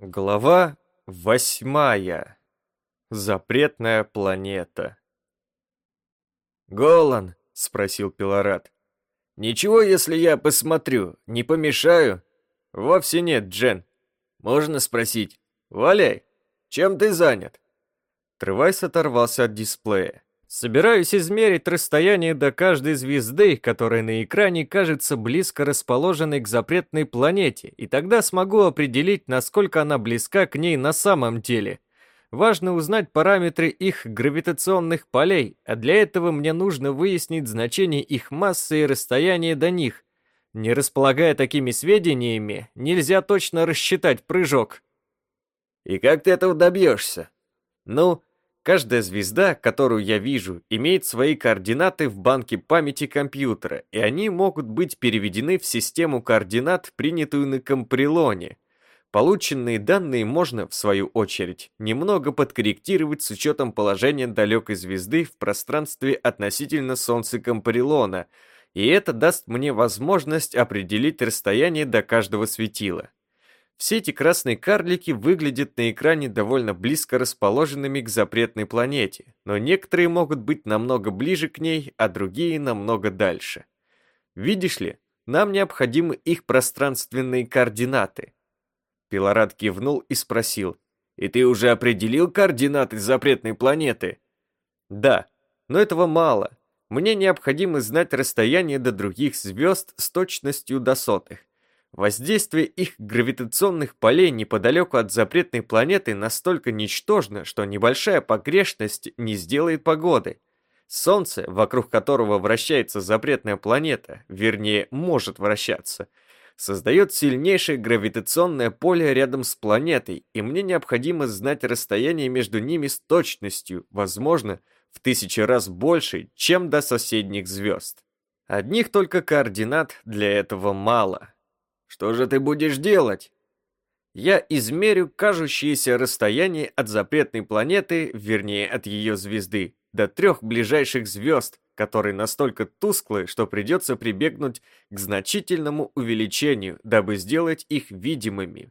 Глава восьмая. Запретная планета. «Голан?» — спросил Пилорат. «Ничего, если я посмотрю, не помешаю?» «Вовсе нет, Джен. Можно спросить? Валяй, чем ты занят?» Тревайс оторвался от дисплея. Собираюсь измерить расстояние до каждой звезды, которая на экране кажется близко расположенной к запретной планете, и тогда смогу определить, насколько она близка к ней на самом деле. Важно узнать параметры их гравитационных полей, а для этого мне нужно выяснить значение их массы и расстояние до них. Не располагая такими сведениями, нельзя точно рассчитать прыжок. «И как ты этого добьешься?» «Ну, Каждая звезда, которую я вижу, имеет свои координаты в банке памяти компьютера, и они могут быть переведены в систему координат, принятую на Комприлоне. Полученные данные можно, в свою очередь, немного подкорректировать с учетом положения далекой звезды в пространстве относительно Солнца Комприлона, и это даст мне возможность определить расстояние до каждого светила. Все эти красные карлики выглядят на экране довольно близко расположенными к запретной планете, но некоторые могут быть намного ближе к ней, а другие намного дальше. Видишь ли, нам необходимы их пространственные координаты. Пилорад кивнул и спросил, «И ты уже определил координаты запретной планеты?» «Да, но этого мало. Мне необходимо знать расстояние до других звезд с точностью до сотых. Воздействие их гравитационных полей неподалеку от запретной планеты настолько ничтожно, что небольшая погрешность не сделает погоды. Солнце, вокруг которого вращается запретная планета, вернее, может вращаться, создает сильнейшее гравитационное поле рядом с планетой, и мне необходимо знать расстояние между ними с точностью, возможно, в тысячи раз больше, чем до соседних звезд. Одних только координат для этого мало. Что же ты будешь делать? Я измерю кажущееся расстояние от запретной планеты, вернее, от ее звезды, до трех ближайших звезд, которые настолько тусклы, что придется прибегнуть к значительному увеличению, дабы сделать их видимыми.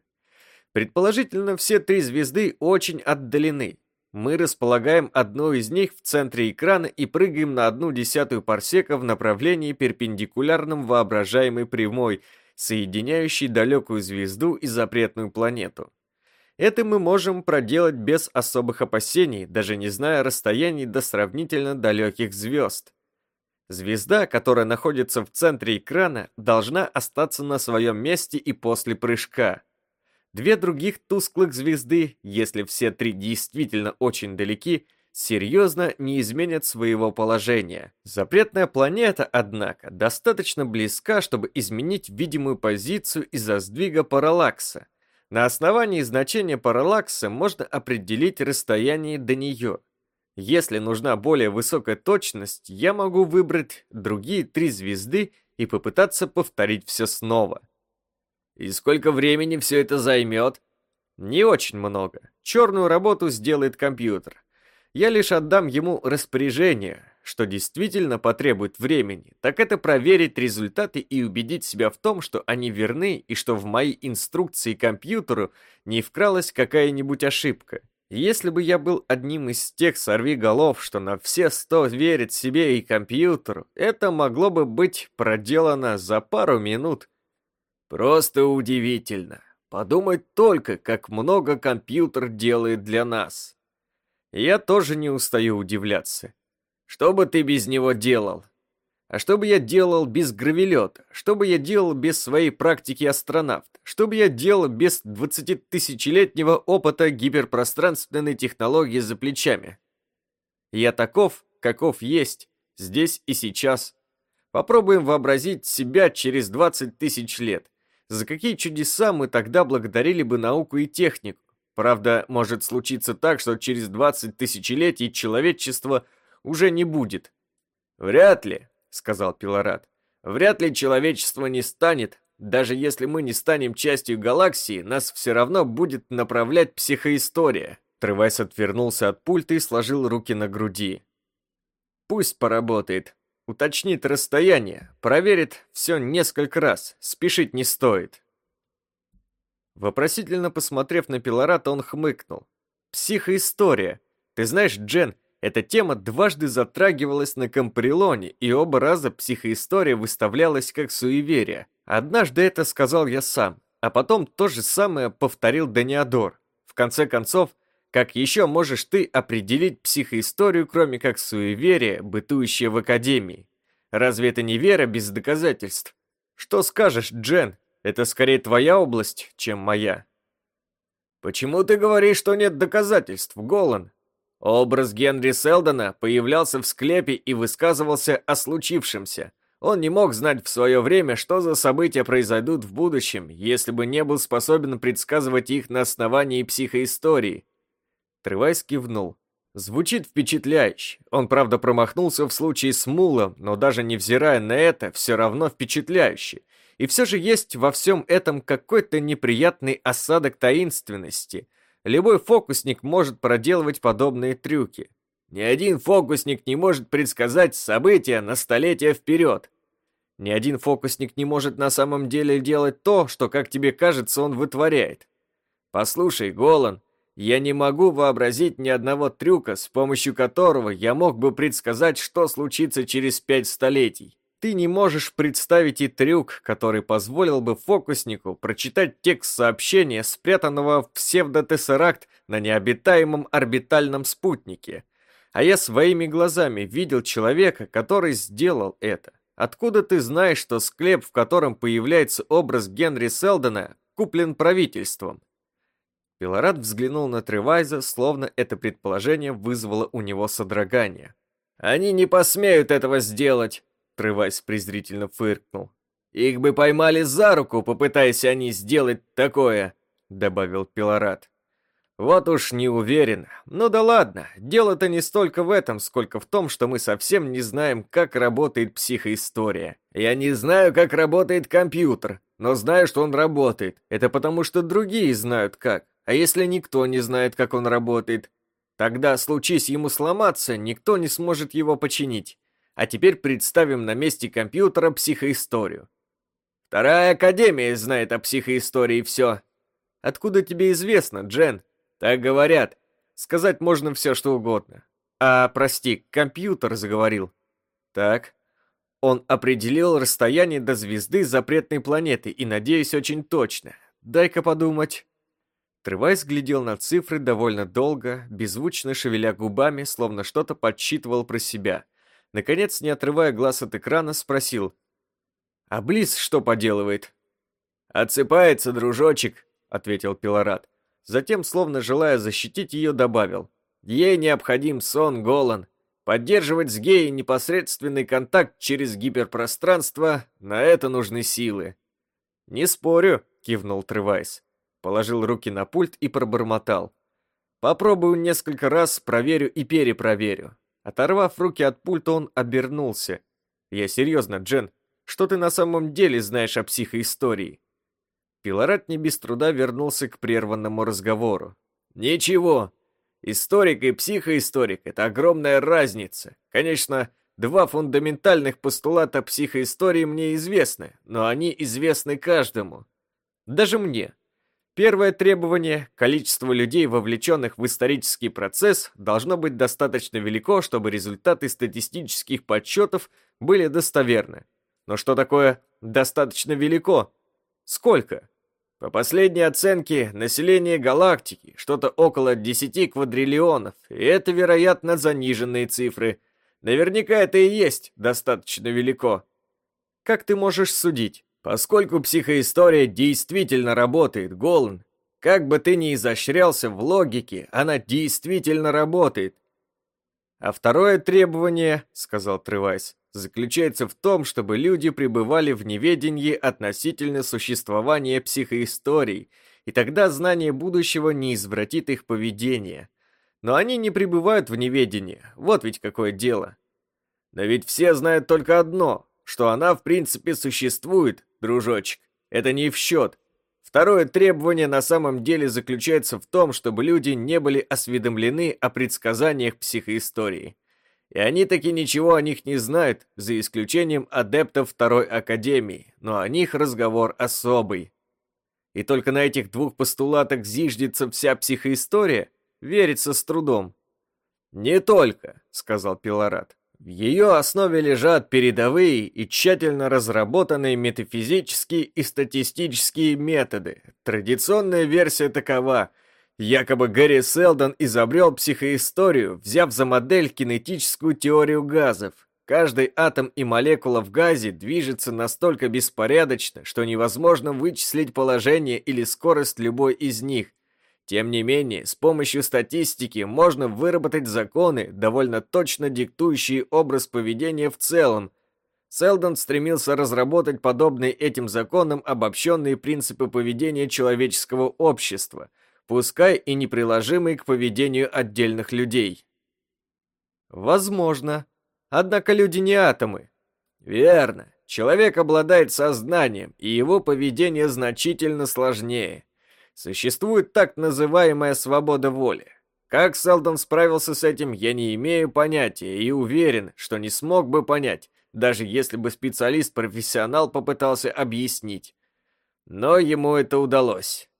Предположительно, все три звезды очень отдалены. Мы располагаем одну из них в центре экрана и прыгаем на одну десятую парсека в направлении перпендикулярном воображаемой прямой – соединяющий далекую звезду и запретную планету. Это мы можем проделать без особых опасений, даже не зная расстояний до сравнительно далеких звезд. Звезда, которая находится в центре экрана, должна остаться на своем месте и после прыжка. Две других тусклых звезды, если все три действительно очень далеки, серьезно не изменят своего положения. Запретная планета, однако, достаточно близка, чтобы изменить видимую позицию из-за сдвига параллакса. На основании значения параллакса можно определить расстояние до нее. Если нужна более высокая точность, я могу выбрать другие три звезды и попытаться повторить все снова. И сколько времени все это займет? Не очень много. Черную работу сделает компьютер. Я лишь отдам ему распоряжение, что действительно потребует времени, так это проверить результаты и убедить себя в том, что они верны и что в мои инструкции компьютеру не вкралась какая-нибудь ошибка. Если бы я был одним из тех сорвиголов, что на все сто верит себе и компьютеру, это могло бы быть проделано за пару минут. Просто удивительно. Подумать только, как много компьютер делает для нас. Я тоже не устаю удивляться. Что бы ты без него делал? А что бы я делал без гравелета? Что бы я делал без своей практики астронавта? Что бы я делал без 20-тысячелетнего опыта гиперпространственной технологии за плечами? Я таков, каков есть, здесь и сейчас. Попробуем вообразить себя через 20 тысяч лет. За какие чудеса мы тогда благодарили бы науку и технику? Правда, может случиться так, что через 20 тысячелетий человечества уже не будет. «Вряд ли», — сказал Пилорат. «Вряд ли человечество не станет. Даже если мы не станем частью галаксии, нас все равно будет направлять психоистория». Тревайс отвернулся от пульта и сложил руки на груди. «Пусть поработает. Уточнит расстояние, проверит все несколько раз. Спешить не стоит». Вопросительно посмотрев на Пилората, он хмыкнул. «Психоистория. Ты знаешь, Джен, эта тема дважды затрагивалась на Камприлоне, и оба раза психоистория выставлялась как суеверие. Однажды это сказал я сам, а потом то же самое повторил Даниадор. В конце концов, как еще можешь ты определить психоисторию, кроме как суеверие, бытующее в Академии? Разве это не вера без доказательств? Что скажешь, Джен? Это скорее твоя область, чем моя. Почему ты говоришь, что нет доказательств, Голан? Образ Генри Селдона появлялся в склепе и высказывался о случившемся. Он не мог знать в свое время, что за события произойдут в будущем, если бы не был способен предсказывать их на основании психоистории. Тревайс кивнул. Звучит впечатляюще. Он, правда, промахнулся в случае с Мулом, но даже невзирая на это, все равно впечатляюще. И все же есть во всем этом какой-то неприятный осадок таинственности. Любой фокусник может проделывать подобные трюки. Ни один фокусник не может предсказать события на столетия вперед. Ни один фокусник не может на самом деле делать то, что, как тебе кажется, он вытворяет. Послушай, Голан, я не могу вообразить ни одного трюка, с помощью которого я мог бы предсказать, что случится через пять столетий. Ты не можешь представить и трюк, который позволил бы фокуснику прочитать текст сообщения, спрятанного в псевдотессеракт на необитаемом орбитальном спутнике. А я своими глазами видел человека, который сделал это. Откуда ты знаешь, что склеп, в котором появляется образ Генри Селдона, куплен правительством? Пилорат взглянул на Тревайза, словно это предположение вызвало у него содрогание. «Они не посмеют этого сделать!» Тревайз презрительно фыркнул. «Их бы поймали за руку, попытаясь они сделать такое!» Добавил Пилорат. «Вот уж не уверен. Ну да ладно, дело-то не столько в этом, сколько в том, что мы совсем не знаем, как работает психоистория. Я не знаю, как работает компьютер, но знаю, что он работает. Это потому, что другие знают как. А если никто не знает, как он работает? Тогда, случись ему сломаться, никто не сможет его починить. А теперь представим на месте компьютера психоисторию. Вторая Академия знает о психоистории все. Откуда тебе известно, Джен? Так говорят. Сказать можно все, что угодно. А, прости, компьютер заговорил. Так. Он определил расстояние до звезды запретной планеты и, надеюсь, очень точно. Дай-ка подумать. Тревайс глядел на цифры довольно долго, беззвучно шевеля губами, словно что-то подсчитывал про себя. Наконец, не отрывая глаз от экрана, спросил. «А Близ что поделывает?» «Отсыпается, дружочек», — ответил Пилорат. Затем, словно желая защитить ее, добавил. «Ей необходим сон, Голан. Поддерживать с геей непосредственный контакт через гиперпространство, на это нужны силы». «Не спорю», — кивнул Тревайс положил руки на пульт и пробормотал. «Попробую несколько раз, проверю и перепроверю». Оторвав руки от пульта, он обернулся. «Я серьезно, Джен, что ты на самом деле знаешь о психоистории?» Пилорат не без труда вернулся к прерванному разговору. «Ничего. Историк и психоисторик — это огромная разница. Конечно, два фундаментальных постулата психоистории мне известны, но они известны каждому. Даже мне. Первое требование – количество людей, вовлеченных в исторический процесс, должно быть достаточно велико, чтобы результаты статистических подсчетов были достоверны. Но что такое «достаточно велико»? Сколько? По последней оценке, население галактики что-то около 10 квадриллионов, и это, вероятно, заниженные цифры. Наверняка это и есть достаточно велико. Как ты можешь судить? Поскольку психоистория действительно работает, Голан, как бы ты ни изощрялся в логике, она действительно работает. А второе требование, сказал Тревайс, заключается в том, чтобы люди пребывали в неведении относительно существования психоисторий, и тогда знание будущего не извратит их поведение. Но они не пребывают в неведении, вот ведь какое дело. Но ведь все знают только одно, что она в принципе существует, дружочек. Это не в счет. Второе требование на самом деле заключается в том, чтобы люди не были осведомлены о предсказаниях психоистории. И они таки ничего о них не знают, за исключением адептов Второй Академии, но о них разговор особый. и только на этих двух постулатах зиждется вся психоистория, верится с трудом. «Не только», — сказал Пилорат. «В ее основе лежат передовые и тщательно разработанные метафизические и статистические методы. Традиционная версия такова. Якобы Гэри Селдон изобрел психоисторию, взяв за модель кинетическую теорию газов. Каждый атом и молекула в газе движется настолько беспорядочно, что невозможно вычислить положение или скорость любой из них. Тем не менее, с помощью статистики можно выработать законы, довольно точно диктующие образ поведения в целом. Селдон стремился разработать подобные этим законам обобщенные принципы поведения человеческого общества, пускай и неприложимые к поведению отдельных людей. Возможно, Однако люди не атомы. Верно. Человек обладает сознанием, и его поведение значительно сложнее. Существует так называемая свобода воли. Как Селдон справился с этим, я не имею понятия и уверен, что не смог бы понять, даже если бы специалист-профессионал попытался объяснить. Но ему это удалось.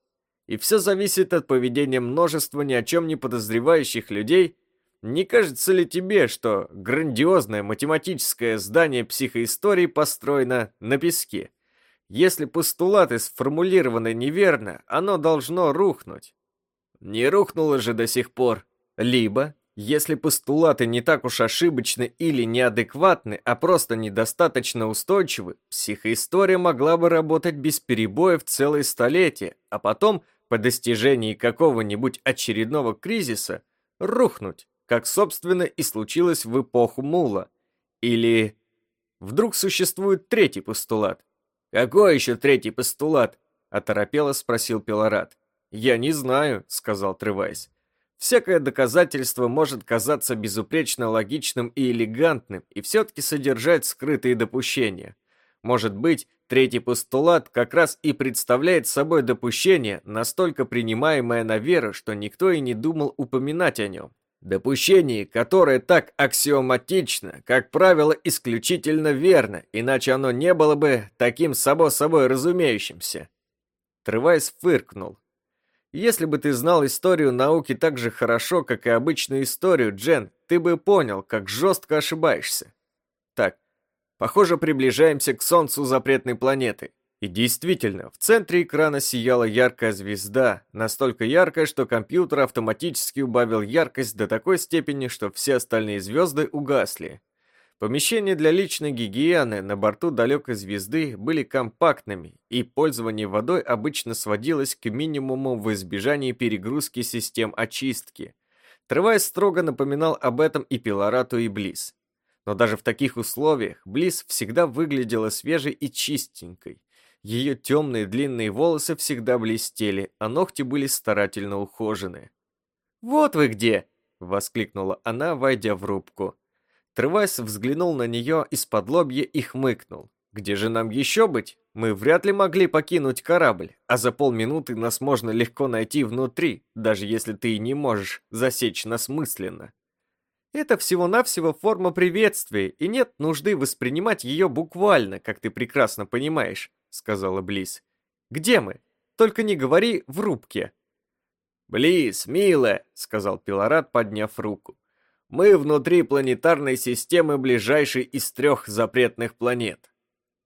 И все зависит от поведения множества ни о чем не подозревающих людей не кажется ли тебе, что грандиозное математическое здание психоистории построено на песке? Если постулаты сформулированы неверно, оно должно рухнуть. Не рухнуло же до сих пор. Либо, если постулаты не так уж ошибочны или неадекватны, а просто недостаточно устойчивы, психоистория могла бы работать без перебоев целое столетие, а потом, по достижении какого-нибудь очередного кризиса, рухнуть как, собственно, и случилось в эпоху Мула. Или вдруг существует третий постулат? «Какой еще третий постулат?» — оторопело спросил Пилорат. «Я не знаю», — сказал Тревайс. «Всякое доказательство может казаться безупречно логичным и элегантным и все-таки содержать скрытые допущения. Может быть, третий постулат как раз и представляет собой допущение, настолько принимаемое на веру, что никто и не думал упоминать о нем. Допущение, которое так аксиоматично, как правило, исключительно верно, иначе оно не было бы таким само собой разумеющимся. Тревайс фыркнул. Если бы ты знал историю науки так же хорошо, как и обычную историю, Джен, ты бы понял, как жестко ошибаешься. Так, похоже, приближаемся к Солнцу запретной планеты. И действительно, в центре экрана сияла яркая звезда, настолько яркая, что компьютер автоматически убавил яркость до такой степени, что все остальные звезды угасли. Помещения для личной гигиены на борту далекой звезды были компактными, и пользование водой обычно сводилось к минимуму в избежании перегрузки систем очистки. Тревайс строго напоминал об этом и Пилорату, и Близ. Но даже в таких условиях Близ всегда выглядела свежей и чистенькой. Ее темные длинные волосы всегда блестели, а ногти были старательно ухожены. «Вот вы где!» — воскликнула она, войдя в рубку. Тревайс взглянул на нее из-под лобья и хмыкнул. «Где же нам еще быть? Мы вряд ли могли покинуть корабль, а за полминуты нас можно легко найти внутри, даже если ты не можешь засечь нас мысленно. Это всего-навсего форма приветствия, и нет нужды воспринимать ее буквально, как ты прекрасно понимаешь. — сказала Близ. «Где мы? Только не говори в рубке». «Близ, милая», — сказал Пилорат, подняв руку. «Мы внутри планетарной системы ближайшей из трех запретных планет».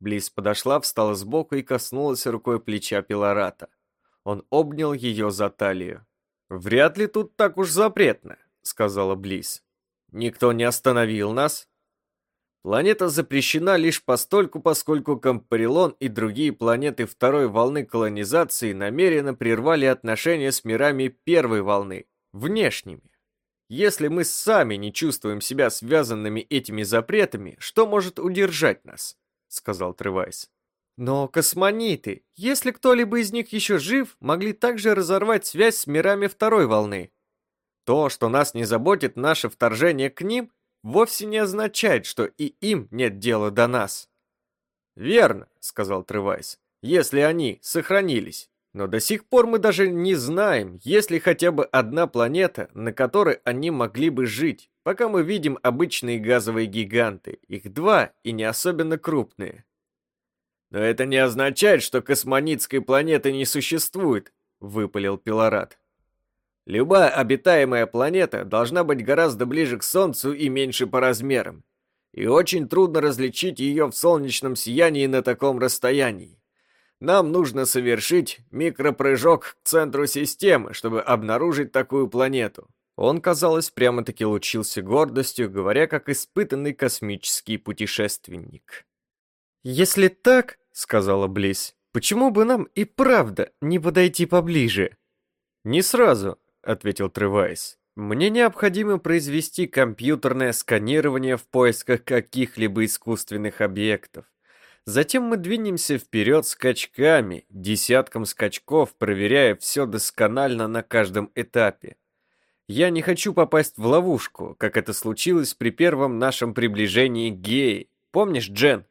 Близ подошла, встала сбоку и коснулась рукой плеча Пилората. Он обнял ее за талию. «Вряд ли тут так уж запретно», — сказала Близ. «Никто не остановил нас?» Планета запрещена лишь постольку, поскольку Кампарилон и другие планеты второй волны колонизации намеренно прервали отношения с мирами первой волны, внешними. Если мы сами не чувствуем себя связанными этими запретами, что может удержать нас? Сказал Тревайс. Но космониты, если кто-либо из них еще жив, могли также разорвать связь с мирами второй волны. То, что нас не заботит наше вторжение к ним – вовсе не означает, что и им нет дела до нас. «Верно», — сказал Тревайс, — «если они сохранились. Но до сих пор мы даже не знаем, есть ли хотя бы одна планета, на которой они могли бы жить, пока мы видим обычные газовые гиганты. Их два и не особенно крупные». «Но это не означает, что космонитской планеты не существует», — выпалил Пилорат. «Любая обитаемая планета должна быть гораздо ближе к Солнцу и меньше по размерам. И очень трудно различить ее в солнечном сиянии на таком расстоянии. Нам нужно совершить микропрыжок к центру системы, чтобы обнаружить такую планету. Он, казалось, прямо-таки лучился гордостью, говоря как испытанный космический путешественник. «Если так, — сказала Близ, — почему бы нам и правда не подойти поближе?» «Не сразу», — ответил Тревайс. «Мне необходимо произвести компьютерное сканирование в поисках каких-либо искусственных объектов. Затем мы двинемся вперед скачками, десятком скачков, проверяя все досконально на каждом этапе. Я не хочу попасть в ловушку, как это случилось при первом нашем приближении к геи. Помнишь, Джен?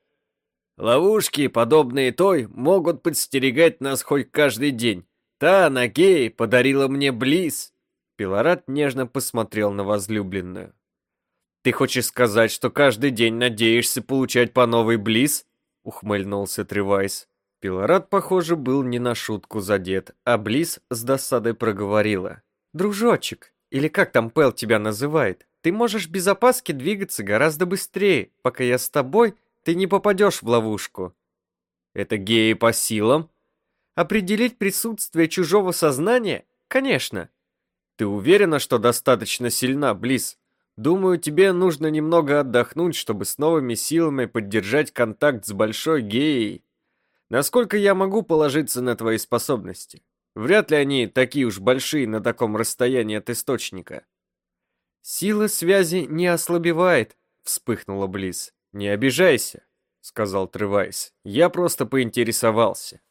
Ловушки, подобные той, могут подстерегать нас хоть каждый день. Та на геи подарила мне близ. Пилорат нежно посмотрел на возлюбленную. Ты хочешь сказать, что каждый день надеешься получать по новой близ? ухмыльнулся Тревайс. Пилорат, похоже, был не на шутку задет, а Близ с досадой проговорила. «Дружочек, или как там Пэл тебя называет, ты можешь без опаски двигаться гораздо быстрее. Пока я с тобой, ты не попадешь в ловушку». «Это геи по силам?» «Определить присутствие чужого сознания? Конечно». «Ты уверена, что достаточно сильна, Близ?» Думаю, тебе нужно немного отдохнуть, чтобы с новыми силами поддержать контакт с большой геей. Насколько я могу положиться на твои способности? Вряд ли они такие уж большие на таком расстоянии от источника. Сила связи не ослабевает, вспыхнула Близ. Не обижайся, сказал Тревайс. Я просто поинтересовался.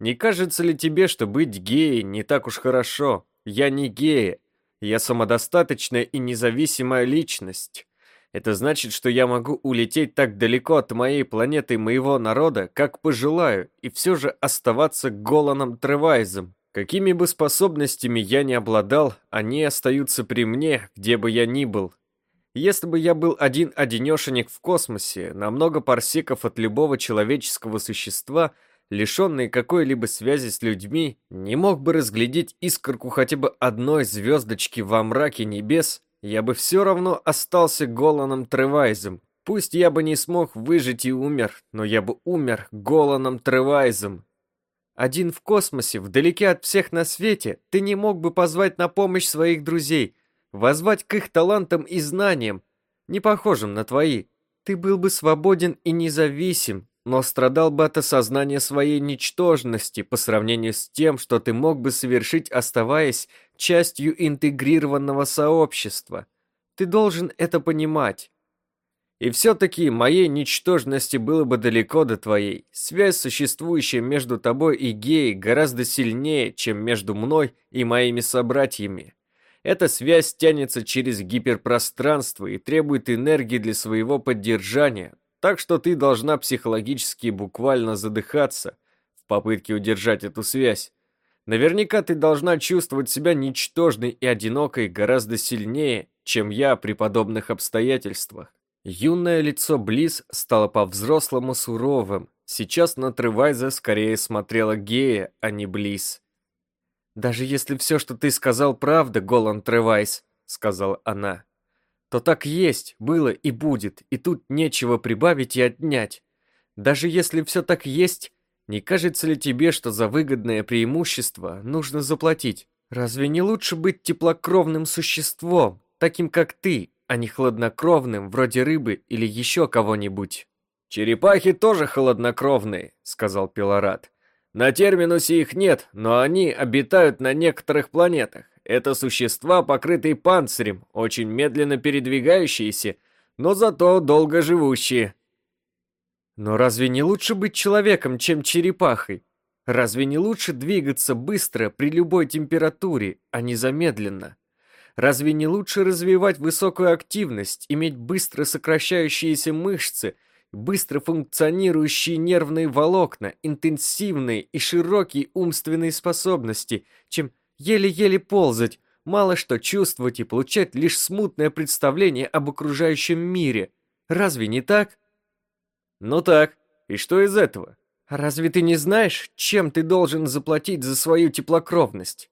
Не кажется ли тебе, что быть геей не так уж хорошо? Я не гея, я самодостаточная и независимая личность. Это значит, что я могу улететь так далеко от моей планеты и моего народа, как пожелаю, и все же оставаться Голаном Тревайзом. Какими бы способностями я ни обладал, они остаются при мне, где бы я ни был. Если бы я был один-одинешенек в космосе, на много парсеков от любого человеческого существа – лишенный какой-либо связи с людьми, не мог бы разглядеть искорку хотя бы одной звездочки во мраке небес, я бы все равно остался Голаном Тревайзом. Пусть я бы не смог выжить и умер, но я бы умер Голаном Тревайзом. Один в космосе, вдалеке от всех на свете, ты не мог бы позвать на помощь своих друзей, возвать к их талантам и знаниям, не похожим на твои. Ты был бы свободен и независим, но страдал бы от осознания своей ничтожности по сравнению с тем, что ты мог бы совершить, оставаясь частью интегрированного сообщества. Ты должен это понимать. И все-таки моей ничтожности было бы далеко до твоей. Связь, существующая между тобой и геей, гораздо сильнее, чем между мной и моими собратьями. Эта связь тянется через гиперпространство и требует энергии для своего поддержания, так что ты должна психологически буквально задыхаться в попытке удержать эту связь. Наверняка ты должна чувствовать себя ничтожной и одинокой гораздо сильнее, чем я при подобных обстоятельствах. Юное лицо Близ стало по-взрослому суровым. Сейчас на Тревайза скорее смотрела Гея, а не Близ. «Даже если все, что ты сказал, правда, Голан Тревайз», — сказала она, то так есть, было и будет, и тут нечего прибавить и отнять. Даже если все так есть, не кажется ли тебе, что за выгодное преимущество нужно заплатить? Разве не лучше быть теплокровным существом, таким как ты, а не хладнокровным, вроде рыбы или еще кого-нибудь? «Черепахи тоже холоднокровные», — сказал Пилорат. «На терминусе их нет, но они обитают на некоторых планетах. Это существа, покрытые панцирем, очень медленно передвигающиеся, но зато долго живущие. Но разве не лучше быть человеком, чем черепахой? Разве не лучше двигаться быстро при любой температуре, а не замедленно? Разве не лучше развивать высокую активность, иметь быстро сокращающиеся мышцы, быстро функционирующие нервные волокна, интенсивные и широкие умственные способности, чем еле-еле ползать, мало что чувствовать и получать лишь смутное представление об окружающем мире. Разве не так? Ну так, и что из этого? Разве ты не знаешь, чем ты должен заплатить за свою теплокровность?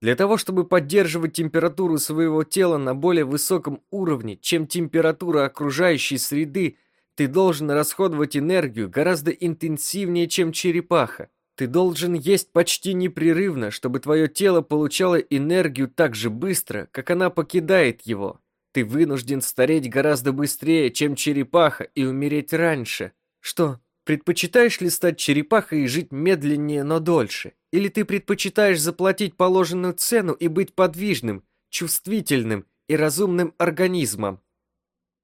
Для того, чтобы поддерживать температуру своего тела на более высоком уровне, чем температура окружающей среды, ты должен расходовать энергию гораздо интенсивнее, чем черепаха. Ты должен есть почти непрерывно, чтобы твое тело получало энергию так же быстро, как она покидает его. Ты вынужден стареть гораздо быстрее, чем черепаха, и умереть раньше. Что, предпочитаешь ли стать черепахой и жить медленнее, но дольше? Или ты предпочитаешь заплатить положенную цену и быть подвижным, чувствительным и разумным организмом?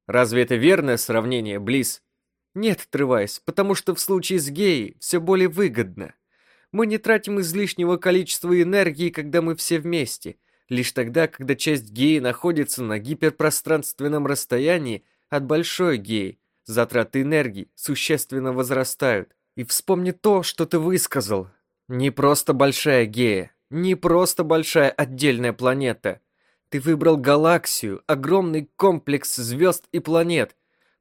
Разве это верное сравнение, Близ? Нет, Трывайс, потому что в случае с геей все более выгодно. Мы не тратим излишнего количества энергии, когда мы все вместе. Лишь тогда, когда часть геи находится на гиперпространственном расстоянии от большой геи, затраты энергии существенно возрастают. И вспомни то, что ты высказал. Не просто большая гея, не просто большая отдельная планета. Ты выбрал галаксию, огромный комплекс звезд и планет.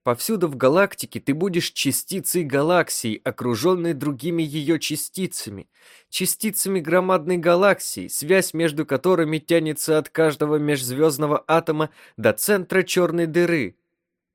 Повсюду в галактике ты будешь частицей галаксии, окруженной другими ее частицами. Частицами громадной галаксии, связь между которыми тянется от каждого межзвездного атома до центра черной дыры.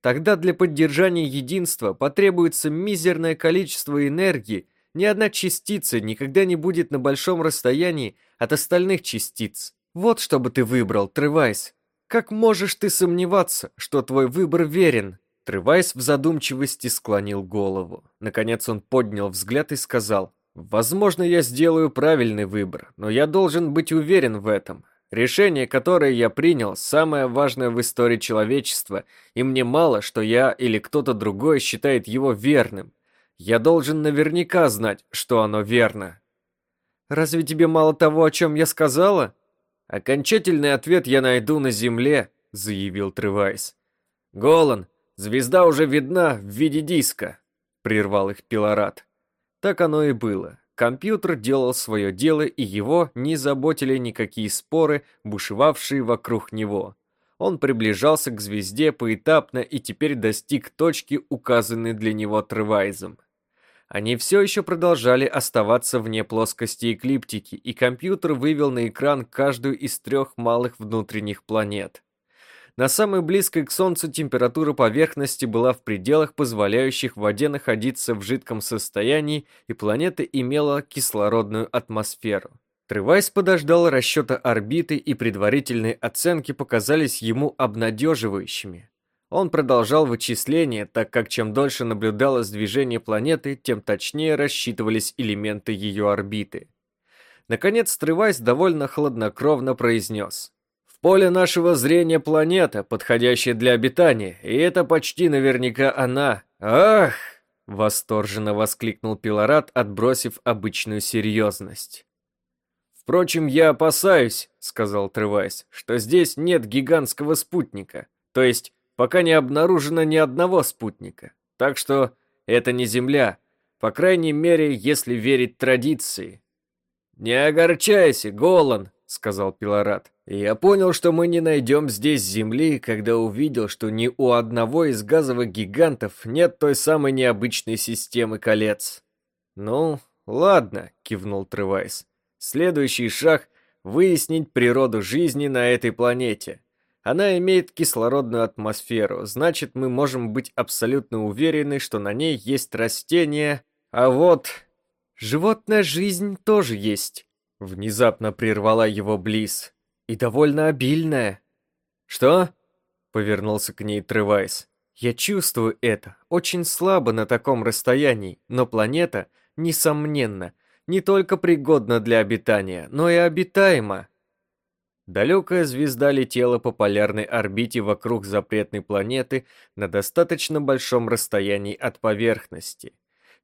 Тогда для поддержания единства потребуется мизерное количество энергии, ни одна частица никогда не будет на большом расстоянии от остальных частиц. Вот что бы ты выбрал, Тревайс. Как можешь ты сомневаться, что твой выбор верен? Тревайс в задумчивости склонил голову. Наконец он поднял взгляд и сказал, «Возможно, я сделаю правильный выбор, но я должен быть уверен в этом. Решение, которое я принял, самое важное в истории человечества, и мне мало, что я или кто-то другой считает его верным. Я должен наверняка знать, что оно верно. Разве тебе мало того, о чем я сказала? Окончательный ответ я найду на земле, заявил Тревайс. Голан, звезда уже видна в виде диска, прервал их Пилорат. Так оно и было. Компьютер делал свое дело, и его не заботили никакие споры, бушевавшие вокруг него. Он приближался к звезде поэтапно и теперь достиг точки, указанной для него Тревайзом. Они все еще продолжали оставаться вне плоскости эклиптики, и компьютер вывел на экран каждую из трех малых внутренних планет. На самой близкой к Солнцу температура поверхности была в пределах, позволяющих воде находиться в жидком состоянии, и планета имела кислородную атмосферу. Тревайс подождал расчета орбиты, и предварительные оценки показались ему обнадеживающими. Он продолжал вычисления, так как чем дольше наблюдалось движение планеты, тем точнее рассчитывались элементы ее орбиты. Наконец, Тревайс довольно хладнокровно произнес. «В поле нашего зрения планета, подходящая для обитания, и это почти наверняка она. Ах!» Восторженно воскликнул Пилорат, отбросив обычную серьезность. «Впрочем, я опасаюсь», — сказал Тревайс, — «что здесь нет гигантского спутника. То есть пока не обнаружено ни одного спутника. Так что это не Земля, по крайней мере, если верить традиции. «Не огорчайся, Голан», — сказал Пилорат. «Я понял, что мы не найдем здесь Земли, когда увидел, что ни у одного из газовых гигантов нет той самой необычной системы колец». «Ну, ладно», — кивнул Тревайс. «Следующий шаг — выяснить природу жизни на этой планете. Она имеет кислородную атмосферу, значит, мы можем быть абсолютно уверены, что на ней есть растения, а вот... Животная жизнь тоже есть. Внезапно прервала его Близ. И довольно обильная. Что? Повернулся к ней Тревайс. Я чувствую это, очень слабо на таком расстоянии, но планета, несомненно, не только пригодна для обитания, но и обитаема. Далекая звезда летела по полярной орбите вокруг запретной планеты на достаточно большом расстоянии от поверхности.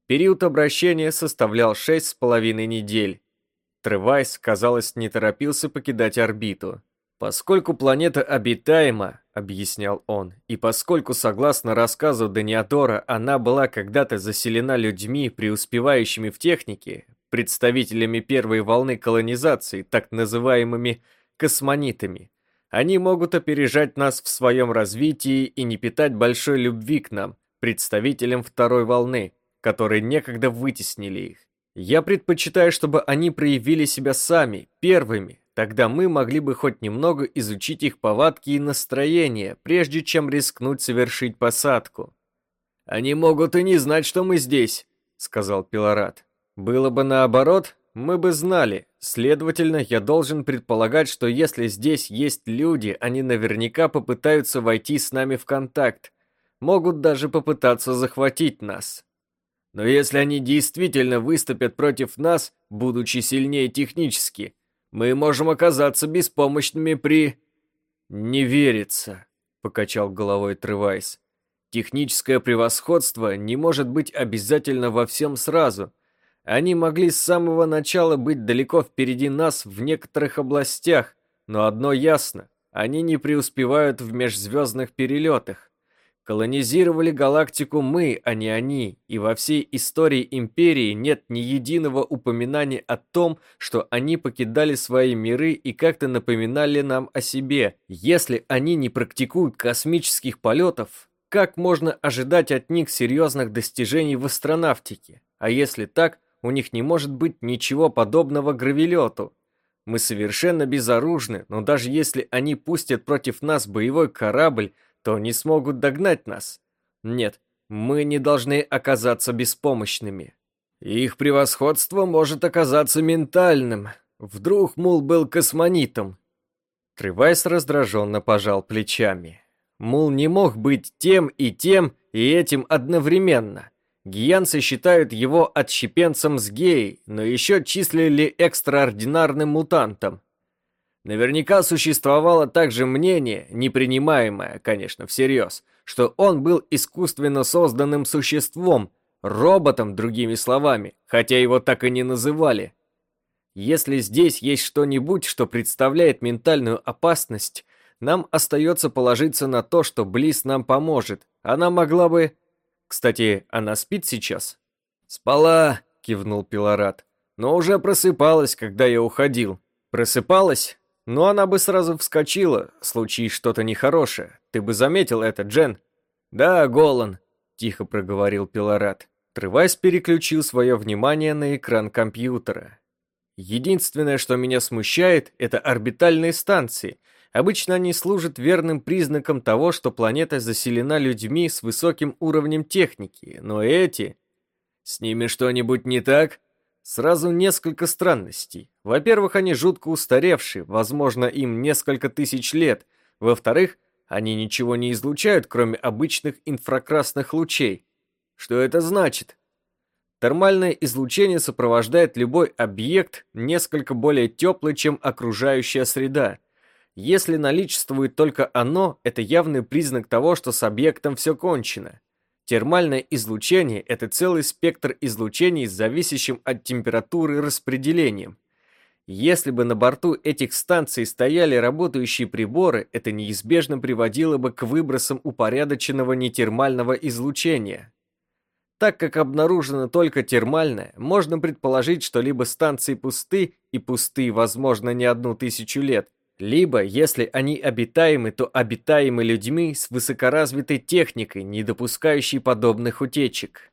Период обращения составлял шесть с половиной недель. Тревайс, казалось, не торопился покидать орбиту. «Поскольку планета обитаема», — объяснял он, «и поскольку, согласно рассказу Даниадора, она была когда-то заселена людьми, преуспевающими в технике, представителями первой волны колонизации, так называемыми космонитами. Они могут опережать нас в своем развитии и не питать большой любви к нам, представителям второй волны. которые некогда вытеснили их. Я предпочитаю, чтобы они проявили себя сами, первыми, тогда мы могли бы хоть немного изучить их повадки и настроение, прежде чем рискнуть совершить посадку. «Они могут и не знать, что мы здесь», — сказал Пилорат. «Было бы наоборот, мы бы знали. Следовательно, я должен предполагать, что если здесь есть люди, они наверняка попытаются войти с нами в контакт. Могут даже попытаться захватить нас. Но если они действительно выступят против нас, будучи сильнее технически, мы можем оказаться беспомощными при... Не верится, покачал головой Тревайс. Техническое превосходство не может быть обязательно во всем сразу. Они могли с самого начала быть далеко впереди нас в некоторых областях, но одно ясно, они не преуспевают в межзвездных перелетах. Колонизировали галактику мы, а не они, и во всей истории Империи нет ни единого упоминания о том, что они покидали свои миры и как-то напоминали нам о себе. Если они не практикуют космических полетов, как можно ожидать от них серьезных достижений в астронавтике? А если так, у них не может быть ничего подобного гравелету. Мы совершенно безоружны, но даже если они пустят против нас боевой корабль, то не смогут догнать нас. Нет, мы не должны оказаться беспомощными. Их превосходство может оказаться ментальным. Вдруг Мул был космонитом. Тревайс раздраженно пожал плечами. Мул не мог быть тем и тем, и этим одновременно. Гиянцы считают его отщепенцем с геей, но еще числили экстраординарным мутантом. Наверняка существовало также мнение, непринимаемое, конечно, всерьез, что он был искусственно созданным существом, роботом, другими словами, хотя его так и не называли. Если здесь есть что-нибудь, что представляет ментальную опасность, нам остается положиться на то, что Близ нам поможет. Она могла бы... Кстати, она спит сейчас? Спала, кивнул Пилорат, но уже просыпалась, когда я уходил. Просыпалась? Но она бы сразу вскочила, случись что-то нехорошее. Ты бы заметил это, Джен. Да, Голан, тихо проговорил Пилорат. Трывайс переключил свое внимание на экран компьютера. Единственное, что меня смущает, это орбитальные станции. Обычно они служат верным признаком того, что планета заселена людьми с высоким уровнем техники, но эти... С ними что-нибудь не так? Сразу несколько странностей. Во-первых, они жутко устаревшие, возможно, им несколько тысяч лет. Во-вторых, они ничего не излучают, кроме обычных инфракрасных лучей. Что это значит? Термальное излучение сопровождает любой объект несколько более теплый, чем окружающая среда. Если наличествует только оно, это явный признак того, что с объектом все кончено. Термальное излучение – это целый спектр излучений зависящим от температуры распределением. Если бы на борту этих станций стояли работающие приборы, это неизбежно приводило бы к выбросам упорядоченного нетермального излучения. Так как обнаружено только термальное, можно предположить, что либо станции пусты, и пусты, возможно, не одну тысячу лет, либо, если они обитаемы, то обитаемы людьми с высокоразвитой техникой, не допускающей подобных утечек.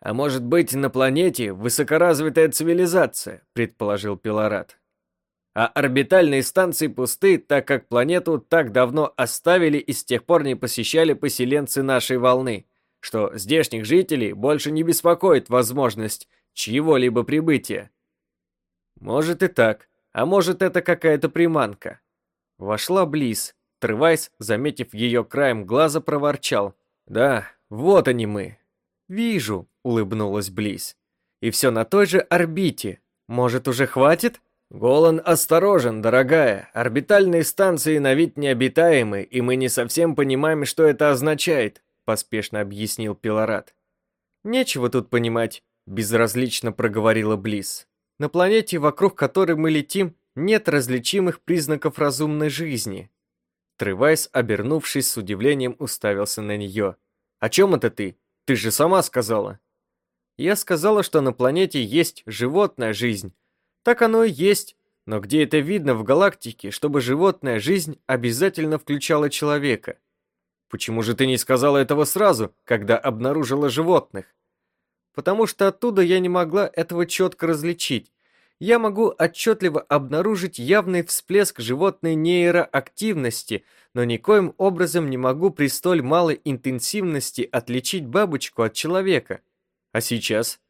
А может быть, на планете высокоразвитая цивилизация, предположил Пилорат. А орбитальные станции пусты, так как планету так давно оставили и с тех пор не посещали поселенцы нашей волны, что здешних жителей больше не беспокоит возможность чьего-либо прибытия. Может и так. А может, это какая-то приманка? Вошла Близ. Тревайс, заметив ее краем глаза, проворчал. «Да, вот они мы». «Вижу», — улыбнулась Близ. «И все на той же орбите. Может, уже хватит?» «Голан осторожен, дорогая. Орбитальные станции на вид необитаемы, и мы не совсем понимаем, что это означает», — поспешно объяснил Пилорат. «Нечего тут понимать», — безразлично проговорила Близ. На планете, вокруг которой мы летим, нет различимых признаков разумной жизни. Тревайс, обернувшись с удивлением, уставился на нее. «О чем это ты? Ты же сама сказала». «Я сказала, что на планете есть животная жизнь. Так оно и есть, но где это видно в галактике, чтобы животная жизнь обязательно включала человека? Почему же ты не сказала этого сразу, когда обнаружила животных? Потому что оттуда я не могла этого четко различить. Я могу отчетливо обнаружить явный всплеск животной нейроактивности, но никоим образом не могу при столь малой интенсивности отличить бабочку от человека. А сейчас?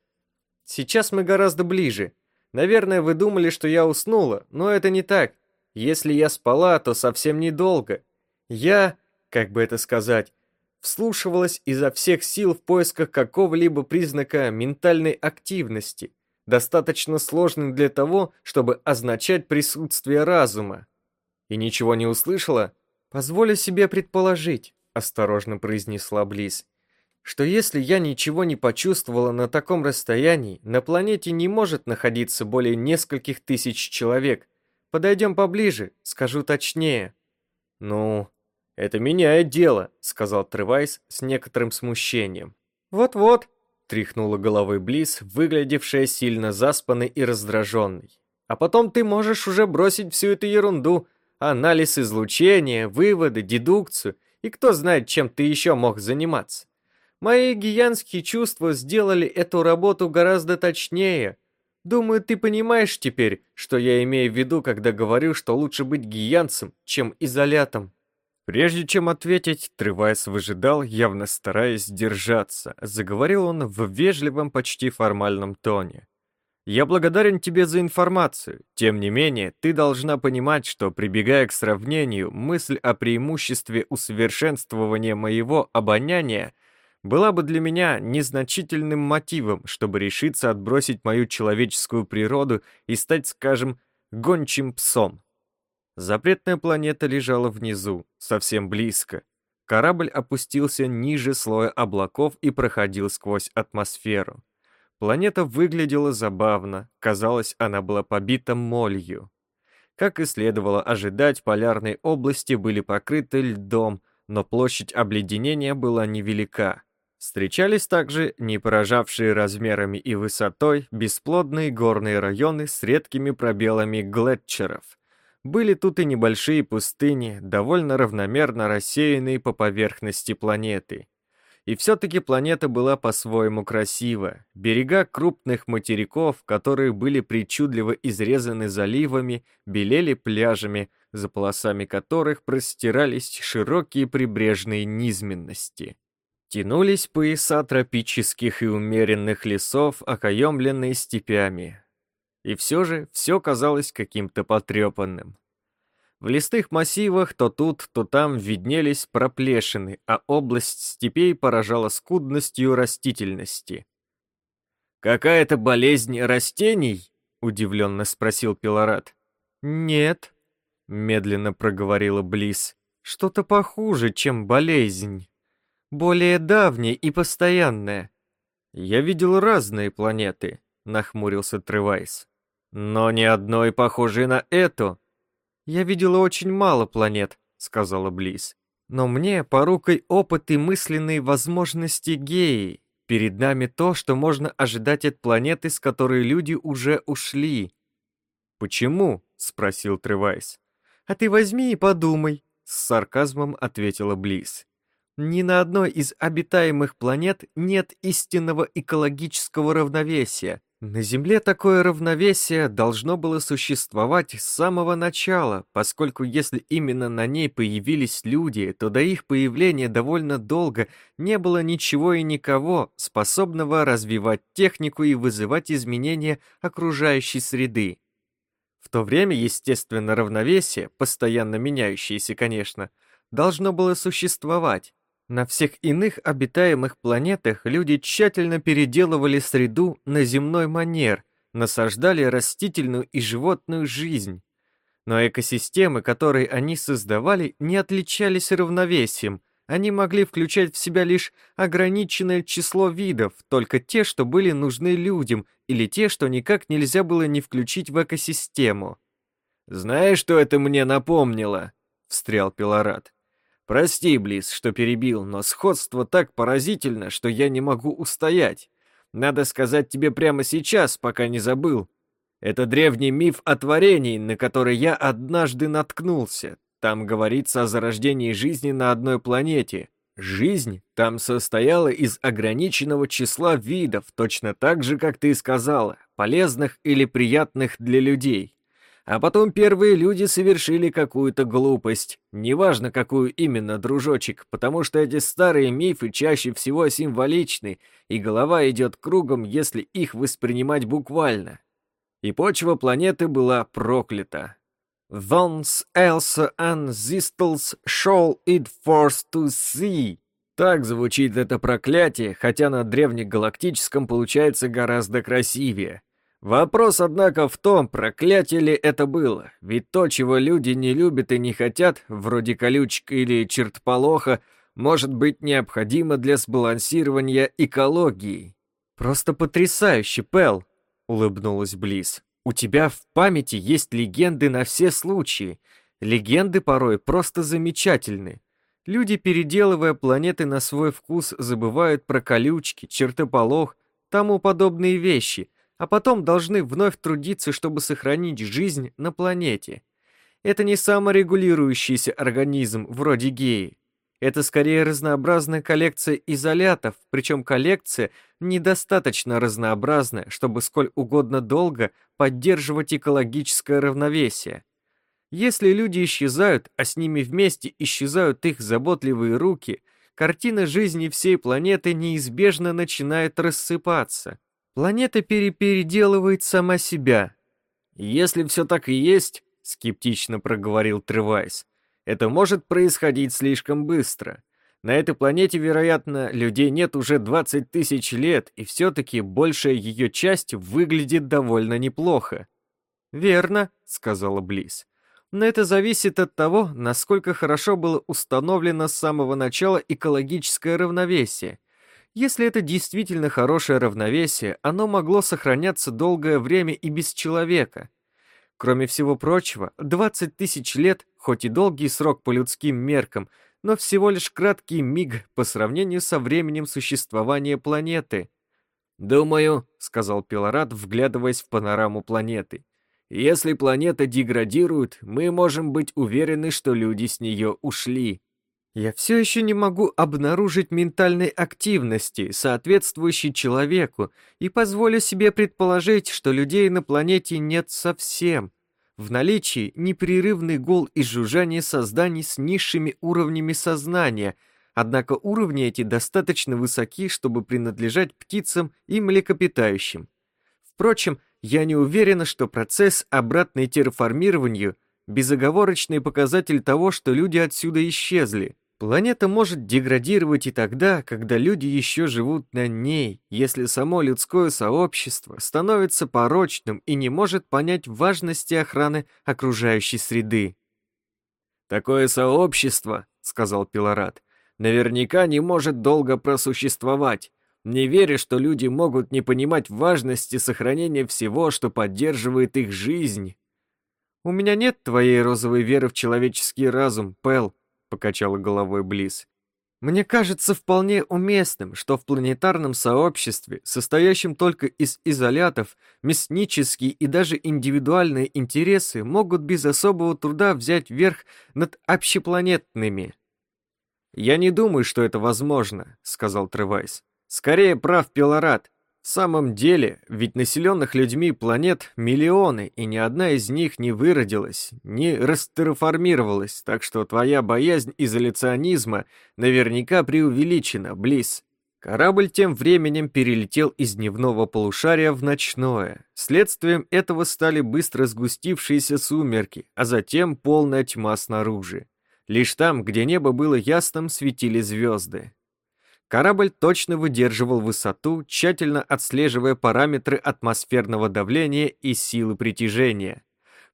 Сейчас мы гораздо ближе. Наверное, вы думали, что я уснула, но это не так. Если я спала, то совсем недолго. Я, как бы это сказать, вслушивалась изо всех сил в поисках какого-либо признака ментальной активности, достаточно сложный для того, чтобы означать присутствие разума. И ничего не услышала? Позволю себе предположить, осторожно произнесла Близ, что если я ничего не почувствовала на таком расстоянии, на планете не может находиться более нескольких тысяч человек. Подойдем поближе, скажу точнее. Ну, «Это меняет дело», — сказал Тревайс с некоторым смущением. «Вот-вот», — тряхнула головой Близ, выглядевшая сильно заспанной и раздраженной. «А потом ты можешь уже бросить всю эту ерунду, анализ излучения, выводы, дедукцию, и кто знает, чем ты еще мог заниматься. Мои гиянские чувства сделали эту работу гораздо точнее. Думаю, ты понимаешь теперь, что я имею в виду, когда говорю, что лучше быть гиянцем, чем изолятом». Прежде чем ответить, Тревайс выжидал, явно стараясь держаться. Заговорил он в вежливом, почти формальном тоне. «Я благодарен тебе за информацию. Тем не менее, ты должна понимать, что, прибегая к сравнению, мысль о преимуществе усовершенствования моего обоняния была бы для меня незначительным мотивом, чтобы решиться отбросить мою человеческую природу и стать, скажем, гончим псом. Запретная планета лежала внизу, совсем близко. Корабль опустился ниже слоя облаков и проходил сквозь атмосферу. Планета выглядела забавно, казалось, она была побита молью. Как и следовало ожидать, полярные области были покрыты льдом, но площадь обледенения была невелика. Встречались также не поражавшие размерами и высотой бесплодные горные районы с редкими пробелами глетчеров, были тут и небольшие пустыни, довольно равномерно рассеянные по поверхности планеты. И все-таки планета была по-своему красива. Берега крупных материков, которые были причудливо изрезаны заливами, белели пляжами, за полосами которых простирались широкие прибрежные низменности. Тянулись пояса тропических и умеренных лесов, окаемленные степями, и все же все казалось каким-то потрепанным. В листых массивах то тут, то там виднелись проплешины, а область степей поражала скудностью растительности. «Какая-то болезнь растений?» — удивленно спросил Пилорат. «Нет», — медленно проговорила Близ. «Что-то похуже, чем болезнь. Более давняя и постоянная. Я видел разные планеты», — нахмурился Тревайс. Но ни одной похожей на эту. Я видела очень мало планет, сказала Близ. Но мне порукой опыт и мысленные возможности геи. Перед нами то, что можно ожидать от планеты, с которой люди уже ушли. Почему? спросил Тревайс. А ты возьми и подумай, с сарказмом ответила Близ. Ни на одной из обитаемых планет нет истинного экологического равновесия. На Земле такое равновесие должно было существовать с самого начала, поскольку если именно на ней появились люди, то до их появления довольно долго не было ничего и никого, способного развивать технику и вызывать изменения окружающей среды. В то время, естественно, равновесие, постоянно меняющееся, конечно, должно было существовать. На всех иных обитаемых планетах люди тщательно переделывали среду на земной манер, насаждали растительную и животную жизнь. Но экосистемы, которые они создавали, не отличались равновесием. Они могли включать в себя лишь ограниченное число видов, только те, что были нужны людям, или те, что никак нельзя было не включить в экосистему. «Знаешь, что это мне напомнило?» — встрял Пилорат. Прости, Близ, что перебил, но сходство так поразительно, что я не могу устоять. Надо сказать тебе прямо сейчас, пока не забыл. Это древний миф о творении, на который я однажды наткнулся. Там говорится о зарождении жизни на одной планете. Жизнь там состояла из ограниченного числа видов, точно так же, как ты сказала, полезных или приятных для людей. А потом первые люди совершили какую-то глупость. Неважно, какую именно, дружочек, потому что эти старые мифы чаще всего символичны, и голова идет кругом, если их воспринимать буквально. И почва планеты была проклята. Thons else ancestors shall it force to see. Так звучит это проклятие, хотя на древнегалактическом получается гораздо красивее. Вопрос, однако, в том, проклятие ли это было, ведь то, чего люди не любят и не хотят, вроде колючек или чертполоха, может быть необходимо для сбалансирования экологии. «Просто потрясающе, Пэл!» — улыбнулась Близ. У тебя в памяти есть легенды на все случаи. Легенды порой просто замечательны. Люди, переделывая планеты на свой вкус, забывают про колючки, чертополох, тому подобные вещи, а потом должны вновь трудиться, чтобы сохранить жизнь на планете. Это не саморегулирующийся организм, вроде геи. Это скорее разнообразная коллекция изолятов, причем коллекция недостаточно разнообразная, чтобы сколь угодно долго поддерживать экологическое равновесие. Если люди исчезают, а с ними вместе исчезают их заботливые руки, картина жизни всей планеты неизбежно начинает рассыпаться. Планета перепеределывает сама себя. «Если все так и есть», — скептично проговорил Тревайс, это может происходить слишком быстро. На этой планете, вероятно, людей нет уже 20 тысяч лет, и все-таки большая ее часть выглядит довольно неплохо. «Верно», — сказала Близ. «Но это зависит от того, насколько хорошо было установлено с самого начала экологическое равновесие. Если это действительно хорошее равновесие, оно могло сохраняться долгое время и без человека. Кроме всего прочего, 20 тысяч лет, хоть и долгий срок по людским меркам, но всего лишь краткий миг по сравнению со временем существования планеты. «Думаю», — сказал Пилорат, вглядываясь в панораму планеты, «если планета деградирует, мы можем быть уверены, что люди с нее ушли». Я все еще не могу обнаружить ментальной активности, соответствующей человеку, и позволю себе предположить, что людей на планете нет совсем. В наличии непрерывный гул и жужжание созданий с низшими уровнями сознания, однако уровни эти достаточно высоки, чтобы принадлежать птицам и млекопитающим. Впрочем, я не уверена, что процесс обратной терраформированию – безоговорочный показатель того, что люди отсюда исчезли. Планета может деградировать и тогда, когда люди еще живут на ней, если само людское сообщество становится порочным и не может понять важности охраны окружающей среды. «Такое сообщество», — сказал Пилорат, — «наверняка не может долго просуществовать. Не верю, что люди могут не понимать важности сохранения всего, что поддерживает их жизнь». «У меня нет твоей розовой веры в человеческий разум, Пэл», покачала головой Близ. Мне кажется вполне уместным, что в планетарном сообществе, состоящем только из изолятов, мяснические и даже индивидуальные интересы могут без особого труда взять верх над общепланетными. «Я не думаю, что это возможно», — сказал Тревайс. «Скорее прав Пилорат. В самом деле, ведь населенных людьми планет миллионы, и ни одна из них не выродилась, не растерраформировалась, так что твоя боязнь изоляционизма наверняка преувеличена, Близ. Корабль тем временем перелетел из дневного полушария в ночное. Следствием этого стали быстро сгустившиеся сумерки, а затем полная тьма снаружи. Лишь там, где небо было ясным, светили звезды. Корабль точно выдерживал высоту, тщательно отслеживая параметры атмосферного давления и силы притяжения.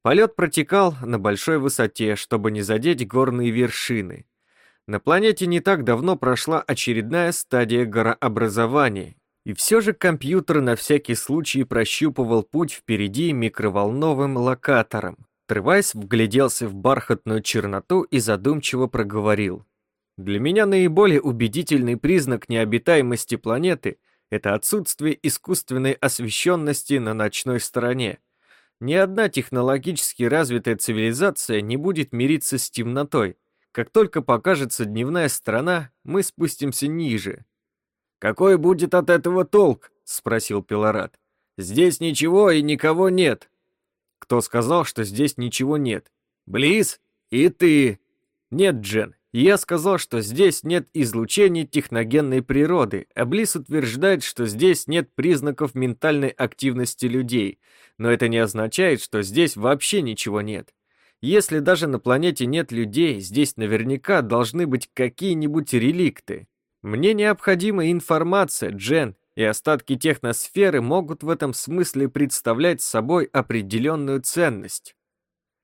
Полет протекал на большой высоте, чтобы не задеть горные вершины. На планете не так давно прошла очередная стадия горообразования, и все же компьютер на всякий случай прощупывал путь впереди микроволновым локатором. Тревайс вгляделся в бархатную черноту и задумчиво проговорил. Для меня наиболее убедительный признак необитаемости планеты — это отсутствие искусственной освещенности на ночной стороне. Ни одна технологически развитая цивилизация не будет мириться с темнотой. Как только покажется дневная сторона, мы спустимся ниже. «Какой будет от этого толк?» — спросил Пилорат. «Здесь ничего и никого нет». «Кто сказал, что здесь ничего нет?» «Близ? И ты?» «Нет, Джен, я сказал, что здесь нет излучений техногенной природы, а Близ утверждает, что здесь нет признаков ментальной активности людей, но это не означает, что здесь вообще ничего нет. Если даже на планете нет людей, здесь наверняка должны быть какие-нибудь реликты. Мне необходима информация, Джен, и остатки техносферы могут в этом смысле представлять собой определенную ценность.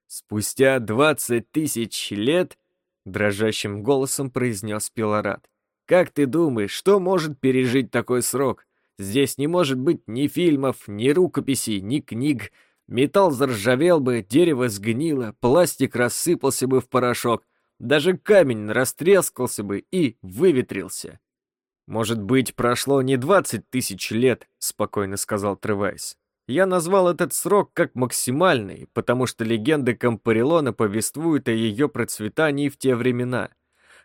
Спустя 20 тысяч лет, дрожащим голосом произнес Пилорат, как ты думаешь, что может пережить такой срок? Здесь не может быть ни фильмов, ни рукописей, ни книг. Металл заржавел бы, дерево сгнило, пластик рассыпался бы в порошок, даже камень растрескался бы и выветрился. «Может быть, прошло не 20 тысяч лет», — спокойно сказал Тревайс. Я назвал этот срок как максимальный, потому что легенды Кампарилона повествуют о ее процветании в те времена.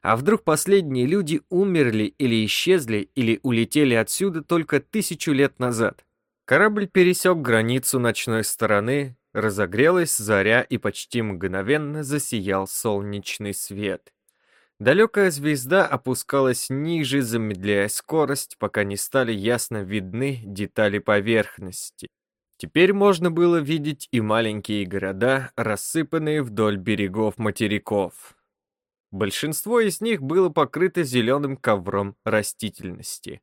А вдруг последние люди умерли или исчезли, или улетели отсюда только тысячу лет назад? Корабль пересек границу ночной стороны, разогрелась заря и почти мгновенно засиял солнечный свет. Далекая звезда опускалась ниже, замедляя скорость, пока не стали ясно видны детали поверхности. Теперь можно было видеть и маленькие города, рассыпанные вдоль берегов материков. Большинство из них было покрыто зеленым ковром растительности.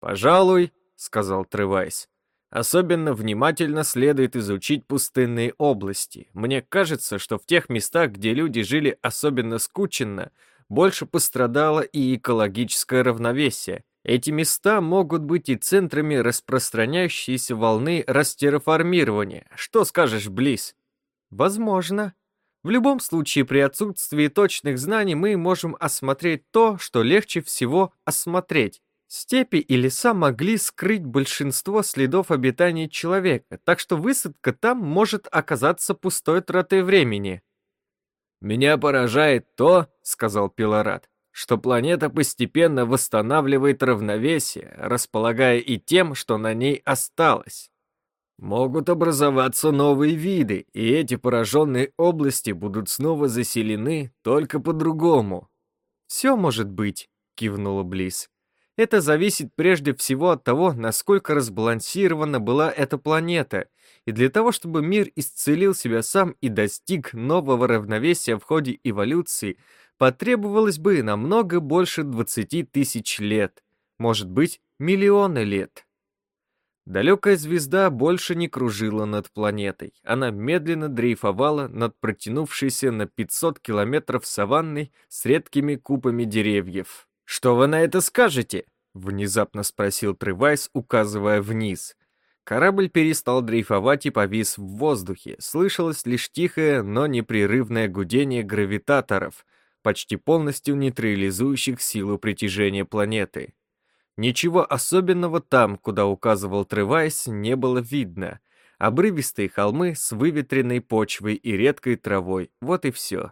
«Пожалуй», — сказал Тревайс, — «особенно внимательно следует изучить пустынные области. Мне кажется, что в тех местах, где люди жили особенно скученно, больше пострадало и экологическое равновесие, эти места могут быть и центрами распространяющейся волны растерраформирования. Что скажешь, Близ? Возможно. В любом случае, при отсутствии точных знаний мы можем осмотреть то, что легче всего осмотреть. Степи и леса могли скрыть большинство следов обитания человека, так что высадка там может оказаться пустой тратой времени. «Меня поражает то, — сказал Пилорат, что планета постепенно восстанавливает равновесие, располагая и тем, что на ней осталось. Могут образоваться новые виды, и эти пораженные области будут снова заселены только по-другому. «Все может быть», — кивнула Близ. «Это зависит прежде всего от того, насколько разбалансирована была эта планета, и для того, чтобы мир исцелил себя сам и достиг нового равновесия в ходе эволюции, потребовалось бы намного больше 20 тысяч лет, может быть, миллионы лет. Далекая звезда больше не кружила над планетой. Она медленно дрейфовала над протянувшейся на 500 километров саванной с редкими купами деревьев. «Что вы на это скажете?» — внезапно спросил Тревайс, указывая вниз. Корабль перестал дрейфовать и повис в воздухе. Слышалось лишь тихое, но непрерывное гудение гравитаторов — почти полностью нейтрализующих силу притяжения планеты. Ничего особенного там, куда указывал Тревайс, не было видно. Обрывистые холмы с выветренной почвой и редкой травой, вот и все.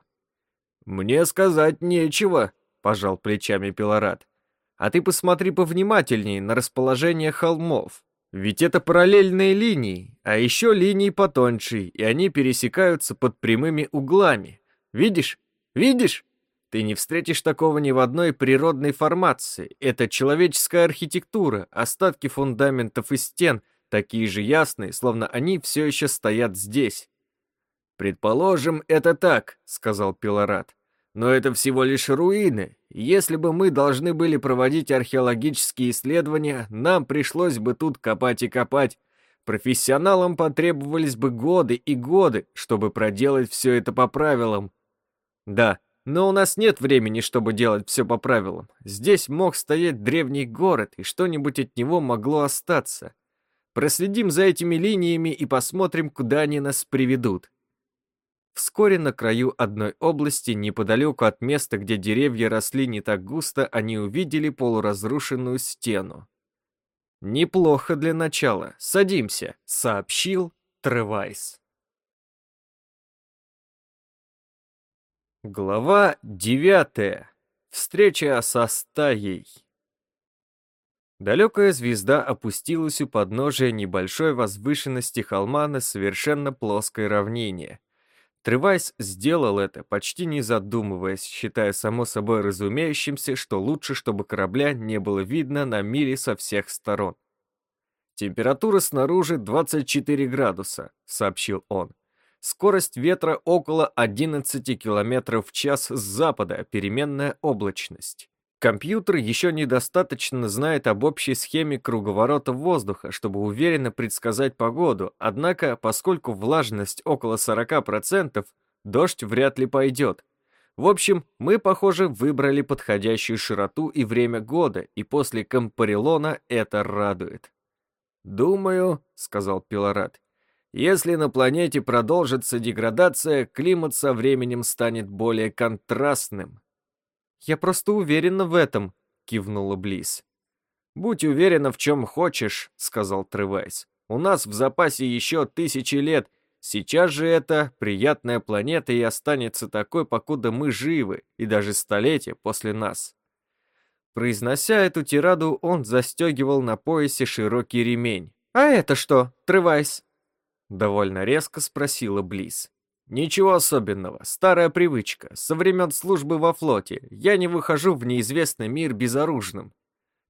«Мне сказать нечего», — пожал плечами Пилорат. «А ты посмотри повнимательней на расположение холмов. Ведь это параллельные линии, а еще линии потоньше, и они пересекаются под прямыми углами. Видишь? Видишь?» Ты не встретишь такого ни в одной природной формации. Это человеческая архитектура, остатки фундаментов и стен, такие же ясные, словно они все еще стоят здесь. «Предположим, это так», — сказал Пилорат. «Но это всего лишь руины. Если бы мы должны были проводить археологические исследования, нам пришлось бы тут копать и копать. Профессионалам потребовались бы годы и годы, чтобы проделать все это по правилам». «Да, но у нас нет времени, чтобы делать все по правилам. Здесь мог стоять древний город, и что-нибудь от него могло остаться. Проследим за этими линиями и посмотрим, куда они нас приведут. Вскоре на краю одной области, неподалеку от места, где деревья росли не так густо, они увидели полуразрушенную стену. «Неплохо для начала. Садимся», — сообщил Тревайс. Глава девятая. Встреча со стаей. Далекая звезда опустилась у подножия небольшой возвышенности холма на совершенно плоское равнине. Тревайс сделал это, почти не задумываясь, считая само собой разумеющимся, что лучше, чтобы корабля не было видно на мире со всех сторон. «Температура снаружи 24 градуса», — сообщил он. Скорость ветра около 11 км в час с запада, переменная облачность. Компьютер еще недостаточно знает об общей схеме круговорота воздуха, чтобы уверенно предсказать погоду, однако, поскольку влажность около 40%, дождь вряд ли пойдет. В общем, мы, похоже, выбрали подходящую широту и время года, и после Кампарилона это радует. «Думаю», — сказал Пилорат, если на планете продолжится деградация, климат со временем станет более контрастным. «Я просто уверена в этом», — кивнула Близ. «Будь уверена в чем хочешь», — сказал Тревайс. «У нас в запасе еще тысячи лет. Сейчас же это приятная планета и останется такой, покуда мы живы, и даже столетия после нас». Произнося эту тираду, он застегивал на поясе широкий ремень. «А это что, Тревайс?» Довольно резко спросила Близ. «Ничего особенного, старая привычка. Со времен службы во флоте. Я не выхожу в неизвестный мир безоружным».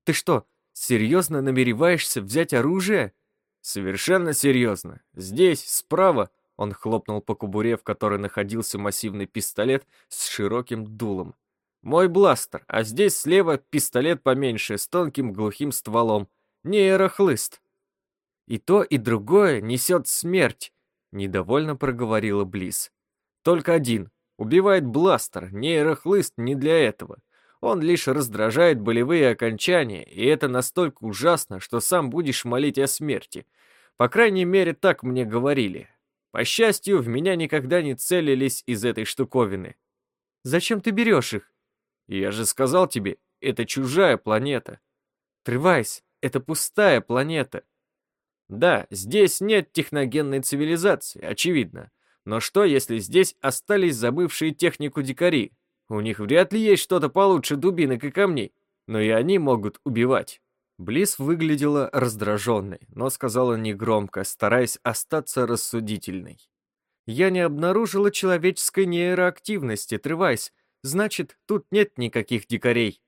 «Ты что, серьезно намереваешься взять оружие?» «Совершенно серьезно. Здесь, справа...» Он хлопнул по кобуре, в которой находился массивный пистолет с широким дулом. «Мой бластер, а здесь слева пистолет поменьше, с тонким глухим стволом. Нейрохлыст. И то, и другое несет смерть, недовольно проговорила Близ. Только один. Убивает бластер, нейрохлыст не для этого. Он лишь раздражает болевые окончания, и это настолько ужасно, что сам будешь молить о смерти. По крайней мере, так мне говорили. По счастью, в меня никогда не целились из этой штуковины. Зачем ты берешь их? Я же сказал тебе, это чужая планета. Тревайс, это пустая планета. Да, здесь нет техногенной цивилизации, очевидно. Но что, если здесь остались забывшие технику дикари? У них вряд ли есть что-то получше дубинок и камней, но и они могут убивать. Близ выглядела раздраженной, но сказала негромко, стараясь остаться рассудительной. «Я не обнаружила человеческой нейроактивности, Тревайс. Значит, тут нет никаких дикарей.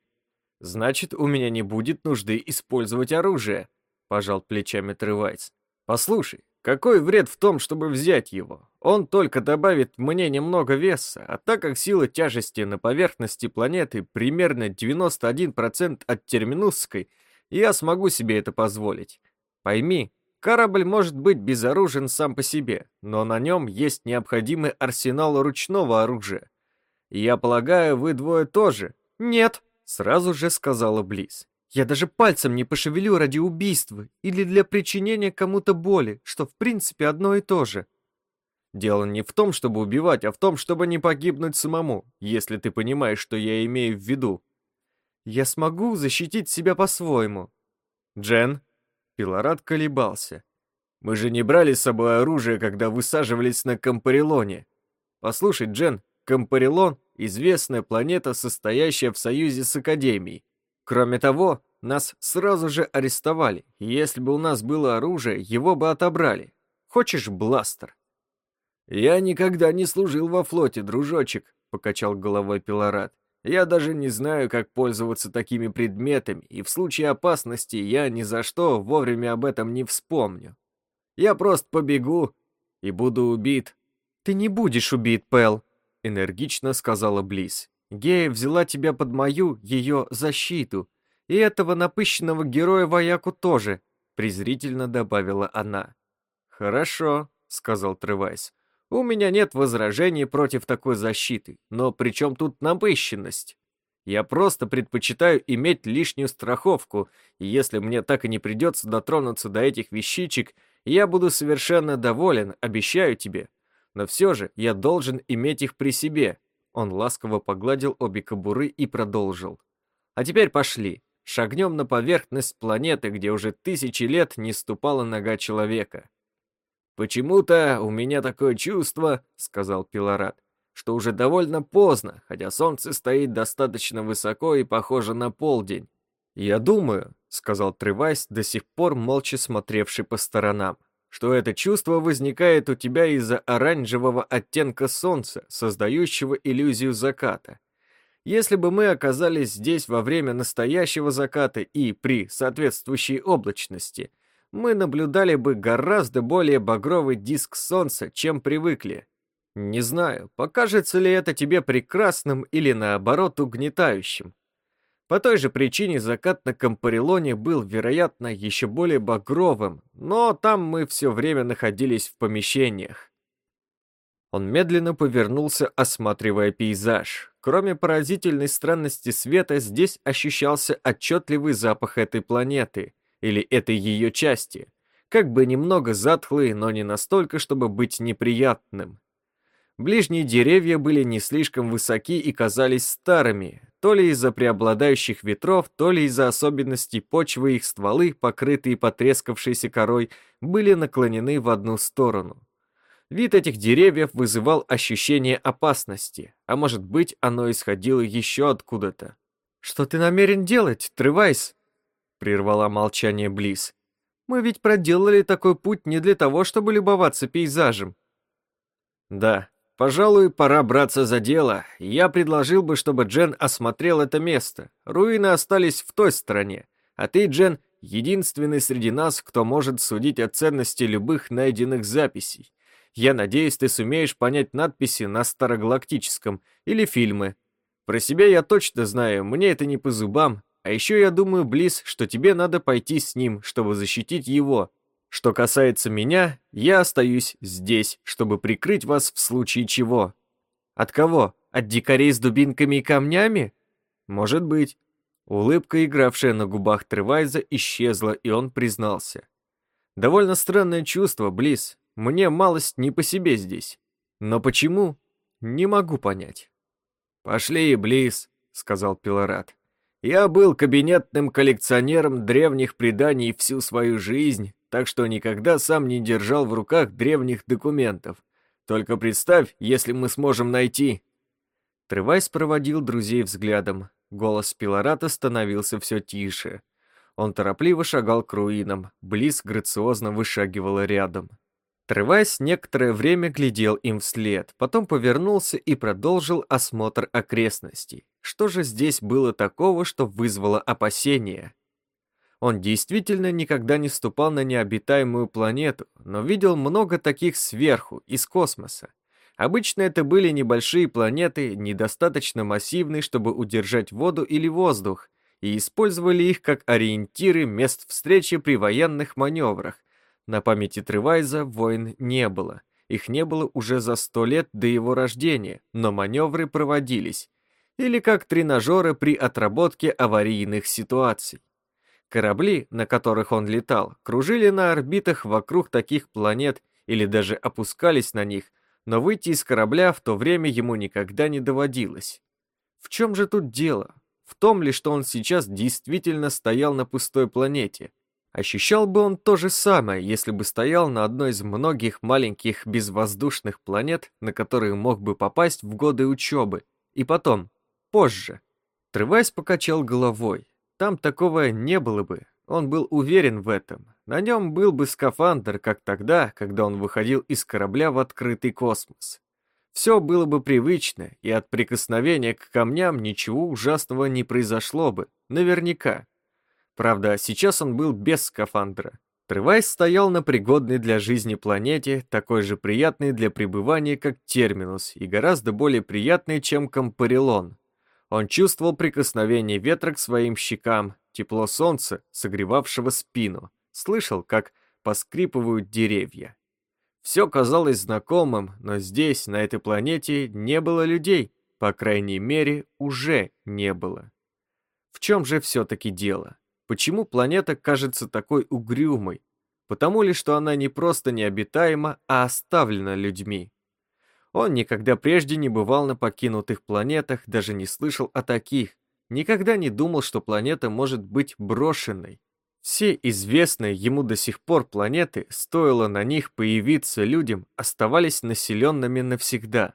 Значит, у меня не будет нужды использовать оружие. — пожал плечами Тревайс. «Послушай, какой вред в том, чтобы взять его? Он только добавит мне немного веса, а так как сила тяжести на поверхности планеты примерно 91% от терминусской, я смогу себе это позволить. Пойми, корабль может быть безоружен сам по себе, но на нем есть необходимый арсенал ручного оружия. Я полагаю, вы двое тоже?» «Нет», — сразу же сказала Близ. Я даже пальцем не пошевелю ради убийства или для причинения кому-то боли, что в принципе одно и то же. Дело не в том, чтобы убивать, а в том, чтобы не погибнуть самому, если ты понимаешь, что я имею в виду. Я смогу защитить себя по-своему. Джен? Пилорат колебался. Мы же не брали с собой оружие, когда высаживались на Кампарилоне. Послушай, Джен, Кампарилон — известная планета, состоящая в союзе с Академией. Кроме того, нас сразу же арестовали. Если бы у нас было оружие, его бы отобрали. Хочешь бластер?» «Я никогда не служил во флоте, дружочек», — покачал головой Пилорат. «Я даже не знаю, как пользоваться такими предметами, и в случае опасности я ни за что вовремя об этом не вспомню. Я просто побегу и буду убит». «Ты не будешь убит, Пэл», — энергично сказала Близ. Гея взяла тебя под мою, ее защиту. И этого напыщенного героя-вояку тоже», — презрительно добавила она. «Хорошо», — сказал Тревайс. «У меня нет возражений против такой защиты, но при чем тут напыщенность? Я просто предпочитаю иметь лишнюю страховку, и если мне так и не придется дотронуться до этих вещичек, я буду совершенно доволен, обещаю тебе. Но все же я должен иметь их при себе, он ласково погладил обе кобуры и продолжил. «А теперь пошли. Шагнем на поверхность планеты, где уже тысячи лет не ступала нога человека». «Почему-то у меня такое чувство», — сказал Пилорат, что уже довольно поздно, хотя солнце стоит достаточно высоко и похоже на полдень. «Я думаю», — сказал Тревайс, до сих пор молча смотревший по сторонам, что это чувство возникает у тебя из-за оранжевого оттенка солнца, создающего иллюзию заката. Если бы мы оказались здесь во время настоящего заката и при соответствующей облачности, мы наблюдали бы гораздо более багровый диск солнца, чем привыкли. Не знаю, покажется ли это тебе прекрасным или наоборот угнетающим. По той же причине закат на Кампарилоне был, вероятно, еще более багровым, но там мы все время находились в помещениях. Он медленно повернулся, осматривая пейзаж. Кроме поразительной странности света, здесь ощущался отчетливый запах этой планеты, или этой ее части, как бы немного затхлый, но не настолько, чтобы быть неприятным. Ближние деревья были не слишком высоки и казались старыми, то ли из-за преобладающих ветров, то ли из-за особенностей почвы их стволы, покрытые потрескавшейся корой, были наклонены в одну сторону. Вид этих деревьев вызывал ощущение опасности, а может быть, оно исходило еще откуда-то. «Что ты намерен делать, Тревайс?» — прервала молчание Близ. «Мы ведь проделали такой путь не для того, чтобы любоваться пейзажем». «Да, Пожалуй, пора браться за дело. Я предложил бы, чтобы Джен осмотрел это место. Руины остались в той стороне. А ты, Джен, единственный среди нас, кто может судить о ценности любых найденных записей. Я надеюсь, ты сумеешь понять надписи на старогалактическом или фильмы. Про себя я точно знаю, мне это не по зубам. А еще я думаю, Близ, что тебе надо пойти с ним, чтобы защитить его, что касается меня, я остаюсь здесь, чтобы прикрыть вас в случае чего. От кого? От дикарей с дубинками и камнями? Может быть. Улыбка, игравшая на губах Тревайза, исчезла, и он признался. Довольно странное чувство, Близ. Мне малость не по себе здесь. Но почему? Не могу понять. «Пошли, Близ», — сказал Пилорат. «Я был кабинетным коллекционером древних преданий всю свою жизнь, так что никогда сам не держал в руках древних документов. Только представь, если мы сможем найти...» Тревайс проводил друзей взглядом. Голос Пилората становился все тише. Он торопливо шагал к руинам, Близ грациозно вышагивала рядом. Тревайс некоторое время глядел им вслед, потом повернулся и продолжил осмотр окрестностей. Что же здесь было такого, что вызвало опасения? Он действительно никогда не ступал на необитаемую планету, но видел много таких сверху, из космоса. Обычно это были небольшие планеты, недостаточно массивные, чтобы удержать воду или воздух, и использовали их как ориентиры мест встречи при военных маневрах. На памяти Тревайза войн не было. Их не было уже за сто лет до его рождения, но маневры проводились. Или как тренажеры при отработке аварийных ситуаций. Корабли, на которых он летал, кружили на орбитах вокруг таких планет или даже опускались на них, но выйти из корабля в то время ему никогда не доводилось. В чем же тут дело? В том ли, что он сейчас действительно стоял на пустой планете? Ощущал бы он то же самое, если бы стоял на одной из многих маленьких безвоздушных планет, на которые мог бы попасть в годы учебы, и потом, позже. Тревайс покачал головой. Там такого не было бы, он был уверен в этом. На нем был бы скафандр, как тогда, когда он выходил из корабля в открытый космос. Все было бы привычно, и от прикосновения к камням ничего ужасного не произошло бы, наверняка. Правда, сейчас он был без скафандра. Тревайс стоял на пригодной для жизни планете, такой же приятной для пребывания, как Терминус, и гораздо более приятной, чем Кампарилон. Он чувствовал прикосновение ветра к своим щекам, тепло солнца, согревавшего спину, слышал, как поскрипывают деревья. Все казалось знакомым, но здесь, на этой планете, не было людей, по крайней мере, уже не было. В чем же все-таки дело? Почему планета кажется такой угрюмой? Потому ли, что она не просто необитаема, а оставлена людьми? Он никогда прежде не бывал на покинутых планетах, даже не слышал о таких, никогда не думал, что планета может быть брошенной. Все известные ему до сих пор планеты, стоило на них появиться людям, оставались населенными навсегда.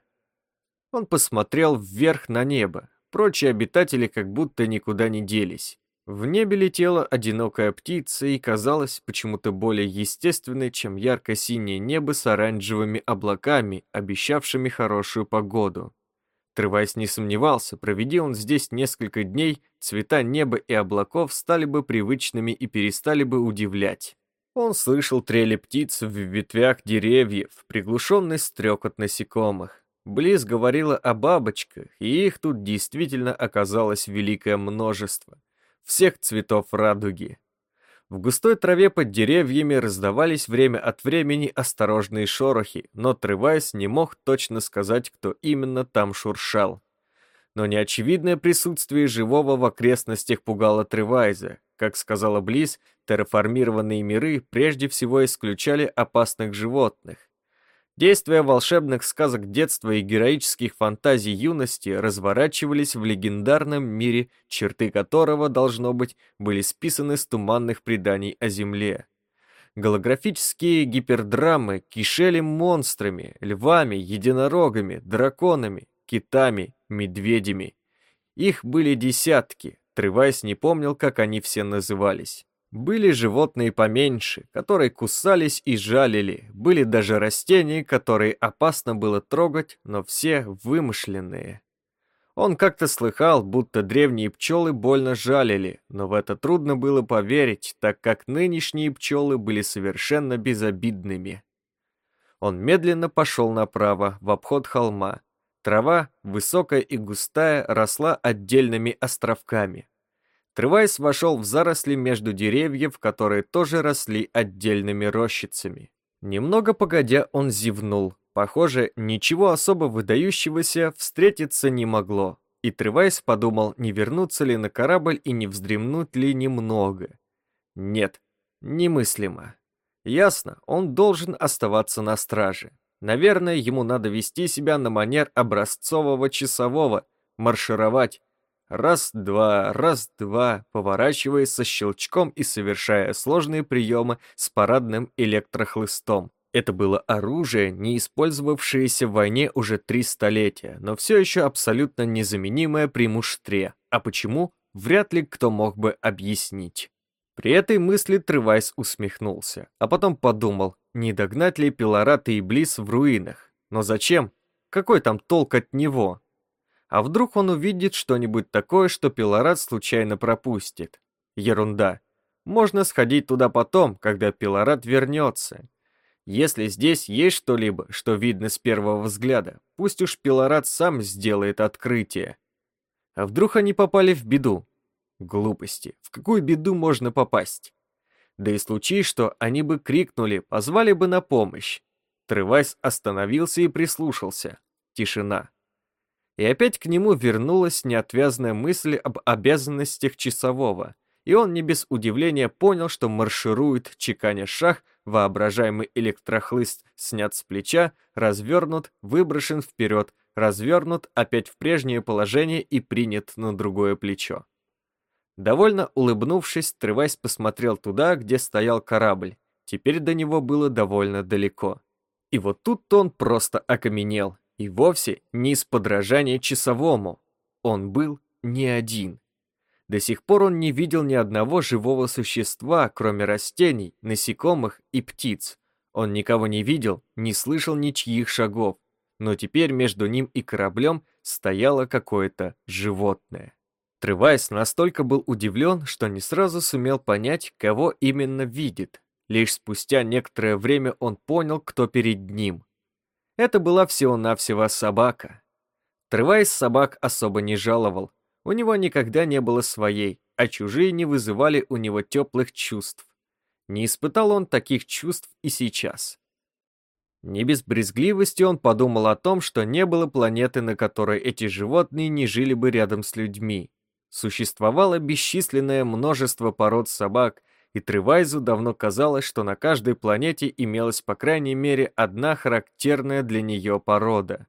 Он посмотрел вверх на небо. Прочие обитатели как будто никуда не делись. В небе летела одинокая птица и казалась почему-то более естественной, чем ярко-синее небо с оранжевыми облаками, обещавшими хорошую погоду. Трываясь не сомневался, проведи он здесь несколько дней, цвета неба и облаков стали бы привычными и перестали бы удивлять. Он слышал трели птиц в ветвях деревьев, приглушенный стрекот насекомых. Близ говорила о бабочках, и их тут действительно оказалось великое множество. Всех цветов радуги. В густой траве под деревьями раздавались время от времени осторожные шорохи, но Тревайс не мог точно сказать, кто именно там шуршал. Но неочевидное присутствие живого в окрестностях пугало Тревайза. Как сказала Близ, терраформированные миры прежде всего исключали опасных животных. Действия волшебных сказок детства и героических фантазий юности разворачивались в легендарном мире, черты которого, должно быть, были списаны с туманных преданий о Земле. Голографические гипердрамы кишели монстрами, львами, единорогами, драконами, китами, медведями. Их были десятки, Тревайс не помнил, как они все назывались. Были животные поменьше, которые кусались и жалили, были даже растения, которые опасно было трогать, но все вымышленные. Он как-то слыхал, будто древние пчелы больно жалили, но в это трудно было поверить, так как нынешние пчелы были совершенно безобидными. Он медленно пошел направо, в обход холма. Трава, высокая и густая, росла отдельными островками. Тревайс вошел в заросли между деревьев, которые тоже росли отдельными рощицами. Немного погодя, он зевнул. Похоже, ничего особо выдающегося встретиться не могло. И Тревайс подумал, не вернуться ли на корабль и не вздремнуть ли немного. Нет, немыслимо. Ясно, он должен оставаться на страже. Наверное, ему надо вести себя на манер образцового часового, маршировать, Раз-два, раз-два, поворачиваясь со щелчком и совершая сложные приемы с парадным электрохлыстом. Это было оружие, не использовавшееся в войне уже три столетия, но все еще абсолютно незаменимое при муштре. А почему? Вряд ли кто мог бы объяснить. При этой мысли Тревайс усмехнулся, а потом подумал, не догнать ли Пилората и Близ в руинах. Но зачем? Какой там толк от него? А вдруг он увидит что-нибудь такое, что Пилорат случайно пропустит? Ерунда. Можно сходить туда потом, когда Пилорат вернется. Если здесь есть что-либо, что видно с первого взгляда, пусть уж Пилорат сам сделает открытие. А вдруг они попали в беду? Глупости. В какую беду можно попасть? Да и случай, что они бы крикнули, позвали бы на помощь. Трывайс остановился и прислушался. Тишина. И опять к нему вернулась неотвязная мысль об обязанностях часового, и он не без удивления понял, что марширует, чеканя шаг, воображаемый электрохлыст снят с плеча, развернут, выброшен вперед, развернут опять в прежнее положение и принят на другое плечо. Довольно улыбнувшись, Тревайс посмотрел туда, где стоял корабль. Теперь до него было довольно далеко. И вот тут он просто окаменел, и вовсе не из подражания часовому. Он был не один. До сих пор он не видел ни одного живого существа, кроме растений, насекомых и птиц. Он никого не видел, не слышал ничьих шагов. Но теперь между ним и кораблем стояло какое-то животное. Тревайс настолько был удивлен, что не сразу сумел понять, кого именно видит. Лишь спустя некоторое время он понял, кто перед ним. Это была всего-навсего собака. Тревайс собак особо не жаловал. У него никогда не было своей, а чужие не вызывали у него теплых чувств. Не испытал он таких чувств и сейчас. Не без брезгливости он подумал о том, что не было планеты, на которой эти животные не жили бы рядом с людьми. Существовало бесчисленное множество пород собак, и Тревайзу давно казалось, что на каждой планете имелась по крайней мере одна характерная для нее порода.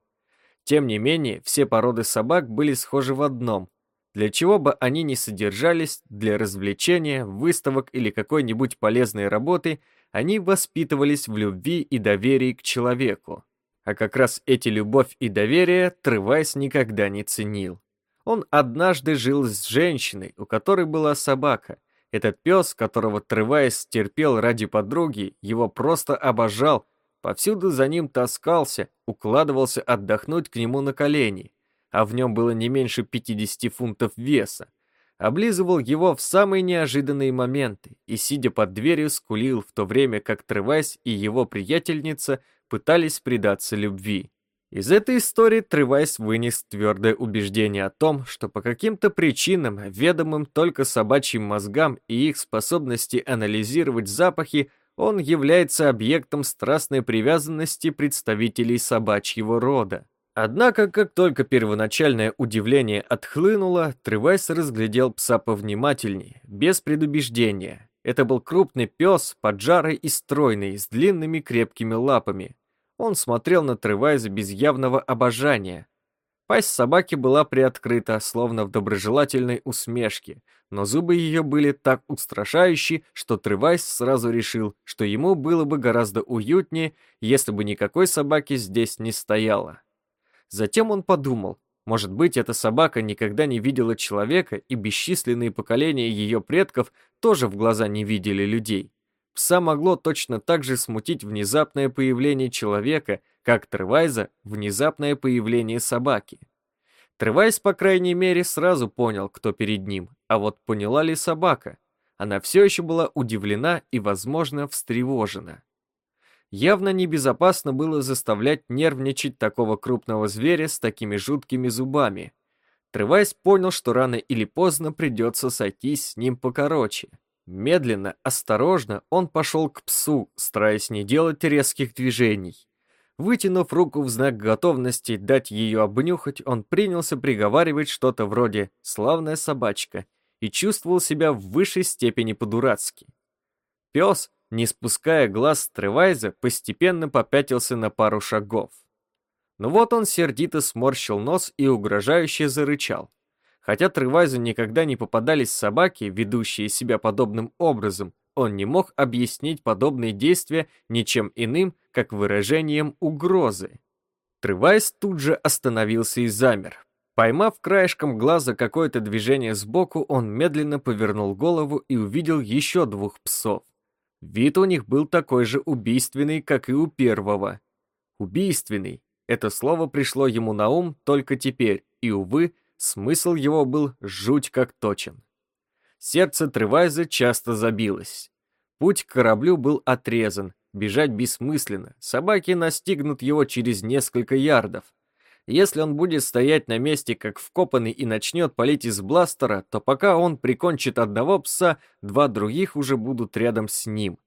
Тем не менее, все породы собак были схожи в одном. Для чего бы они ни содержались, для развлечения, выставок или какой-нибудь полезной работы, они воспитывались в любви и доверии к человеку. А как раз эти любовь и доверие Тревайс никогда не ценил. Он однажды жил с женщиной, у которой была собака. Этот пес, которого Тревайс терпел ради подруги, его просто обожал, повсюду за ним таскался, укладывался отдохнуть к нему на колени, а в нем было не меньше 50 фунтов веса. Облизывал его в самые неожиданные моменты и, сидя под дверью, скулил в то время, как Тревайс и его приятельница пытались предаться любви. Из этой истории Тревайс вынес твердое убеждение о том, что по каким-то причинам, ведомым только собачьим мозгам и их способности анализировать запахи, он является объектом страстной привязанности представителей собачьего рода. Однако, как только первоначальное удивление отхлынуло, Тревайс разглядел пса повнимательнее, без предубеждения. Это был крупный пес, поджарый и стройный, с длинными крепкими лапами, он смотрел на Тревайза без явного обожания. Пасть собаки была приоткрыта, словно в доброжелательной усмешке, но зубы ее были так устрашающие, что Тревайс сразу решил, что ему было бы гораздо уютнее, если бы никакой собаки здесь не стояло. Затем он подумал, может быть, эта собака никогда не видела человека, и бесчисленные поколения ее предков тоже в глаза не видели людей. Пса могло точно так же смутить внезапное появление человека, как Тревайза внезапное появление собаки. Тревайз, по крайней мере, сразу понял, кто перед ним, а вот поняла ли собака? Она все еще была удивлена и, возможно, встревожена. Явно небезопасно было заставлять нервничать такого крупного зверя с такими жуткими зубами. Тревайз понял, что рано или поздно придется сойтись с ним покороче. Медленно, осторожно он пошел к псу, стараясь не делать резких движений. Вытянув руку в знак готовности дать ее обнюхать, он принялся приговаривать что-то вроде «славная собачка» и чувствовал себя в высшей степени по-дурацки. Пес, не спуская глаз с Тревайза, постепенно попятился на пару шагов. Но вот он сердито сморщил нос и угрожающе зарычал. Хотя Тревайзу никогда не попадались собаки, ведущие себя подобным образом, он не мог объяснить подобные действия ничем иным, как выражением угрозы. Тревайз тут же остановился и замер. Поймав краешком глаза какое-то движение сбоку, он медленно повернул голову и увидел еще двух псов. Вид у них был такой же убийственный, как и у первого. Убийственный. Это слово пришло ему на ум только теперь, и, увы, Смысл его был жуть как точен. Сердце Тревайза часто забилось. Путь к кораблю был отрезан, бежать бессмысленно, собаки настигнут его через несколько ярдов. Если он будет стоять на месте как вкопанный и начнет палить из бластера, то пока он прикончит одного пса, два других уже будут рядом с ним.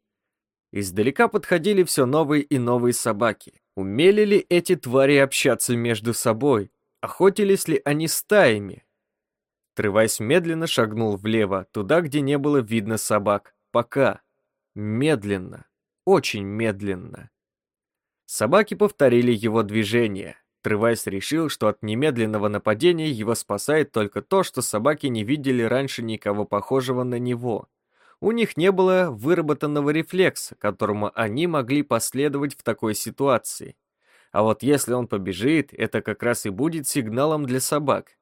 Издалека подходили все новые и новые собаки. Умели ли эти твари общаться между собой? Охотились ли они стаями? Трывайс медленно шагнул влево, туда, где не было видно собак. Пока. Медленно. Очень медленно. Собаки повторили его движение. Трывайс решил, что от немедленного нападения его спасает только то, что собаки не видели раньше никого похожего на него. У них не было выработанного рефлекса, которому они могли последовать в такой ситуации. А вот если он побежит, это как раз и будет сигналом для собак.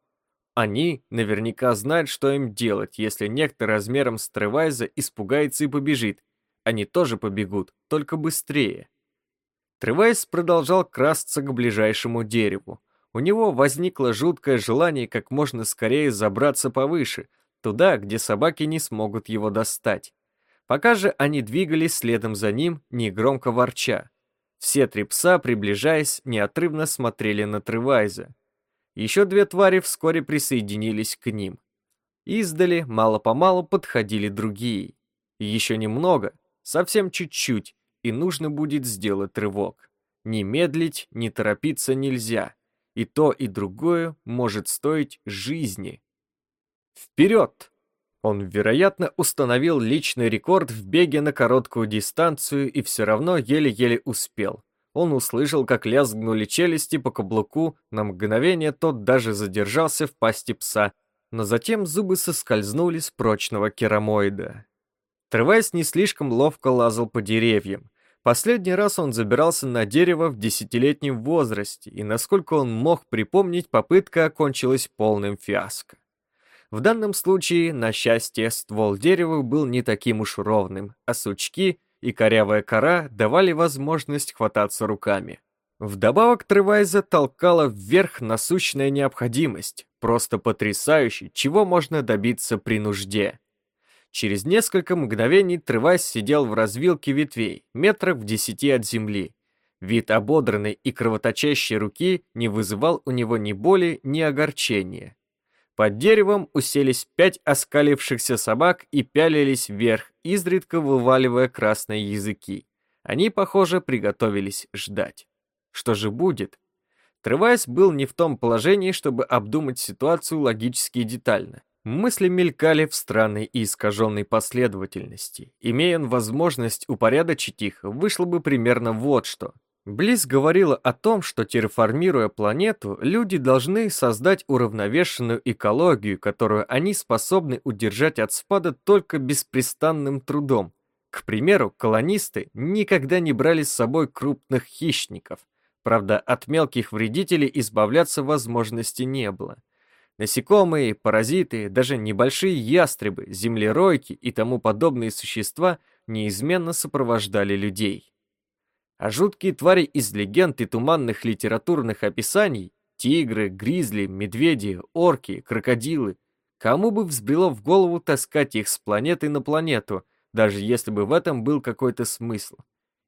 Они наверняка знают, что им делать, если некто размером с Тревайза испугается и побежит. Они тоже побегут, только быстрее. Тревайз продолжал красться к ближайшему дереву. У него возникло жуткое желание как можно скорее забраться повыше, туда, где собаки не смогут его достать. Пока же они двигались следом за ним, негромко ворча. Все три пса, приближаясь, неотрывно смотрели на Тревайза. Еще две твари вскоре присоединились к ним. Издали мало-помалу подходили другие. Еще немного, совсем чуть-чуть, и нужно будет сделать рывок. Ни медлить, ни торопиться нельзя. И то, и другое может стоить жизни. Вперед! Он, вероятно, установил личный рекорд в беге на короткую дистанцию и все равно еле-еле успел. Он услышал, как лязгнули челюсти по каблуку, на мгновение тот даже задержался в пасти пса, но затем зубы соскользнули с прочного керамоида. Тревайс не слишком ловко лазал по деревьям. Последний раз он забирался на дерево в десятилетнем возрасте, и насколько он мог припомнить, попытка окончилась полным фиаско. В данном случае, на счастье, ствол дерева был не таким уж ровным, а сучки и корявая кора давали возможность хвататься руками. Вдобавок Тревайза толкала вверх насущная необходимость, просто потрясающий, чего можно добиться при нужде. Через несколько мгновений Тревайс сидел в развилке ветвей, метрах в десяти от земли. Вид ободранной и кровоточащей руки не вызывал у него ни боли, ни огорчения. Под деревом уселись пять оскалившихся собак и пялились вверх, изредка вываливая красные языки. Они, похоже, приготовились ждать. Что же будет? Тревайс был не в том положении, чтобы обдумать ситуацию логически и детально. Мысли мелькали в странной и искаженной последовательности. Имея он возможность упорядочить их, вышло бы примерно вот что. Близ говорила о том, что терраформируя планету, люди должны создать уравновешенную экологию, которую они способны удержать от спада только беспрестанным трудом. К примеру, колонисты никогда не брали с собой крупных хищников. Правда, от мелких вредителей избавляться возможности не было. Насекомые, паразиты, даже небольшие ястребы, землеройки и тому подобные существа неизменно сопровождали людей. А жуткие твари из легенд и туманных литературных описаний — тигры, гризли, медведи, орки, крокодилы — кому бы взбрело в голову таскать их с планеты на планету, даже если бы в этом был какой-то смысл?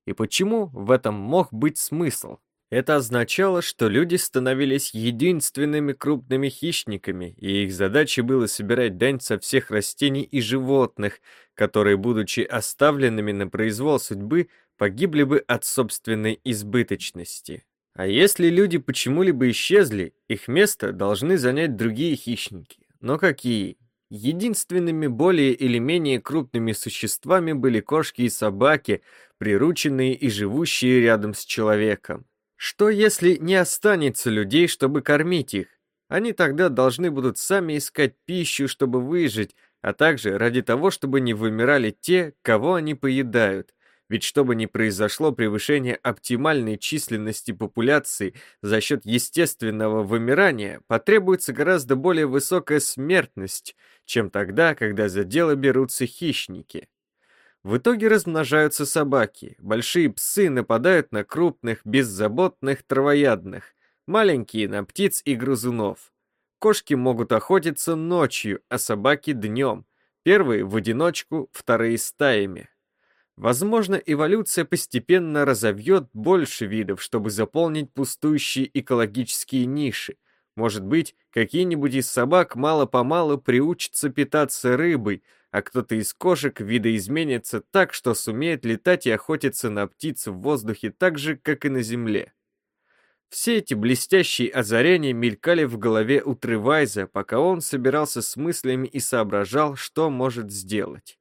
И почему в этом мог быть смысл? Это означало, что люди становились единственными крупными хищниками, и их задачей было собирать дань со всех растений и животных, которые, будучи оставленными на произвол судьбы, погибли бы от собственной избыточности. А если люди почему-либо исчезли, их место должны занять другие хищники. Но какие? Единственными более или менее крупными существами были кошки и собаки, прирученные и живущие рядом с человеком. Что если не останется людей, чтобы кормить их? Они тогда должны будут сами искать пищу, чтобы выжить, а также ради того, чтобы не вымирали те, кого они поедают. Ведь чтобы не произошло превышение оптимальной численности популяции за счет естественного вымирания, потребуется гораздо более высокая смертность, чем тогда, когда за дело берутся хищники. В итоге размножаются собаки. Большие псы нападают на крупных, беззаботных травоядных, маленькие на птиц и грызунов. Кошки могут охотиться ночью, а собаки днем. Первые в одиночку, вторые стаями. Возможно, эволюция постепенно разовьет больше видов, чтобы заполнить пустующие экологические ниши. Может быть, какие-нибудь из собак мало-помалу приучатся питаться рыбой, а кто-то из кошек видоизменится так, что сумеет летать и охотиться на птиц в воздухе так же, как и на земле. Все эти блестящие озарения мелькали в голове у Тревайза, пока он собирался с мыслями и соображал, что может сделать.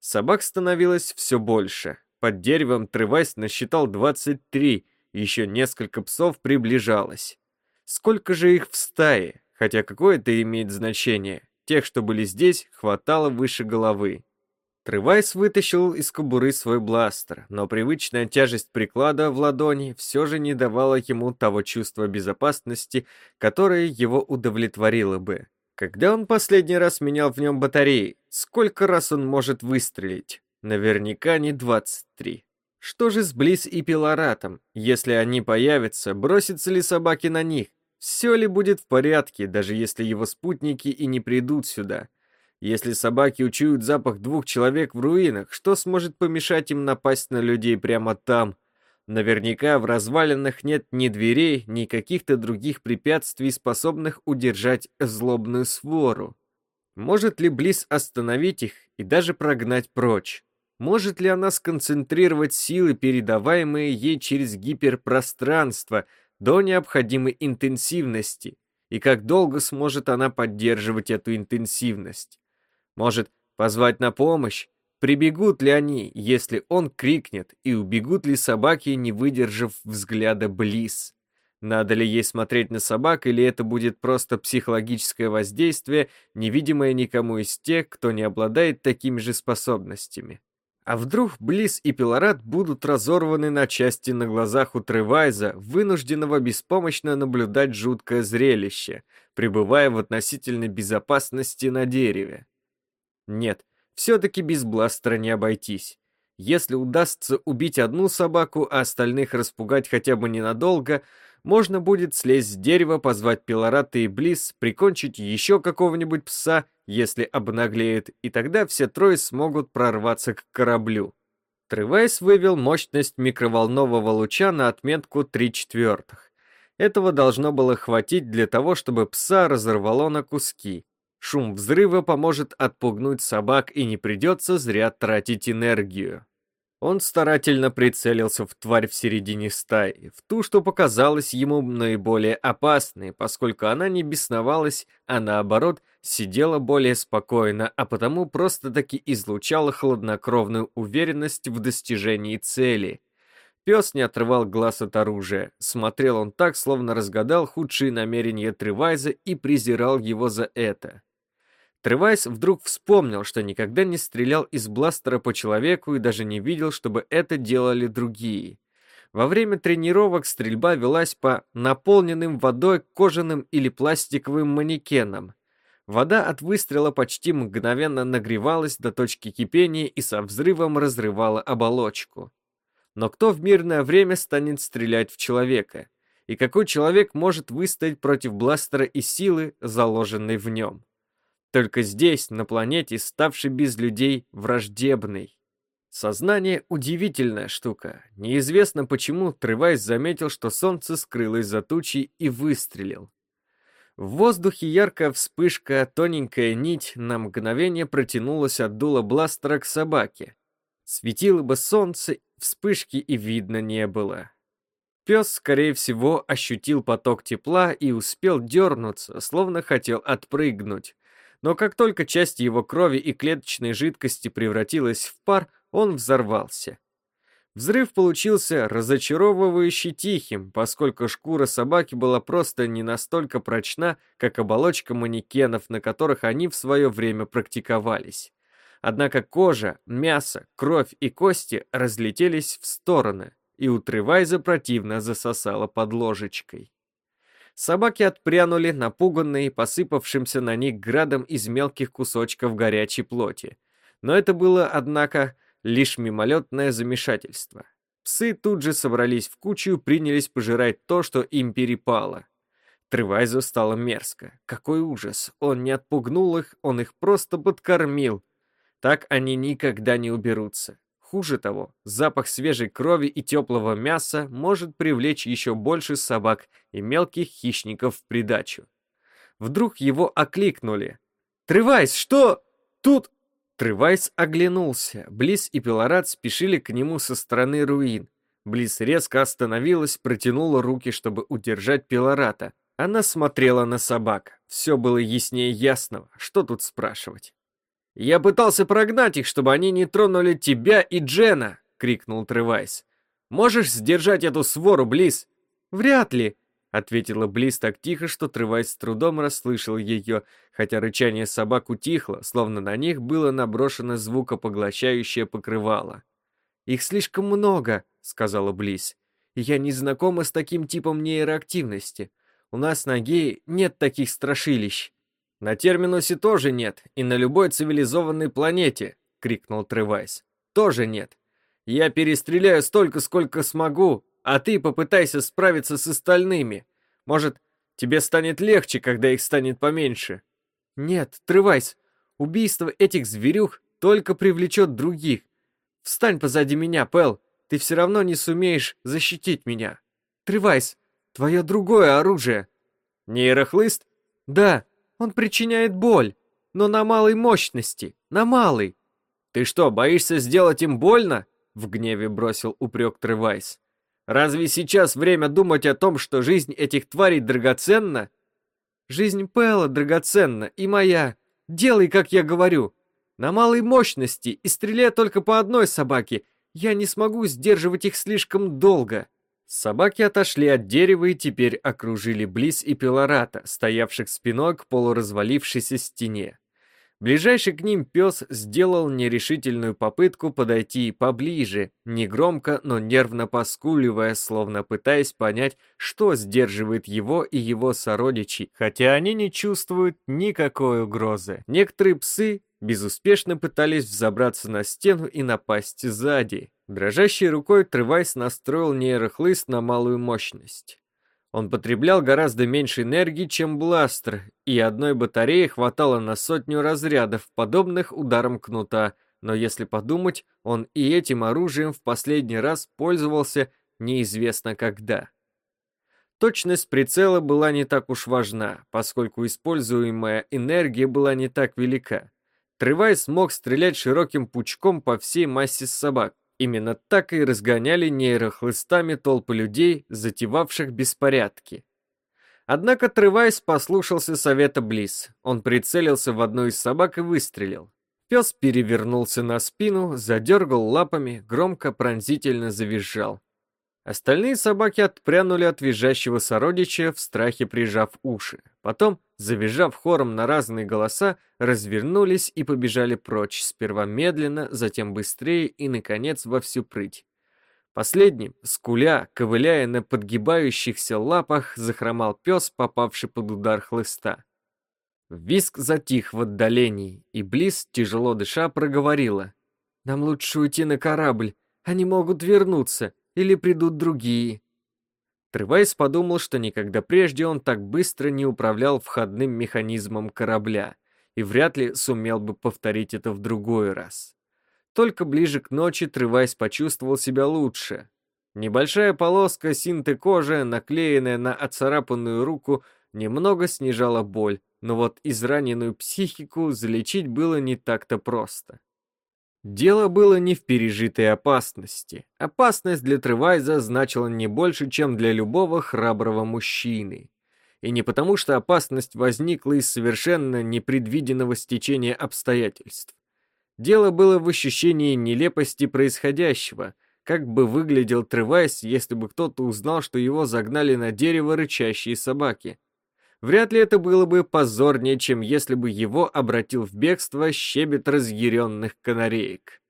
Собак становилось все больше. Под деревом Тревайз насчитал 23, еще несколько псов приближалось. Сколько же их в стае? Хотя какое это имеет значение? Тех, что были здесь, хватало выше головы. Тревайс вытащил из кобуры свой бластер, но привычная тяжесть приклада в ладони все же не давала ему того чувства безопасности, которое его удовлетворило бы. Когда он последний раз менял в нем батареи, сколько раз он может выстрелить? Наверняка не 23. Что же с Близ и Пилоратом? Если они появятся, бросятся ли собаки на них? Все ли будет в порядке, даже если его спутники и не придут сюда? Если собаки учуют запах двух человек в руинах, что сможет помешать им напасть на людей прямо там? Наверняка в развалинах нет ни дверей, ни каких-то других препятствий, способных удержать злобную свору. Может ли Близ остановить их и даже прогнать прочь? Может ли она сконцентрировать силы, передаваемые ей через гиперпространство, до необходимой интенсивности, и как долго сможет она поддерживать эту интенсивность. Может, позвать на помощь? Прибегут ли они, если он крикнет, и убегут ли собаки, не выдержав взгляда Близ? Надо ли ей смотреть на собак, или это будет просто психологическое воздействие, невидимое никому из тех, кто не обладает такими же способностями? А вдруг Близ и Пилорат будут разорваны на части на глазах у Тревайза, вынужденного беспомощно наблюдать жуткое зрелище, пребывая в относительной безопасности на дереве? Нет, все-таки без бластера не обойтись. Если удастся убить одну собаку, а остальных распугать хотя бы ненадолго, можно будет слезть с дерева, позвать Пилората и Близ, прикончить еще какого-нибудь пса, если обнаглеет, и тогда все трое смогут прорваться к кораблю. Тревайс вывел мощность микроволнового луча на отметку 3 четвертых. Этого должно было хватить для того, чтобы пса разорвало на куски. Шум взрыва поможет отпугнуть собак и не придется зря тратить энергию. Он старательно прицелился в тварь в середине стаи, в ту, что показалась ему наиболее опасной, поскольку она не бесновалась, а наоборот, сидела более спокойно, а потому просто-таки излучала хладнокровную уверенность в достижении цели. Пес не отрывал глаз от оружия, смотрел он так, словно разгадал худшие намерения Тревайза и презирал его за это. Тревайс вдруг вспомнил, что никогда не стрелял из бластера по человеку и даже не видел, чтобы это делали другие. Во время тренировок стрельба велась по наполненным водой кожаным или пластиковым манекенам. Вода от выстрела почти мгновенно нагревалась до точки кипения и со взрывом разрывала оболочку. Но кто в мирное время станет стрелять в человека? И какой человек может выстоять против бластера и силы, заложенной в нем? Только здесь, на планете, ставшей без людей, враждебной. Сознание — удивительная штука. Неизвестно почему Тревайс заметил, что солнце скрылось за тучей и выстрелил. В воздухе яркая вспышка, тоненькая нить на мгновение протянулась от дула бластера к собаке. Светило бы солнце, вспышки и видно не было. Пес, скорее всего, ощутил поток тепла и успел дернуться, словно хотел отпрыгнуть но как только часть его крови и клеточной жидкости превратилась в пар, он взорвался. Взрыв получился разочаровывающе тихим, поскольку шкура собаки была просто не настолько прочна, как оболочка манекенов, на которых они в свое время практиковались. Однако кожа, мясо, кровь и кости разлетелись в стороны, и у Тревайза противно засосало под ложечкой. Собаки отпрянули, напуганные посыпавшимся на них градом из мелких кусочков горячей плоти. Но это было, однако, лишь мимолетное замешательство. Псы тут же собрались в кучу и принялись пожирать то, что им перепало. Тревайзу стало мерзко. Какой ужас! Он не отпугнул их, он их просто подкормил. Так они никогда не уберутся. Хуже того, запах свежей крови и теплого мяса может привлечь еще больше собак и мелких хищников в придачу. Вдруг его окликнули. «Трывайс, что? Тут...» Трывайс оглянулся. Близ и Пилорат спешили к нему со стороны руин. Близ резко остановилась, протянула руки, чтобы удержать Пилората. Она смотрела на собак. Все было яснее ясного. Что тут спрашивать? «Я пытался прогнать их, чтобы они не тронули тебя и Джена!» — крикнул Тревайс. «Можешь сдержать эту свору, Близ?» «Вряд ли», — ответила Близ так тихо, что Тревайс с трудом расслышал ее, хотя рычание собак утихло, словно на них было наброшено звукопоглощающее покрывало. «Их слишком много», — сказала Близ. «Я не знакома с таким типом нейроактивности. У нас на Гее нет таких страшилищ». «На терминусе тоже нет, и на любой цивилизованной планете!» — крикнул Тревайс. «Тоже нет. Я перестреляю столько, сколько смогу, а ты попытайся справиться с остальными. Может, тебе станет легче, когда их станет поменьше?» «Нет, Тревайс, убийство этих зверюх только привлечет других. Встань позади меня, Пэл, ты все равно не сумеешь защитить меня. Тревайс, твое другое оружие». «Нейрохлыст?» «Да, он причиняет боль, но на малой мощности, на малой. Ты что, боишься сделать им больно? В гневе бросил упрек Тревайс. Разве сейчас время думать о том, что жизнь этих тварей драгоценна? Жизнь Пэла драгоценна, и моя. Делай, как я говорю. На малой мощности и стреляй только по одной собаке. Я не смогу сдерживать их слишком долго. Собаки отошли от дерева и теперь окружили Близ и Пилората, стоявших спиной к полуразвалившейся стене. Ближайший к ним пес сделал нерешительную попытку подойти поближе, негромко, но нервно поскуливая, словно пытаясь понять, что сдерживает его и его сородичей, хотя они не чувствуют никакой угрозы. Некоторые псы безуспешно пытались взобраться на стену и напасть сзади. Дрожащей рукой Тревайс настроил нейрохлыст на малую мощность. Он потреблял гораздо меньше энергии, чем бластер, и одной батареи хватало на сотню разрядов, подобных ударам кнута, но если подумать, он и этим оружием в последний раз пользовался неизвестно когда. Точность прицела была не так уж важна, поскольку используемая энергия была не так велика. Тревай смог стрелять широким пучком по всей массе собак, Именно так и разгоняли нейрохлыстами толпы людей, затевавших беспорядки. Однако Тревайс послушался совета Близ. Он прицелился в одну из собак и выстрелил. Пес перевернулся на спину, задергал лапами, громко пронзительно завизжал. Остальные собаки отпрянули от визжащего сородича, в страхе прижав уши. Потом, завизжав хором на разные голоса, развернулись и побежали прочь, сперва медленно, затем быстрее и, наконец, во всю прыть. Последним, скуля, ковыляя на подгибающихся лапах, захромал пес, попавший под удар хлыста. Виск затих в отдалении, и Близ, тяжело дыша, проговорила. «Нам лучше уйти на корабль, они могут вернуться, или придут другие. Тревайс подумал, что никогда прежде он так быстро не управлял входным механизмом корабля и вряд ли сумел бы повторить это в другой раз. Только ближе к ночи Тревайс почувствовал себя лучше. Небольшая полоска синты кожи, наклеенная на оцарапанную руку, немного снижала боль, но вот израненную психику залечить было не так-то просто. Дело было не в пережитой опасности. Опасность для Тревайза значила не больше, чем для любого храброго мужчины. И не потому, что опасность возникла из совершенно непредвиденного стечения обстоятельств. Дело было в ощущении нелепости происходящего, как бы выглядел Тревайс, если бы кто-то узнал, что его загнали на дерево рычащие собаки. Вряд ли это было бы позорнее, чем если бы его обратил в бегство щебет разъяренных канареек.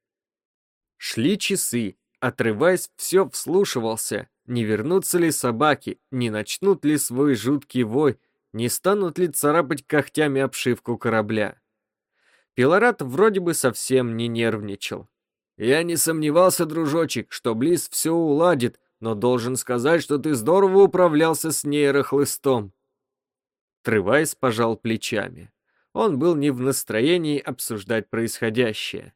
Шли часы, отрываясь, все вслушивался, не вернутся ли собаки, не начнут ли свой жуткий вой, не станут ли царапать когтями обшивку корабля. Пилорат вроде бы совсем не нервничал. «Я не сомневался, дружочек, что Близ все уладит, но должен сказать, что ты здорово управлялся с нейрохлыстом. Трывайс пожал плечами. Он был не в настроении обсуждать происходящее.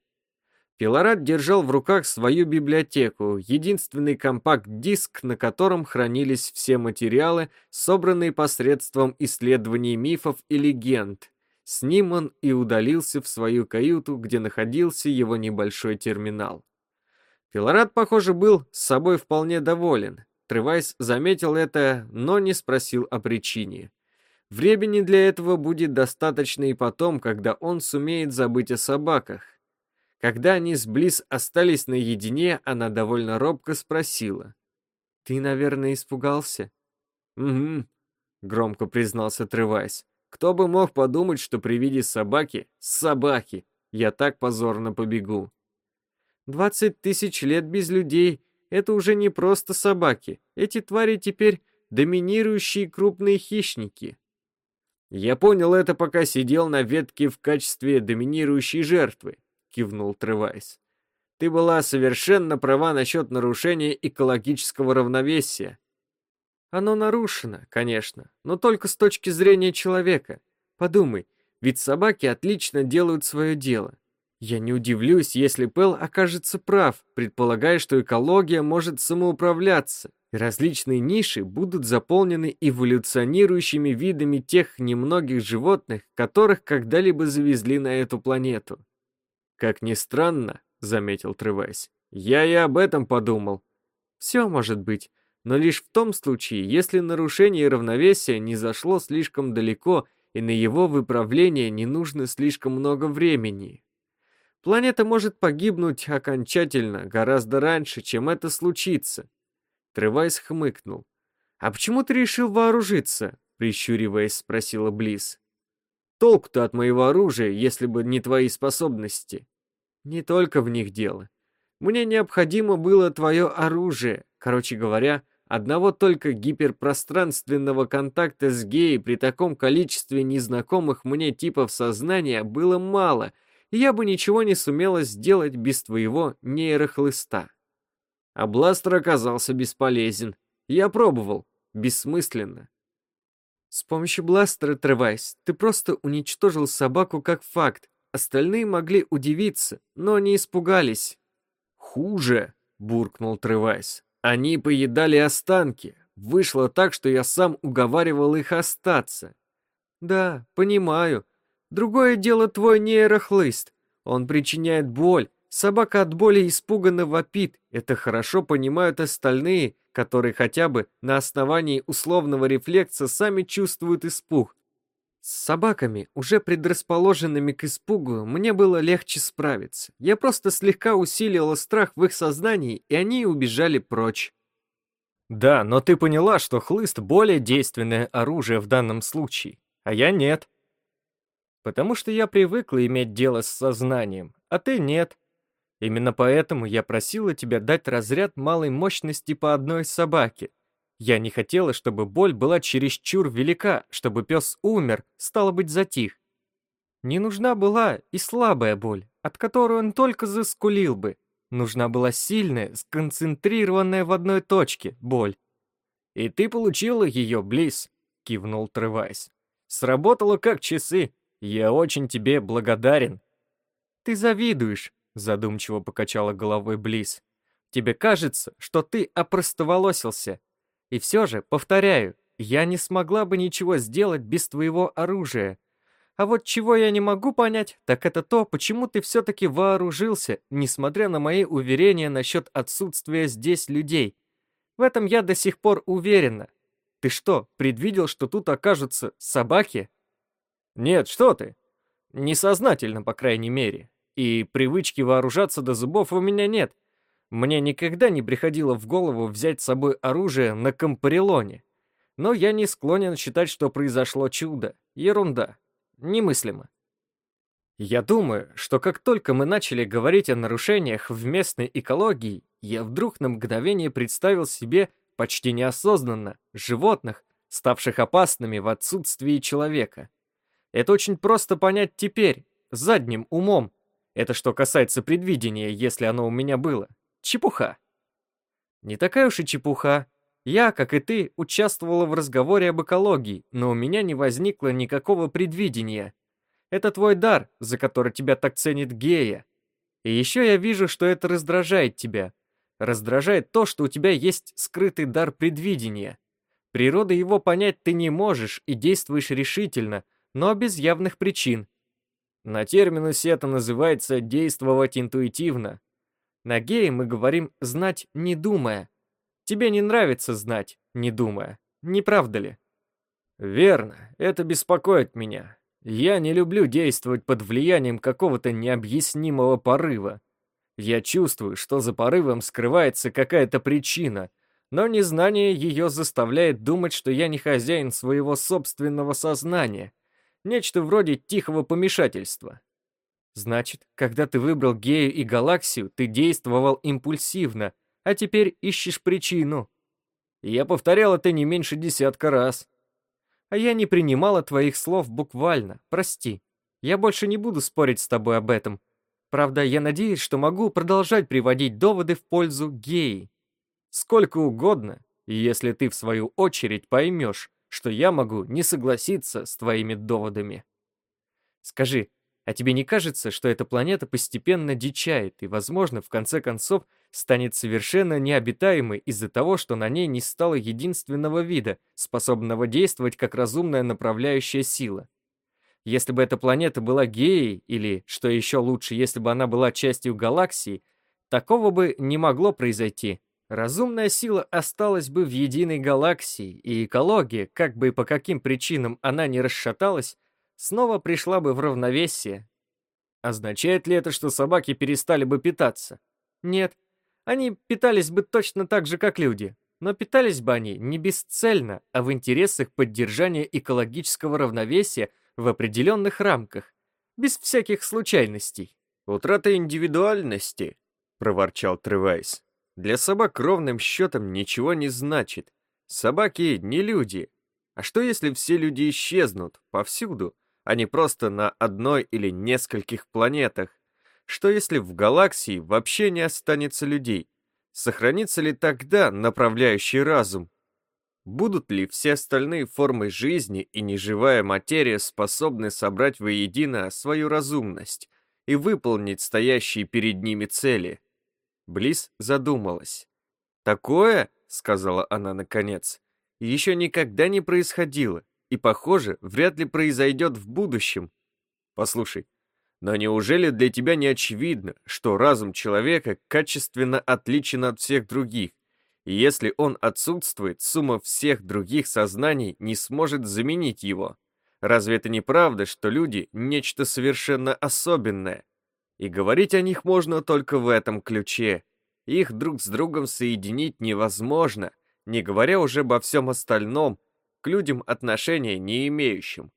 Пилорат держал в руках свою библиотеку, единственный компакт-диск, на котором хранились все материалы, собранные посредством исследований мифов и легенд. С ним он и удалился в свою каюту, где находился его небольшой терминал. Пилорат, похоже, был с собой вполне доволен. Тревайс заметил это, но не спросил о причине. Времени для этого будет достаточно и потом, когда он сумеет забыть о собаках. Когда они с Близ остались наедине, она довольно робко спросила. «Ты, наверное, испугался?» «Угу», — громко признался Тревайс. «Кто бы мог подумать, что при виде собаки, собаки, я так позорно побегу?» «Двадцать тысяч лет без людей — это уже не просто собаки. Эти твари теперь доминирующие крупные хищники. «Я понял это, пока сидел на ветке в качестве доминирующей жертвы», — кивнул Тревайс. «Ты была совершенно права насчет нарушения экологического равновесия». «Оно нарушено, конечно, но только с точки зрения человека. Подумай, ведь собаки отлично делают свое дело. Я не удивлюсь, если Пэл окажется прав, предполагая, что экология может самоуправляться различные ниши будут заполнены эволюционирующими видами тех немногих животных, которых когда-либо завезли на эту планету. «Как ни странно», — заметил Тревайс, — «я и об этом подумал». «Все может быть, но лишь в том случае, если нарушение равновесия не зашло слишком далеко и на его выправление не нужно слишком много времени. Планета может погибнуть окончательно гораздо раньше, чем это случится, Тревайс хмыкнул. «А почему ты решил вооружиться?» — прищуриваясь, спросила Близ. толку-то от моего оружия, если бы не твои способности? Не только в них дело. Мне необходимо было твое оружие. Короче говоря, одного только гиперпространственного контакта с геей при таком количестве незнакомых мне типов сознания было мало, и я бы ничего не сумела сделать без твоего нейрохлыста. А бластер оказался бесполезен. Я пробовал. Бессмысленно. С помощью бластера, Тревайс, ты просто уничтожил собаку как факт. Остальные могли удивиться, но не испугались. Хуже, буркнул Тревайс. Они поедали останки. Вышло так, что я сам уговаривал их остаться. Да, понимаю. Другое дело твой нейрохлыст. Он причиняет боль. Собака от боли испуганно вопит. Это хорошо понимают остальные, которые хотя бы на основании условного рефлекса сами чувствуют испуг. С собаками, уже предрасположенными к испугу, мне было легче справиться. Я просто слегка усилила страх в их сознании, и они убежали прочь. Да, но ты поняла, что хлыст более действенное оружие в данном случае, а я нет. Потому что я привыкла иметь дело с сознанием, а ты нет. Именно поэтому я просила тебя дать разряд малой мощности по одной собаке. Я не хотела, чтобы боль была чересчур велика, чтобы пес умер, стало быть, затих. Не нужна была и слабая боль, от которой он только заскулил бы. Нужна была сильная, сконцентрированная в одной точке боль. «И ты получила ее, Близ», — кивнул Тревайс. «Сработало как часы. Я очень тебе благодарен». «Ты завидуешь», задумчиво покачала головой Близ. Тебе кажется, что ты опростоволосился. И все же, повторяю, я не смогла бы ничего сделать без твоего оружия. А вот чего я не могу понять, так это то, почему ты все-таки вооружился, несмотря на мои уверения насчет отсутствия здесь людей. В этом я до сих пор уверена. Ты что, предвидел, что тут окажутся собаки? Нет, что ты. Несознательно, по крайней мере и привычки вооружаться до зубов у меня нет. Мне никогда не приходило в голову взять с собой оружие на Кампарелоне. Но я не склонен считать, что произошло чудо. Ерунда. Немыслимо. Я думаю, что как только мы начали говорить о нарушениях в местной экологии, я вдруг на мгновение представил себе почти неосознанно животных, ставших опасными в отсутствии человека. Это очень просто понять теперь, задним умом, это что касается предвидения, если оно у меня было. Чепуха. Не такая уж и чепуха. Я, как и ты, участвовала в разговоре об экологии, но у меня не возникло никакого предвидения. Это твой дар, за который тебя так ценит Гея. И еще я вижу, что это раздражает тебя. Раздражает то, что у тебя есть скрытый дар предвидения. Природы его понять ты не можешь и действуешь решительно, но без явных причин. На терминусе это называется «действовать интуитивно». На гее мы говорим «знать, не думая». Тебе не нравится знать, не думая. Не правда ли? Верно, это беспокоит меня. Я не люблю действовать под влиянием какого-то необъяснимого порыва. Я чувствую, что за порывом скрывается какая-то причина, но незнание ее заставляет думать, что я не хозяин своего собственного сознания, Нечто вроде тихого помешательства. Значит, когда ты выбрал гею и галаксию, ты действовал импульсивно, а теперь ищешь причину. Я повторял это не меньше десятка раз. А я не принимала твоих слов буквально, прости. Я больше не буду спорить с тобой об этом. Правда, я надеюсь, что могу продолжать приводить доводы в пользу геи. Сколько угодно, если ты в свою очередь поймешь, что я могу не согласиться с твоими доводами. Скажи, а тебе не кажется, что эта планета постепенно дичает и, возможно, в конце концов станет совершенно необитаемой из-за того, что на ней не стало единственного вида, способного действовать как разумная направляющая сила? Если бы эта планета была геей, или, что еще лучше, если бы она была частью галаксии, такого бы не могло произойти. Разумная сила осталась бы в единой галаксии, и экология, как бы и по каким причинам она не расшаталась, снова пришла бы в равновесие. Означает ли это, что собаки перестали бы питаться? Нет. Они питались бы точно так же, как люди. Но питались бы они не бесцельно, а в интересах поддержания экологического равновесия в определенных рамках, без всяких случайностей. «Утрата индивидуальности», — проворчал Тревайс, — «для собак ровным счетом ничего не значит. Собаки не люди. А что если все люди исчезнут повсюду, а не просто на одной или нескольких планетах? Что если в галаксии вообще не останется людей? Сохранится ли тогда направляющий разум? Будут ли все остальные формы жизни и неживая материя способны собрать воедино свою разумность и выполнить стоящие перед ними цели? Близ задумалась. «Такое, — сказала она наконец, — еще никогда не происходило, и, похоже, вряд ли произойдет в будущем. Послушай, но неужели для тебя не очевидно, что разум человека качественно отличен от всех других, и если он отсутствует, сумма всех других сознаний не сможет заменить его? Разве это не правда, что люди — нечто совершенно особенное? И говорить о них можно только в этом ключе. Их друг с другом соединить невозможно, не говоря уже обо всем остальном, к людям отношения не имеющим.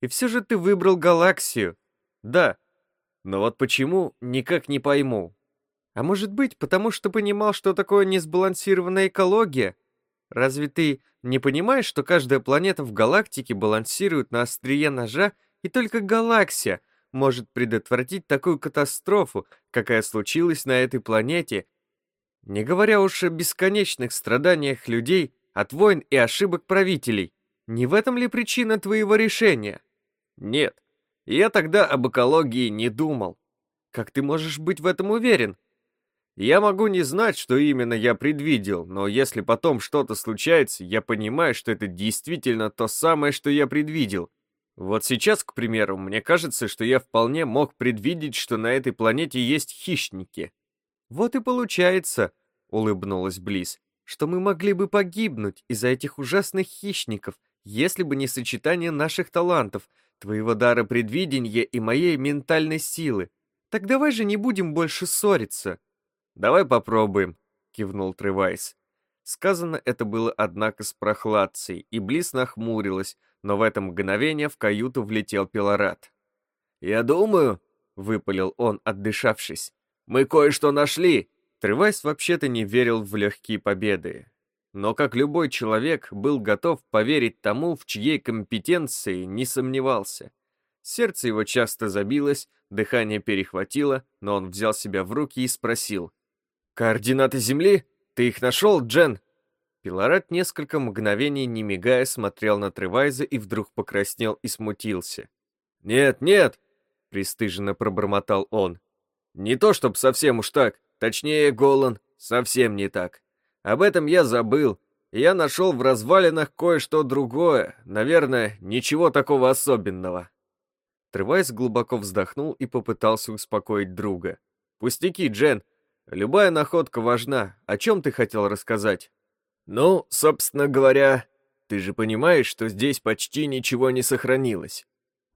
И все же ты выбрал галаксию, да. Но вот почему, никак не пойму. А может быть, потому что понимал, что такое несбалансированная экология? Разве ты не понимаешь, что каждая планета в галактике балансирует на острие ножа, и только галаксия может предотвратить такую катастрофу, какая случилась на этой планете, не говоря уж о бесконечных страданиях людей от войн и ошибок правителей. Не в этом ли причина твоего решения? Нет, я тогда об экологии не думал. Как ты можешь быть в этом уверен? Я могу не знать, что именно я предвидел, но если потом что-то случается, я понимаю, что это действительно то самое, что я предвидел. Вот сейчас, к примеру, мне кажется, что я вполне мог предвидеть, что на этой планете есть хищники. Вот и получается, улыбнулась Близ, что мы могли бы погибнуть из-за этих ужасных хищников, если бы не сочетание наших талантов — твоего дара предвидения и моей ментальной силы. Так давай же не будем больше ссориться. Давай попробуем, кивнул Тревайс. Сказано это было, однако, с прохладцей, и Близ нахмурилась, но в это мгновение в каюту влетел Пилорат. «Я думаю», — выпалил он, отдышавшись, — «мы кое-что нашли». Тревайс вообще-то не верил в легкие победы но, как любой человек, был готов поверить тому, в чьей компетенции не сомневался. Сердце его часто забилось, дыхание перехватило, но он взял себя в руки и спросил. «Координаты Земли? Ты их нашел, Джен?» Пилорат несколько мгновений, не мигая, смотрел на Тревайза и вдруг покраснел и смутился. «Нет, нет!» — пристыженно пробормотал он. «Не то, чтоб совсем уж так. Точнее, Голан, совсем не так. Об этом я забыл. Я нашел в развалинах кое-что другое. Наверное, ничего такого особенного. Тревайс глубоко вздохнул и попытался успокоить друга. «Пустяки, Джен. Любая находка важна. О чем ты хотел рассказать?» «Ну, собственно говоря, ты же понимаешь, что здесь почти ничего не сохранилось.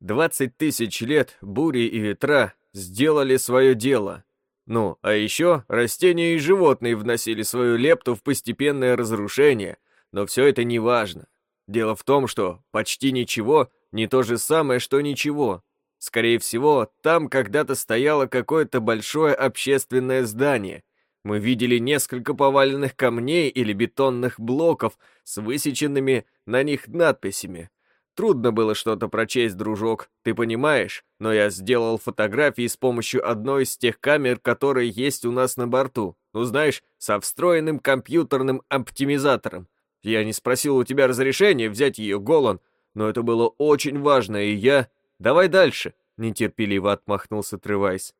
Двадцать тысяч лет бури и ветра сделали свое дело. Ну, а еще растения и животные вносили свою лепту в постепенное разрушение, но все это не важно. Дело в том, что почти ничего не то же самое, что ничего. Скорее всего, там когда-то стояло какое-то большое общественное здание. Мы видели несколько поваленных камней или бетонных блоков с высеченными на них надписями. Трудно было что-то прочесть, дружок, ты понимаешь, но я сделал фотографии с помощью одной из тех камер, которые есть у нас на борту. Ну, знаешь, со встроенным компьютерным оптимизатором. Я не спросил у тебя разрешения взять ее, Голан, но это было очень важно, и я... Давай дальше, нетерпеливо отмахнулся Тревайс.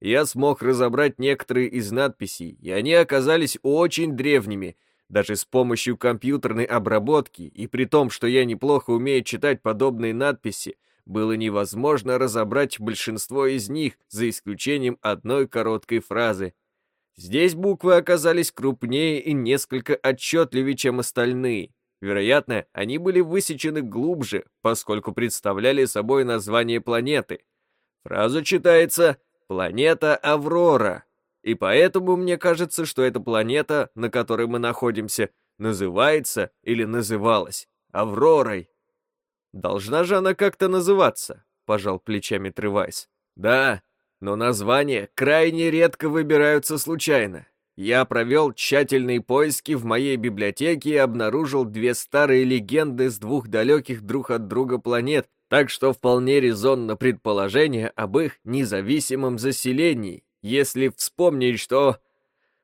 Я смог разобрать некоторые из надписей, и они оказались очень древними — даже с помощью компьютерной обработки, и при том, что я неплохо умею читать подобные надписи, было невозможно разобрать большинство из них, за исключением одной короткой фразы. Здесь буквы оказались крупнее и несколько отчетливее, чем остальные. Вероятно, они были высечены глубже, поскольку представляли собой название планеты. Фраза читается «Планета Аврора», и поэтому мне кажется, что эта планета, на которой мы находимся, называется или называлась Авророй. Должна же она как-то называться, пожал плечами Тревайс. Да, но названия крайне редко выбираются случайно. Я провел тщательные поиски в моей библиотеке и обнаружил две старые легенды с двух далеких друг от друга планет, так что вполне резонно предположение об их независимом заселении, если вспомнить, что...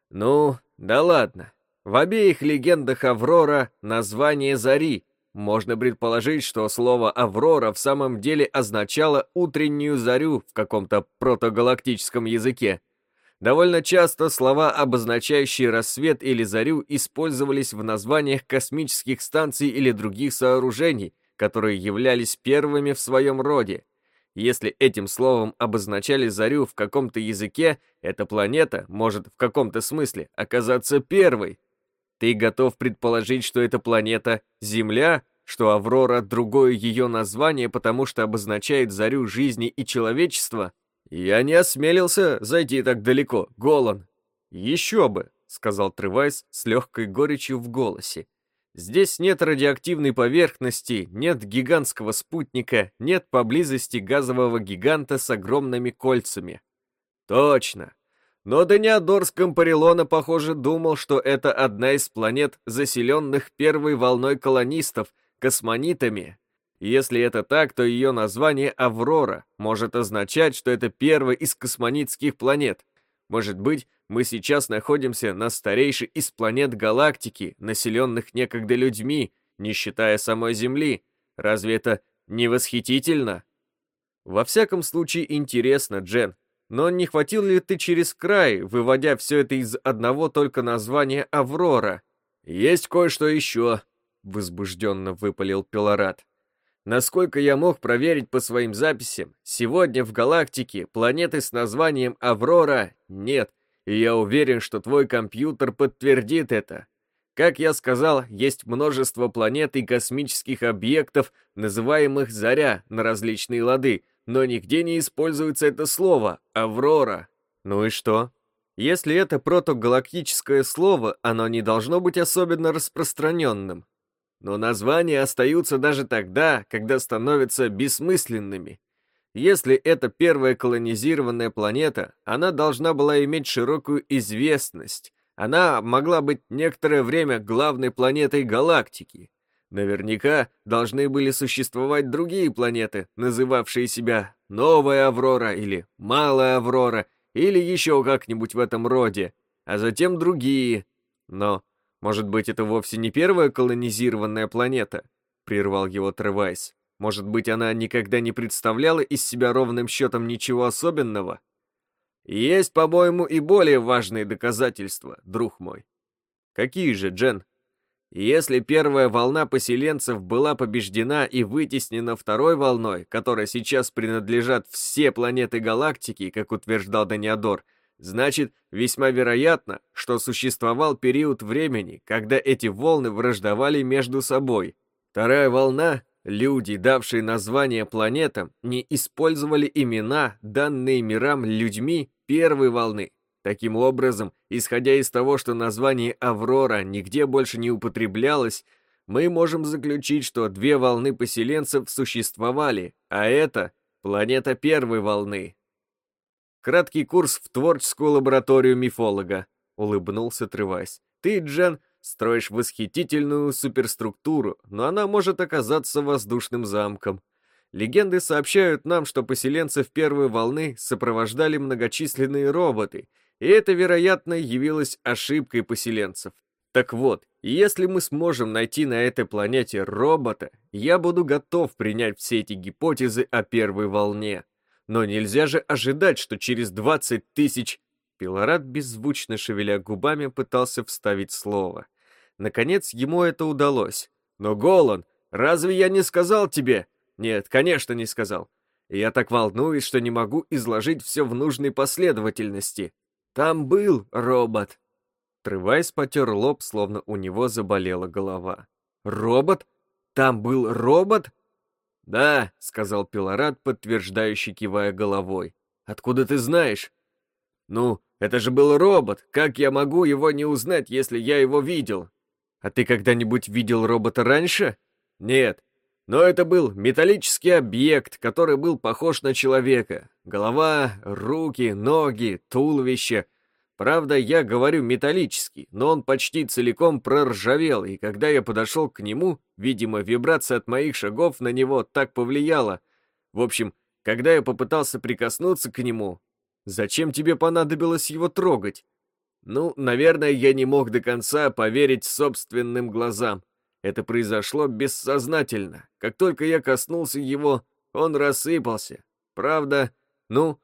Ну, да ладно. В обеих легендах Аврора название Зари. Можно предположить, что слово «Аврора» в самом деле означало «утреннюю зарю» в каком-то протогалактическом языке. Довольно часто слова, обозначающие рассвет или зарю, использовались в названиях космических станций или других сооружений, которые являлись первыми в своем роде. Если этим словом обозначали зарю в каком-то языке, эта планета может в каком-то смысле оказаться первой. Ты готов предположить, что эта планета — Земля, что Аврора — другое ее название, потому что обозначает зарю жизни и человечества? «Я не осмелился зайти так далеко, Голан». «Еще бы», — сказал Тревайс с легкой горечью в голосе. «Здесь нет радиоактивной поверхности, нет гигантского спутника, нет поблизости газового гиганта с огромными кольцами». «Точно. Но Даниадор с Компарилона, похоже, думал, что это одна из планет, заселенных первой волной колонистов, космонитами, если это так, то ее название «Аврора» может означать, что это первая из космонитских планет. Может быть, мы сейчас находимся на старейшей из планет галактики, населенных некогда людьми, не считая самой Земли. Разве это не восхитительно? Во всяком случае интересно, Джен. Но не хватил ли ты через край, выводя все это из одного только названия «Аврора»? Есть кое-что еще, возбужденно выпалил Пилорат. Насколько я мог проверить по своим записям, сегодня в галактике планеты с названием Аврора нет, и я уверен, что твой компьютер подтвердит это. Как я сказал, есть множество планет и космических объектов, называемых «Заря» на различные лады, но нигде не используется это слово «Аврора». Ну и что? Если это протогалактическое слово, оно не должно быть особенно распространенным. Но названия остаются даже тогда, когда становятся бессмысленными. Если это первая колонизированная планета, она должна была иметь широкую известность. Она могла быть некоторое время главной планетой галактики. Наверняка должны были существовать другие планеты, называвшие себя Новая Аврора или Малая Аврора, или еще как-нибудь в этом роде, а затем другие. Но может быть, это вовсе не первая колонизированная планета? Прервал его Тревайс. Может быть, она никогда не представляла из себя ровным счетом ничего особенного? Есть, по-моему, и более важные доказательства, друг мой. Какие же, Джен? Если первая волна поселенцев была побеждена и вытеснена второй волной, которой сейчас принадлежат все планеты галактики, как утверждал Даниадор, Значит, весьма вероятно, что существовал период времени, когда эти волны враждовали между собой. Вторая волна, люди, давшие название планетам, не использовали имена, данные мирам людьми первой волны. Таким образом, исходя из того, что название Аврора нигде больше не употреблялось, мы можем заключить, что две волны поселенцев существовали, а это планета первой волны, Краткий курс в творческую лабораторию мифолога», — улыбнулся Тревайс. «Ты, Джен, строишь восхитительную суперструктуру, но она может оказаться воздушным замком. Легенды сообщают нам, что поселенцев первой волны сопровождали многочисленные роботы, и это, вероятно, явилось ошибкой поселенцев. Так вот, если мы сможем найти на этой планете робота, я буду готов принять все эти гипотезы о первой волне. Но нельзя же ожидать, что через 20 тысяч... Пилорат, беззвучно шевеля губами, пытался вставить слово. Наконец, ему это удалось. «Но, Голан, разве я не сказал тебе?» «Нет, конечно, не сказал. Я так волнуюсь, что не могу изложить все в нужной последовательности. Там был робот». Трывайс потер лоб, словно у него заболела голова. «Робот? Там был робот?» «Да», — сказал Пилорат, подтверждающий, кивая головой. «Откуда ты знаешь?» «Ну, это же был робот. Как я могу его не узнать, если я его видел?» «А ты когда-нибудь видел робота раньше?» «Нет. Но это был металлический объект, который был похож на человека. Голова, руки, ноги, туловище. Правда, я говорю металлический, но он почти целиком проржавел, и когда я подошел к нему, видимо, вибрация от моих шагов на него так повлияла. В общем, когда я попытался прикоснуться к нему, зачем тебе понадобилось его трогать? Ну, наверное, я не мог до конца поверить собственным глазам. Это произошло бессознательно. Как только я коснулся его, он рассыпался. Правда, ну,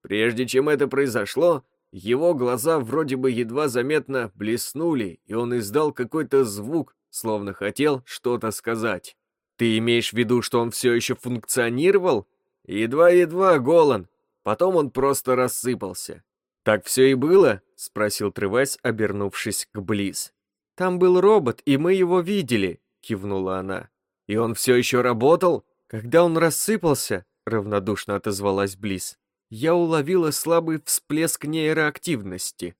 прежде чем это произошло, его глаза вроде бы едва заметно блеснули, и он издал какой-то звук, словно хотел что-то сказать. Ты имеешь в виду, что он все еще функционировал? Едва-едва, Голан. Потом он просто рассыпался. «Так все и было?» — спросил Тревес, обернувшись к Близ. «Там был робот, и мы его видели», — кивнула она. «И он все еще работал?» «Когда он рассыпался», — равнодушно отозвалась Близ, «я уловила слабый всплеск нейроактивности».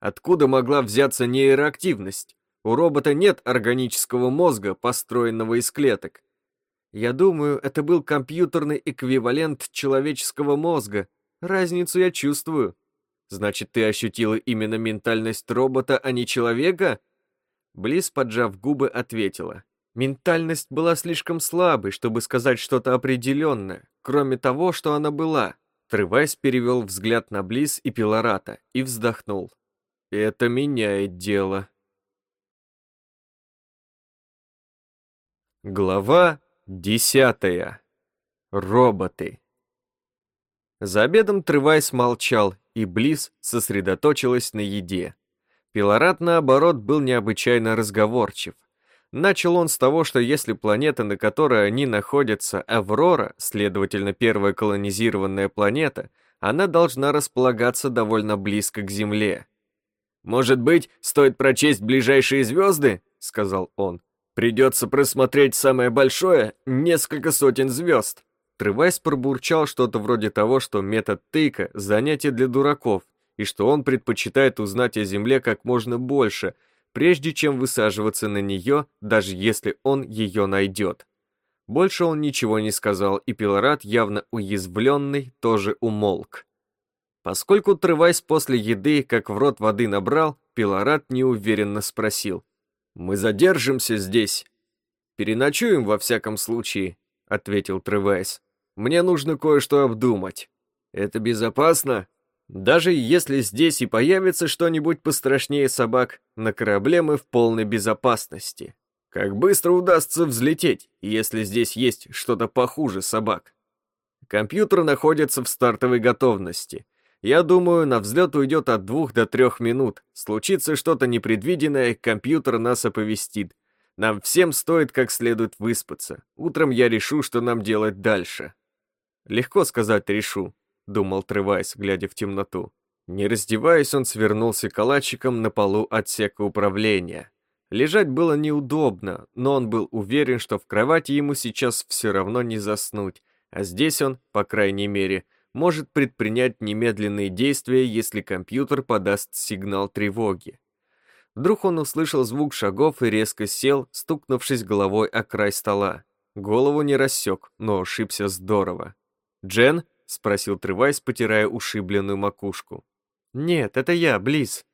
«Откуда могла взяться нейроактивность? У робота нет органического мозга, построенного из клеток». «Я думаю, это был компьютерный эквивалент человеческого мозга. Разницу я чувствую», Значит, ты ощутила именно ментальность робота, а не человека? Близ, поджав губы, ответила. Ментальность была слишком слабой, чтобы сказать что-то определенное, кроме того, что она была. Тревайс перевел взгляд на Близ и Пилората и вздохнул. Это меняет дело. Глава десятая. Роботы. За обедом Тревайс молчал, и Близ сосредоточилась на еде. Пилорат, наоборот, был необычайно разговорчив. Начал он с того, что если планета, на которой они находятся, Аврора, следовательно, первая колонизированная планета, она должна располагаться довольно близко к Земле. «Может быть, стоит прочесть ближайшие звезды?» — сказал он. «Придется просмотреть самое большое — несколько сотен звезд». Тревайс пробурчал что-то вроде того, что метод тыка – занятие для дураков, и что он предпочитает узнать о Земле как можно больше, прежде чем высаживаться на нее, даже если он ее найдет. Больше он ничего не сказал, и Пилорат, явно уязвленный, тоже умолк. Поскольку Тревайс после еды как в рот воды набрал, Пилорат неуверенно спросил. «Мы задержимся здесь?» «Переночуем во всяком случае», — ответил Тревайс. Мне нужно кое-что обдумать. Это безопасно? Даже если здесь и появится что-нибудь пострашнее собак, на корабле мы в полной безопасности. Как быстро удастся взлететь, если здесь есть что-то похуже собак? Компьютер находится в стартовой готовности. Я думаю, на взлет уйдет от двух до трех минут. Случится что-то непредвиденное, компьютер нас оповестит. Нам всем стоит как следует выспаться. Утром я решу, что нам делать дальше. Легко сказать «решу», — думал Тревайс, глядя в темноту. Не раздеваясь, он свернулся калачиком на полу отсека управления. Лежать было неудобно, но он был уверен, что в кровати ему сейчас все равно не заснуть, а здесь он, по крайней мере, может предпринять немедленные действия, если компьютер подаст сигнал тревоги. Вдруг он услышал звук шагов и резко сел, стукнувшись головой о край стола. Голову не рассек, но ошибся здорово. «Джен?» — спросил Тревайс, потирая ушибленную макушку. «Нет, это я, Близ».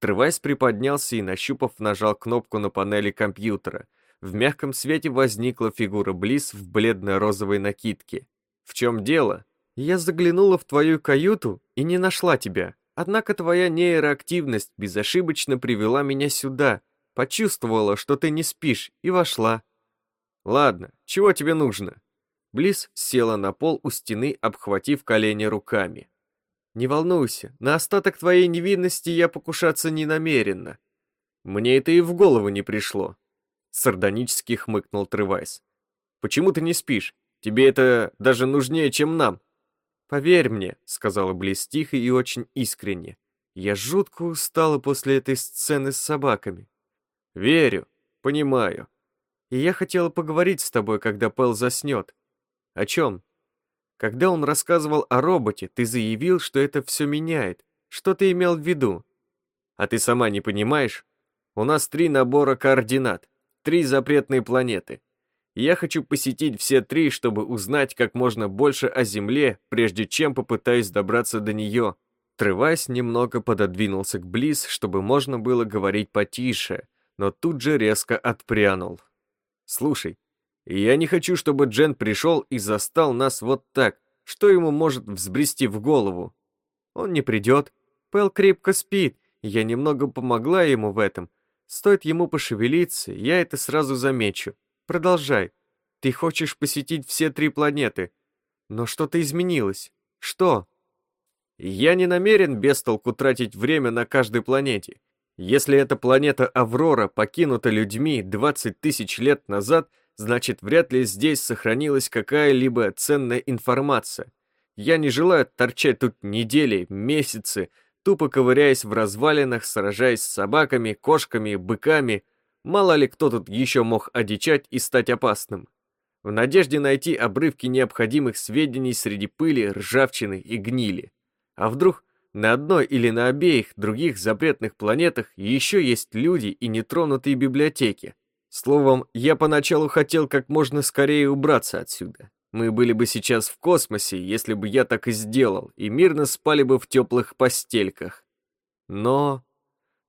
Тревайс приподнялся и, нащупав, нажал кнопку на панели компьютера. В мягком свете возникла фигура Близ в бледно-розовой накидке. «В чем дело?» «Я заглянула в твою каюту и не нашла тебя. Однако твоя нейроактивность безошибочно привела меня сюда. Почувствовала, что ты не спишь, и вошла». «Ладно, чего тебе нужно?» Близ села на пол у стены, обхватив колени руками. «Не волнуйся, на остаток твоей невинности я покушаться не намерена. Мне это и в голову не пришло», — сардонически хмыкнул Тревайс. «Почему ты не спишь? Тебе это даже нужнее, чем нам». «Поверь мне», — сказала Близ тихо и очень искренне. «Я жутко устала после этой сцены с собаками». «Верю, понимаю. И я хотела поговорить с тобой, когда Пэл заснет. О чем? Когда он рассказывал о роботе, ты заявил, что это все меняет. Что ты имел в виду? А ты сама не понимаешь? У нас три набора координат, три запретные планеты. Я хочу посетить все три, чтобы узнать как можно больше о Земле, прежде чем попытаюсь добраться до нее. Трываясь, немного пододвинулся к Близ, чтобы можно было говорить потише, но тут же резко отпрянул. «Слушай, я не хочу, чтобы Джен пришел и застал нас вот так. Что ему может взбрести в голову?» «Он не придет. Пэл крепко спит, я немного помогла ему в этом. Стоит ему пошевелиться, я это сразу замечу. Продолжай. Ты хочешь посетить все три планеты. Но что-то изменилось. Что? Я не намерен без толку тратить время на каждой планете. Если эта планета Аврора покинута людьми 20 тысяч лет назад, значит вряд ли здесь сохранилась какая-либо ценная информация. Я не желаю торчать тут недели, месяцы, тупо ковыряясь в развалинах, сражаясь с собаками, кошками, быками, Мало ли кто тут еще мог одичать и стать опасным. В надежде найти обрывки необходимых сведений среди пыли, ржавчины и гнили. А вдруг на одной или на обеих других запретных планетах еще есть люди и нетронутые библиотеки. Словом, я поначалу хотел как можно скорее убраться отсюда. Мы были бы сейчас в космосе, если бы я так и сделал, и мирно спали бы в теплых постельках. Но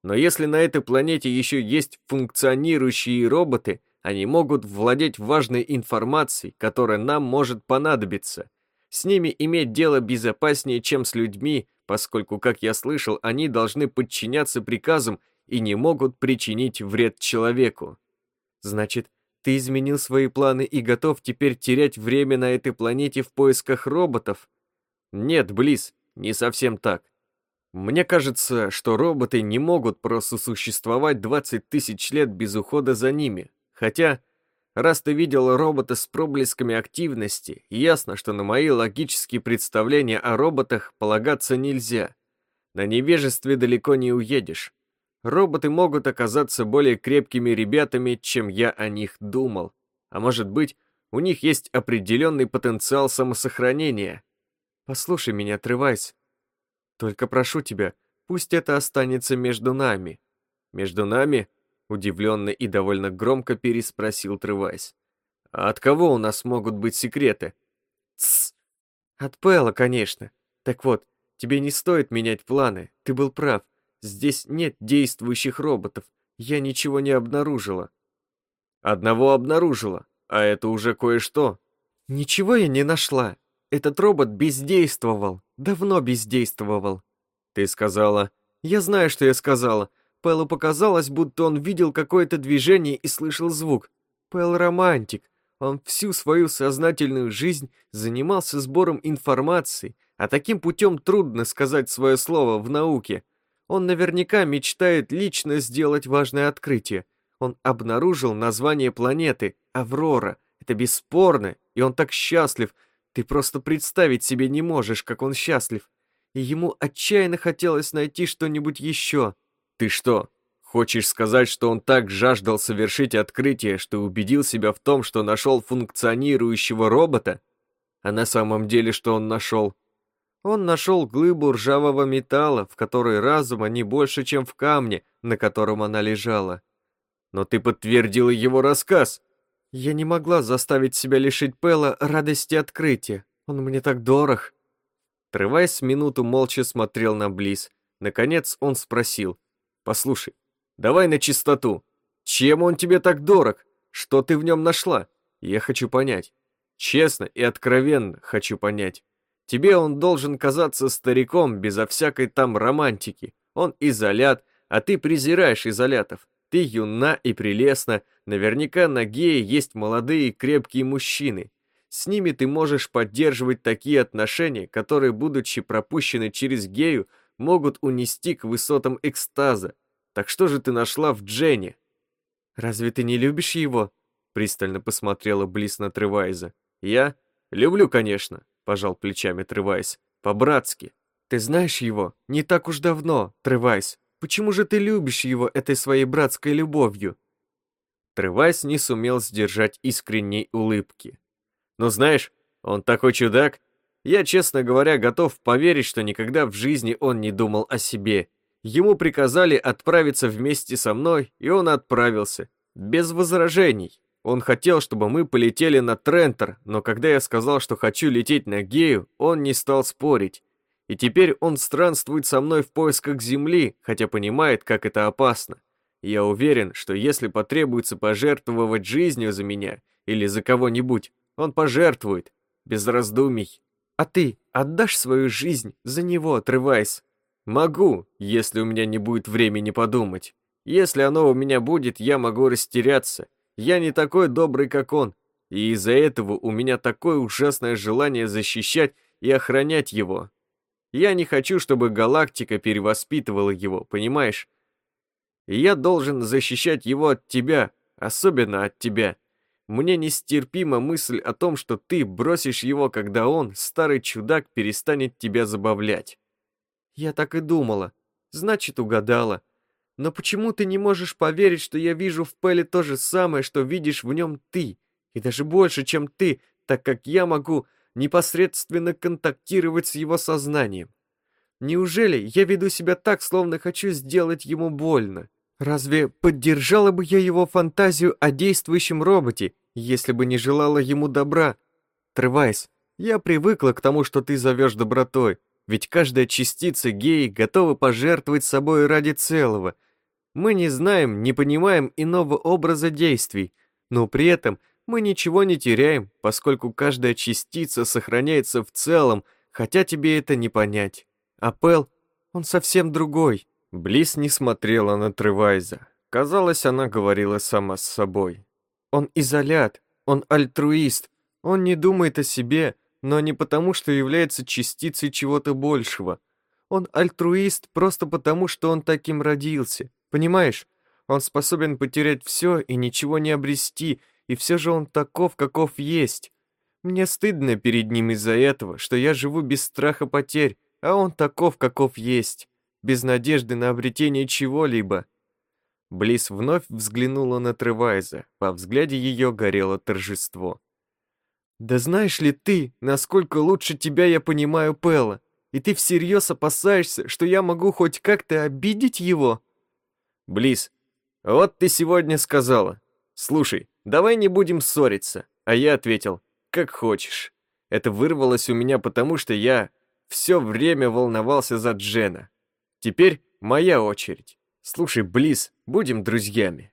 но если на этой планете еще есть функционирующие роботы, они могут владеть важной информацией, которая нам может понадобиться. С ними иметь дело безопаснее, чем с людьми, поскольку, как я слышал, они должны подчиняться приказам и не могут причинить вред человеку. Значит, ты изменил свои планы и готов теперь терять время на этой планете в поисках роботов? Нет, Близ, не совсем так. Мне кажется, что роботы не могут просто существовать 20 тысяч лет без ухода за ними. Хотя, раз ты видел робота с проблесками активности, ясно, что на мои логические представления о роботах полагаться нельзя. На невежестве далеко не уедешь. Роботы могут оказаться более крепкими ребятами, чем я о них думал. А может быть, у них есть определенный потенциал самосохранения. Послушай меня, отрывайся. Только прошу тебя, пусть это останется между нами». «Между нами?» — удивленно и довольно громко переспросил Трывайс. «А от кого у нас могут быть секреты?» «Тссс! От Пэла, конечно. Так вот, тебе не стоит менять планы, ты был прав. Здесь нет действующих роботов, я ничего не обнаружила». «Одного обнаружила, а это уже кое-что». «Ничего я не нашла. Этот робот бездействовал, давно бездействовал. Ты сказала... Я знаю, что я сказала. Пэлу показалось, будто он видел какое-то движение и слышал звук. Пэл романтик. Он всю свою сознательную жизнь занимался сбором информации, а таким путем трудно сказать свое слово в науке. Он наверняка мечтает лично сделать важное открытие. Он обнаружил название планеты — Аврора. Это бесспорно, и он так счастлив — ты просто представить себе не можешь, как он счастлив. И ему отчаянно хотелось найти что-нибудь еще. Ты что, хочешь сказать, что он так жаждал совершить открытие, что убедил себя в том, что нашел функционирующего робота? А на самом деле что он нашел? Он нашел глыбу ржавого металла, в которой разума не больше, чем в камне, на котором она лежала. Но ты подтвердила его рассказ. Я не могла заставить себя лишить Пэла радости открытия. Он мне так дорог. Трываясь минуту, молча смотрел на Близ. Наконец он спросил. «Послушай, давай на чистоту. Чем он тебе так дорог? Что ты в нем нашла? Я хочу понять. Честно и откровенно хочу понять. Тебе он должен казаться стариком безо всякой там романтики. Он изолят, а ты презираешь изолятов. Ты юна и прелестна, наверняка на гее есть молодые крепкие мужчины. С ними ты можешь поддерживать такие отношения, которые, будучи пропущены через гею, могут унести к высотам экстаза. Так что же ты нашла в Джене? Разве ты не любишь его? Пристально посмотрела Близ на Тревайза. Я? Люблю, конечно, пожал плечами Тревайз. По-братски. Ты знаешь его? Не так уж давно, Тревайз. Почему же ты любишь его этой своей братской любовью?» Тревайс не сумел сдержать искренней улыбки. «Ну знаешь, он такой чудак. Я, честно говоря, готов поверить, что никогда в жизни он не думал о себе. Ему приказали отправиться вместе со мной, и он отправился. Без возражений. Он хотел, чтобы мы полетели на Трентер, но когда я сказал, что хочу лететь на Гею, он не стал спорить. И теперь он странствует со мной в поисках Земли, хотя понимает, как это опасно. Я уверен, что если потребуется пожертвовать жизнью за меня или за кого-нибудь, он пожертвует, без раздумий. А ты отдашь свою жизнь за него, отрываясь? Могу, если у меня не будет времени подумать. Если оно у меня будет, я могу растеряться. Я не такой добрый, как он. И из-за этого у меня такое ужасное желание защищать и охранять его. Я не хочу, чтобы галактика перевоспитывала его, понимаешь? И я должен защищать его от тебя, особенно от тебя. Мне нестерпима мысль о том, что ты бросишь его, когда он, старый чудак, перестанет тебя забавлять. Я так и думала. Значит, угадала. Но почему ты не можешь поверить, что я вижу в Пеле то же самое, что видишь в нем ты? И даже больше, чем ты, так как я могу непосредственно контактировать с его сознанием. Неужели я веду себя так, словно хочу сделать ему больно? Разве поддержала бы я его фантазию о действующем роботе, если бы не желала ему добра. Тревайс, я привыкла к тому, что ты зовешь добротой, ведь каждая частица геи готова пожертвовать собой ради целого. Мы не знаем, не понимаем иного образа действий, но при этом мы ничего не теряем, поскольку каждая частица сохраняется в целом, хотя тебе это не понять. А Пэл, он совсем другой. Близ не смотрела на Тревайза. Казалось, она говорила сама с собой. Он изолят, он альтруист, он не думает о себе, но не потому, что является частицей чего-то большего. Он альтруист просто потому, что он таким родился. Понимаешь? Он способен потерять все и ничего не обрести, и все же он таков, каков есть. Мне стыдно перед ним из-за этого, что я живу без страха потерь, а он таков, каков есть, без надежды на обретение чего-либо. Близ вновь взглянула на Тревайза, во взгляде ее горело торжество. «Да знаешь ли ты, насколько лучше тебя я понимаю Пэла, и ты всерьез опасаешься, что я могу хоть как-то обидеть его?» Близ, вот ты сегодня сказала. Слушай, давай не будем ссориться. А я ответил, как хочешь. Это вырвалось у меня потому, что я все время волновался за Джена. Теперь моя очередь. Слушай, Близ, будем друзьями.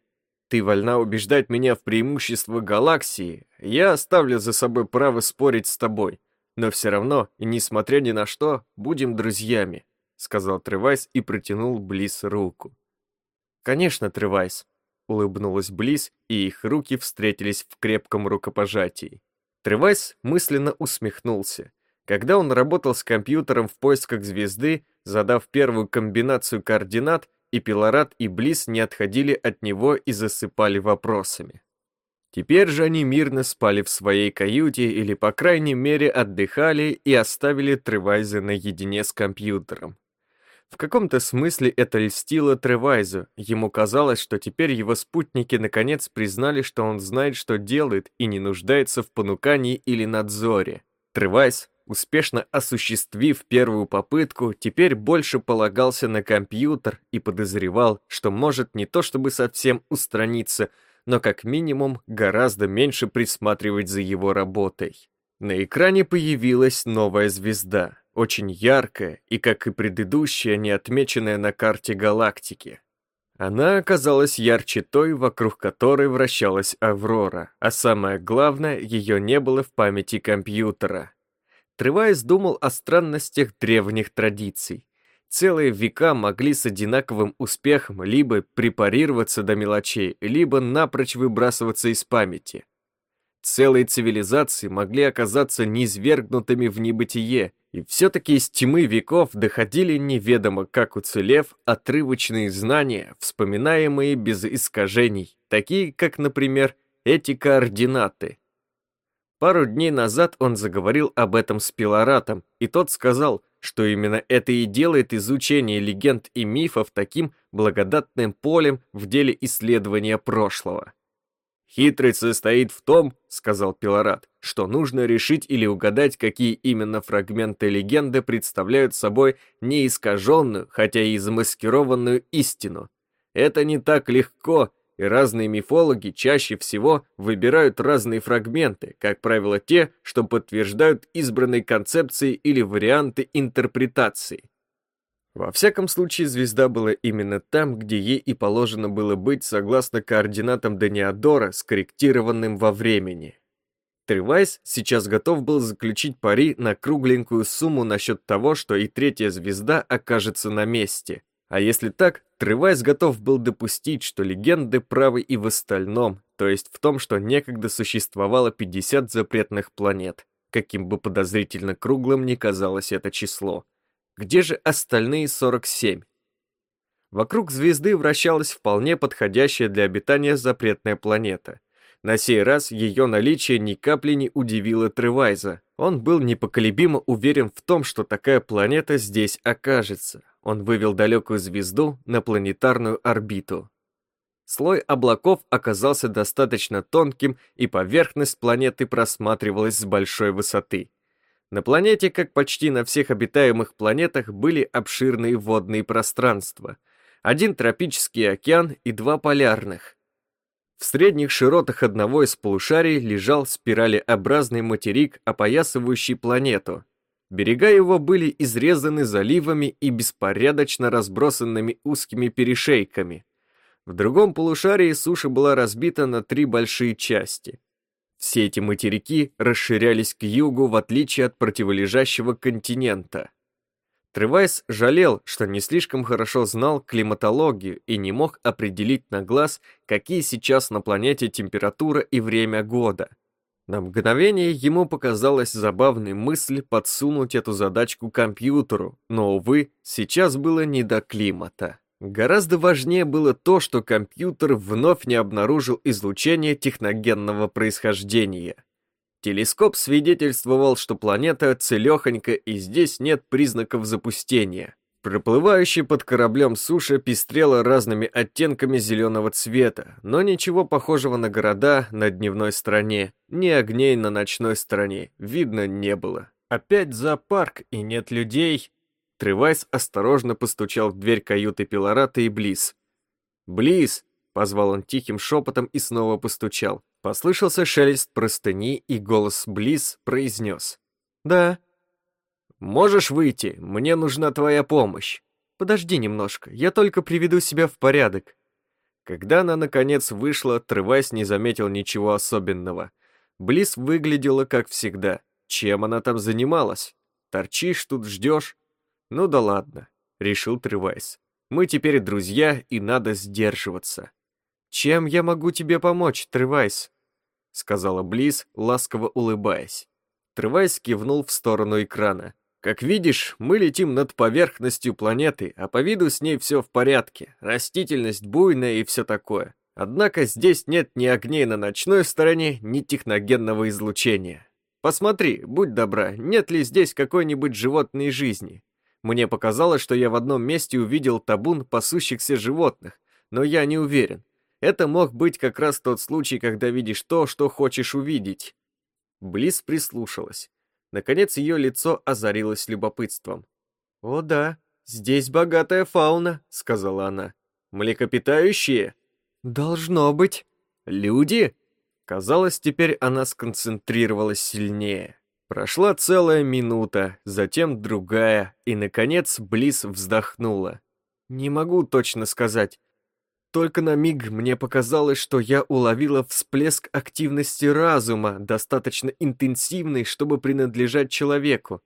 Ты вольна убеждать меня в преимущество галаксии, я оставлю за собой право спорить с тобой. Но все равно, и несмотря ни на что, будем друзьями», — сказал Тревайс и протянул Близ руку. «Конечно, Тревайс», — улыбнулась Близ, и их руки встретились в крепком рукопожатии. Тревайс мысленно усмехнулся. Когда он работал с компьютером в поисках звезды, задав первую комбинацию координат, и Пилорат, и Близ не отходили от него и засыпали вопросами. Теперь же они мирно спали в своей каюте или, по крайней мере, отдыхали и оставили Тревайза наедине с компьютером. В каком-то смысле это льстило Тревайзу. Ему казалось, что теперь его спутники наконец признали, что он знает, что делает, и не нуждается в понукании или надзоре. Тревайз успешно осуществив первую попытку, теперь больше полагался на компьютер и подозревал, что может не то чтобы совсем устраниться, но как минимум гораздо меньше присматривать за его работой. На экране появилась новая звезда, очень яркая и, как и предыдущая, не отмеченная на карте галактики. Она оказалась ярче той, вокруг которой вращалась Аврора, а самое главное, ее не было в памяти компьютера. Тревайс думал о странностях древних традиций. Целые века могли с одинаковым успехом либо препарироваться до мелочей, либо напрочь выбрасываться из памяти. Целые цивилизации могли оказаться низвергнутыми в небытие, и все-таки из тьмы веков доходили неведомо как уцелев отрывочные знания, вспоминаемые без искажений, такие как, например, эти координаты – Пару дней назад он заговорил об этом с Пилоратом, и тот сказал, что именно это и делает изучение легенд и мифов таким благодатным полем в деле исследования прошлого. «Хитрость состоит в том, — сказал Пилорат, — что нужно решить или угадать, какие именно фрагменты легенды представляют собой неискаженную, хотя и замаскированную истину. Это не так легко, и разные мифологи чаще всего выбирают разные фрагменты, как правило те, что подтверждают избранные концепции или варианты интерпретации. Во всяком случае, звезда была именно там, где ей и положено было быть согласно координатам Даниадора, скорректированным во времени. Тревайс сейчас готов был заключить пари на кругленькую сумму насчет того, что и третья звезда окажется на месте. А если так, Тревайс готов был допустить, что легенды правы и в остальном, то есть в том, что некогда существовало 50 запретных планет, каким бы подозрительно круглым ни казалось это число. Где же остальные 47? Вокруг звезды вращалась вполне подходящая для обитания запретная планета. На сей раз ее наличие ни капли не удивило Тревайза. Он был непоколебимо уверен в том, что такая планета здесь окажется. Он вывел далекую звезду на планетарную орбиту. Слой облаков оказался достаточно тонким, и поверхность планеты просматривалась с большой высоты. На планете, как почти на всех обитаемых планетах, были обширные водные пространства. Один тропический океан и два полярных. В средних широтах одного из полушарий лежал спиралеобразный материк, опоясывающий планету. Берега его были изрезаны заливами и беспорядочно разбросанными узкими перешейками. В другом полушарии суша была разбита на три большие части. Все эти материки расширялись к югу, в отличие от противолежащего континента. Тревайс жалел, что не слишком хорошо знал климатологию и не мог определить на глаз, какие сейчас на планете температура и время года. На мгновение ему показалась забавной мысль подсунуть эту задачку компьютеру, но, увы, сейчас было не до климата. Гораздо важнее было то, что компьютер вновь не обнаружил излучение техногенного происхождения. Телескоп свидетельствовал, что планета целехонька и здесь нет признаков запустения. Проплывающая под кораблем суша пестрела разными оттенками зеленого цвета, но ничего похожего на города на дневной стороне, ни огней на ночной стороне, видно не было. Опять зоопарк и нет людей, Тревайс осторожно постучал в дверь каюты Пилората и Близ. «Близ!» — позвал он тихим шепотом и снова постучал. Послышался шелест простыни, и голос Близ произнес. «Да». «Можешь выйти? Мне нужна твоя помощь». «Подожди немножко, я только приведу себя в порядок». Когда она, наконец, вышла, Тревайс не заметил ничего особенного. Близ выглядела как всегда. Чем она там занималась? Торчишь тут, ждешь? «Ну да ладно», — решил Тревайс. «Мы теперь друзья, и надо сдерживаться». «Чем я могу тебе помочь, Тревайс?» — сказала Близ, ласково улыбаясь. Тревайс кивнул в сторону экрана. «Как видишь, мы летим над поверхностью планеты, а по виду с ней все в порядке. Растительность буйная и все такое. Однако здесь нет ни огней на ночной стороне, ни техногенного излучения. Посмотри, будь добра, нет ли здесь какой-нибудь животной жизни? Мне показалось, что я в одном месте увидел табун пасущихся животных, но я не уверен. Это мог быть как раз тот случай, когда видишь то, что хочешь увидеть. Близ прислушалась. Наконец ее лицо озарилось любопытством. «О да, здесь богатая фауна», — сказала она. «Млекопитающие?» «Должно быть». «Люди?» Казалось, теперь она сконцентрировалась сильнее. Прошла целая минута, затем другая, и, наконец, Близ вздохнула. «Не могу точно сказать. Только на миг мне показалось, что я уловила всплеск активности разума, достаточно интенсивный, чтобы принадлежать человеку.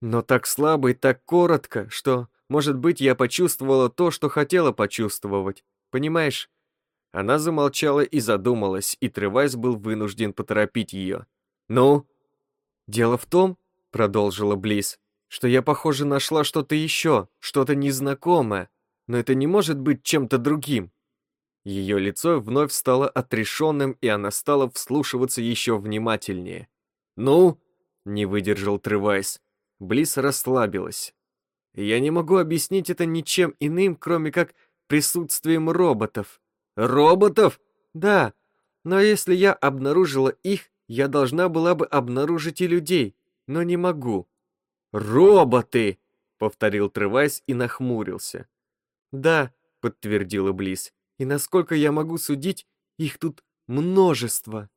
Но так слабо и так коротко, что, может быть, я почувствовала то, что хотела почувствовать. Понимаешь?» Она замолчала и задумалась, и Тревайс был вынужден поторопить ее. «Ну?» «Дело в том, — продолжила Близ, — что я, похоже, нашла что-то еще, что-то незнакомое, но это не может быть чем-то другим». Ее лицо вновь стало отрешенным, и она стала вслушиваться еще внимательнее. «Ну?» — не выдержал Тревайс. Близ расслабилась. «Я не могу объяснить это ничем иным, кроме как присутствием роботов». «Роботов?» «Да, но если я обнаружила их, я должна была бы обнаружить и людей, но не могу». «Роботы!» — повторил Тревайс и нахмурился. «Да», — подтвердила Близ, И насколько я могу судить, их тут множество.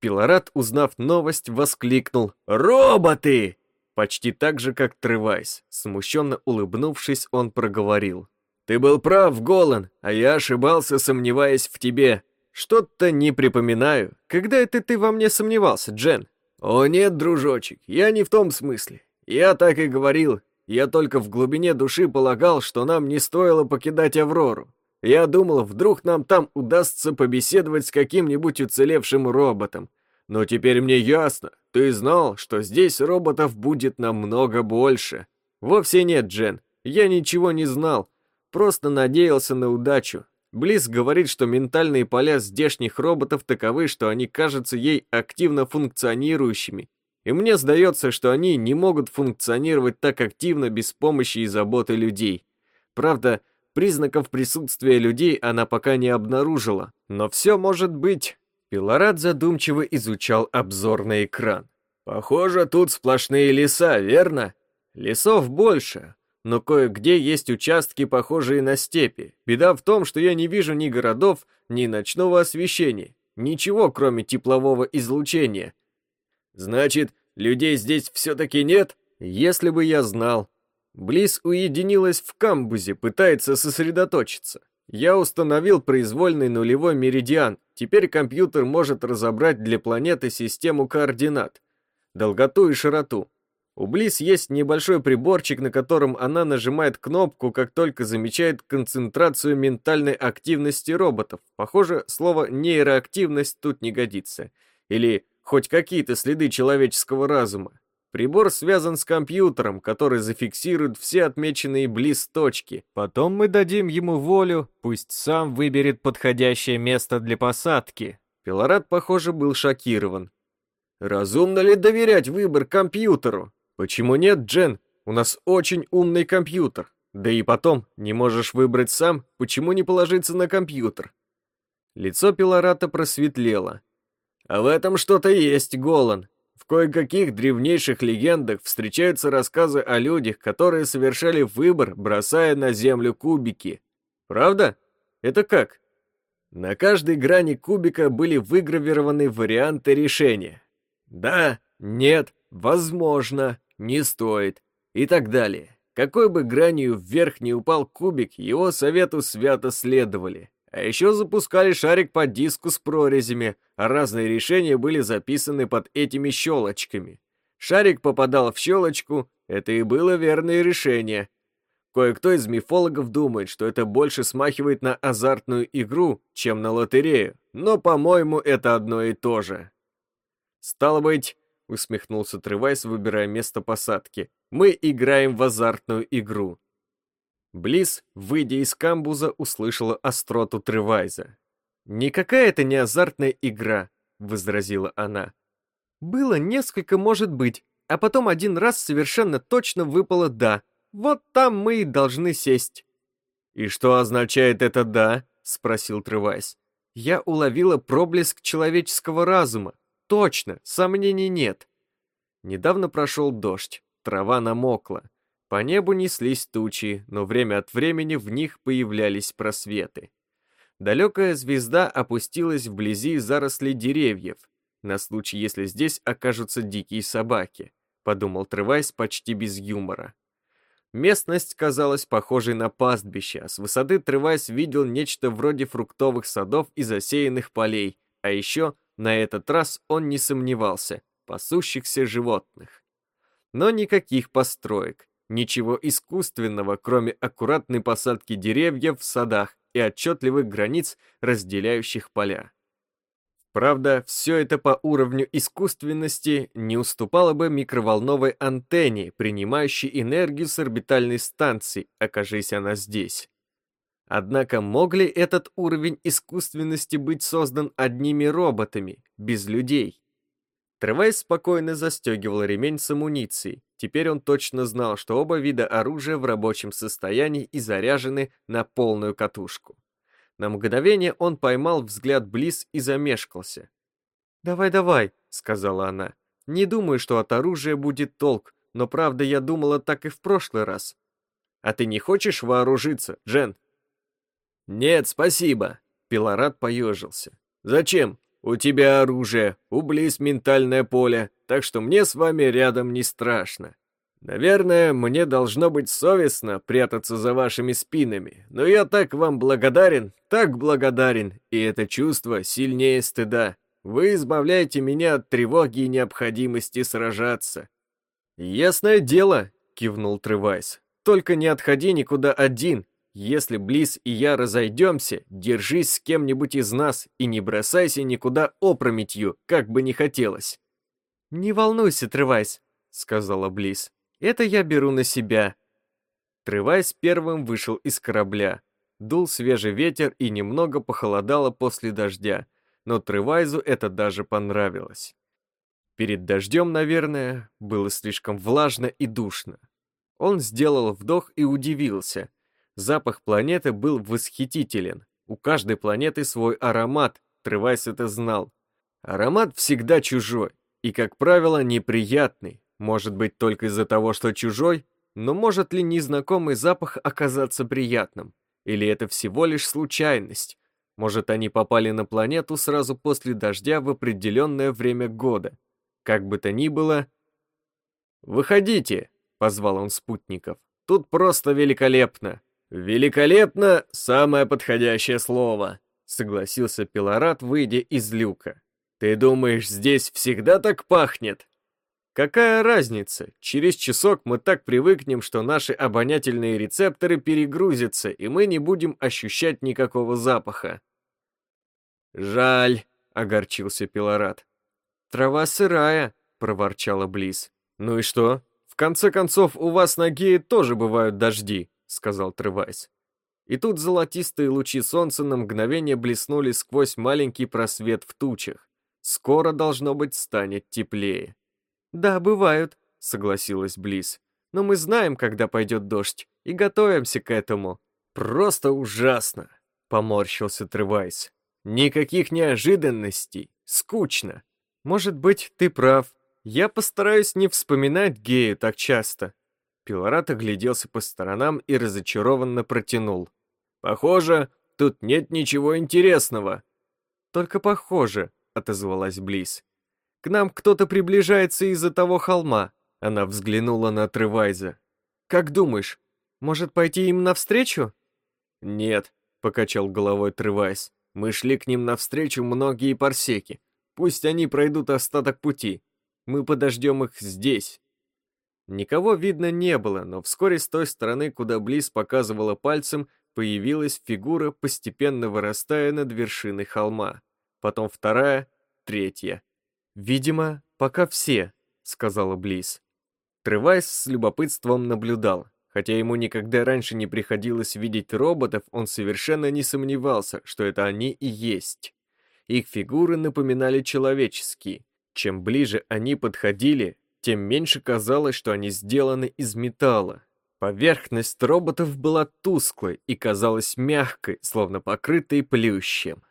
Пилорат, узнав новость, воскликнул «Роботы!» Почти так же, как Тревайс. Смущенно улыбнувшись, он проговорил. «Ты был прав, Голан, а я ошибался, сомневаясь в тебе. Что-то не припоминаю. Когда это ты во мне сомневался, Джен?» «О нет, дружочек, я не в том смысле. Я так и говорил. Я только в глубине души полагал, что нам не стоило покидать Аврору. Я думал, вдруг нам там удастся побеседовать с каким-нибудь уцелевшим роботом. Но теперь мне ясно, ты знал, что здесь роботов будет намного больше. Вовсе нет, Джен, я ничего не знал, просто надеялся на удачу. Близ говорит, что ментальные поля здешних роботов таковы, что они кажутся ей активно функционирующими. И мне сдается, что они не могут функционировать так активно без помощи и заботы людей. Правда, признаков присутствия людей она пока не обнаружила. Но все может быть. Пилорад задумчиво изучал обзорный экран. «Похоже, тут сплошные леса, верно? Лесов больше, но кое-где есть участки, похожие на степи. Беда в том, что я не вижу ни городов, ни ночного освещения, ничего, кроме теплового излучения. Значит, людей здесь все-таки нет? Если бы я знал. Близ уединилась в камбузе, пытается сосредоточиться. Я установил произвольный нулевой меридиан. Теперь компьютер может разобрать для планеты систему координат, долготу и широту. У Близ есть небольшой приборчик, на котором она нажимает кнопку, как только замечает концентрацию ментальной активности роботов. Похоже, слово «нейроактивность» тут не годится. Или хоть какие-то следы человеческого разума. Прибор связан с компьютером, который зафиксирует все отмеченные близ точки. Потом мы дадим ему волю, пусть сам выберет подходящее место для посадки. Пилорат, похоже, был шокирован. Разумно ли доверять выбор компьютеру? Почему нет, Джен? У нас очень умный компьютер. Да и потом, не можешь выбрать сам, почему не положиться на компьютер? Лицо Пилората просветлело. А в этом что-то есть, Голан. В кое-каких древнейших легендах встречаются рассказы о людях, которые совершали выбор, бросая на землю кубики. Правда? Это как? На каждой грани кубика были выгравированы варианты решения. Да, нет, возможно, не стоит и так далее. Какой бы гранью вверх не упал кубик, его совету свято следовали. А еще запускали шарик по диску с прорезями, а разные решения были записаны под этими щелочками. Шарик попадал в щелочку, это и было верное решение. Кое-кто из мифологов думает, что это больше смахивает на азартную игру, чем на лотерею, но, по-моему, это одно и то же. «Стало быть», — усмехнулся Тревайс, выбирая место посадки, «мы играем в азартную игру. Близ, выйдя из камбуза, услышала остроту Тревайза. «Никакая это не азартная игра», — возразила она. «Было несколько, может быть, а потом один раз совершенно точно выпало «да». Вот там мы и должны сесть». «И что означает это «да»?» — спросил Тревайз. «Я уловила проблеск человеческого разума. Точно, сомнений нет». Недавно прошел дождь, трава намокла. По небу неслись тучи, но время от времени в них появлялись просветы. Далекая звезда опустилась вблизи зарослей деревьев, на случай, если здесь окажутся дикие собаки, подумал Тревайс почти без юмора. Местность казалась похожей на пастбище, а с высоты Тревайс видел нечто вроде фруктовых садов и засеянных полей, а еще на этот раз он не сомневался, пасущихся животных. Но никаких построек, Ничего искусственного, кроме аккуратной посадки деревьев в садах и отчетливых границ, разделяющих поля. Правда, все это по уровню искусственности не уступало бы микроволновой антенне, принимающей энергию с орбитальной станции, окажись она здесь. Однако мог ли этот уровень искусственности быть создан одними роботами, без людей? Тревайс спокойно застегивал ремень с амуницией. Теперь он точно знал, что оба вида оружия в рабочем состоянии и заряжены на полную катушку. На мгновение он поймал взгляд Близ и замешкался. «Давай-давай», — сказала она. «Не думаю, что от оружия будет толк, но правда я думала так и в прошлый раз. А ты не хочешь вооружиться, Джен?» «Нет, спасибо», — Пилорат поежился. «Зачем? У тебя оружие, у Близ ментальное поле, так что мне с вами рядом не страшно. Наверное, мне должно быть совестно прятаться за вашими спинами, но я так вам благодарен, так благодарен, и это чувство сильнее стыда. Вы избавляете меня от тревоги и необходимости сражаться». «Ясное дело», — кивнул Тревайс. «Только не отходи никуда один. Если Близ и я разойдемся, держись с кем-нибудь из нас и не бросайся никуда опрометью, как бы ни хотелось». «Не волнуйся, Тревайс», — сказала Близ. «Это я беру на себя». Тревайс первым вышел из корабля. Дул свежий ветер и немного похолодало после дождя но Тревайзу это даже понравилось. Перед дождем, наверное, было слишком влажно и душно. Он сделал вдох и удивился. Запах планеты был восхитителен. У каждой планеты свой аромат, Тревайс это знал. Аромат всегда чужой и, как правило, неприятный. Может быть, только из-за того, что чужой, но может ли незнакомый запах оказаться приятным? Или это всего лишь случайность? Может, они попали на планету сразу после дождя в определенное время года. Как бы то ни было... «Выходите!» — позвал он спутников. «Тут просто великолепно!» «Великолепно — самое подходящее слово!» — согласился Пилорат, выйдя из люка. «Ты думаешь, здесь всегда так пахнет?» «Какая разница? Через часок мы так привыкнем, что наши обонятельные рецепторы перегрузятся, и мы не будем ощущать никакого запаха». «Жаль», — огорчился Пилорат. «Трава сырая», — проворчала Близ. «Ну и что? В конце концов, у вас на Гее тоже бывают дожди», — сказал Тревайс. И тут золотистые лучи солнца на мгновение блеснули сквозь маленький просвет в тучах. Скоро, должно быть, станет теплее. «Да, бывают», — согласилась Близ. «Но мы знаем, когда пойдет дождь, и готовимся к этому». «Просто ужасно», — поморщился Тревайс. Никаких неожиданностей. Скучно. Может быть, ты прав. Я постараюсь не вспоминать гею так часто. Пилорат огляделся по сторонам и разочарованно протянул. Похоже, тут нет ничего интересного. Только похоже, отозвалась Близ. К нам кто-то приближается из-за того холма. Она взглянула на Тревайза. Как думаешь, может пойти им навстречу? Нет, покачал головой Тревайз. Мы шли к ним навстречу многие парсеки. Пусть они пройдут остаток пути. Мы подождем их здесь. Никого видно не было, но вскоре с той стороны, куда Близ показывала пальцем, появилась фигура, постепенно вырастая над вершиной холма. Потом вторая, третья. «Видимо, пока все», — сказала Близ. Тревайс с любопытством наблюдал. Хотя ему никогда раньше не приходилось видеть роботов, он совершенно не сомневался, что это они и есть. Их фигуры напоминали человеческие. Чем ближе они подходили, тем меньше казалось, что они сделаны из металла. Поверхность роботов была тусклой и казалась мягкой, словно покрытой плющем.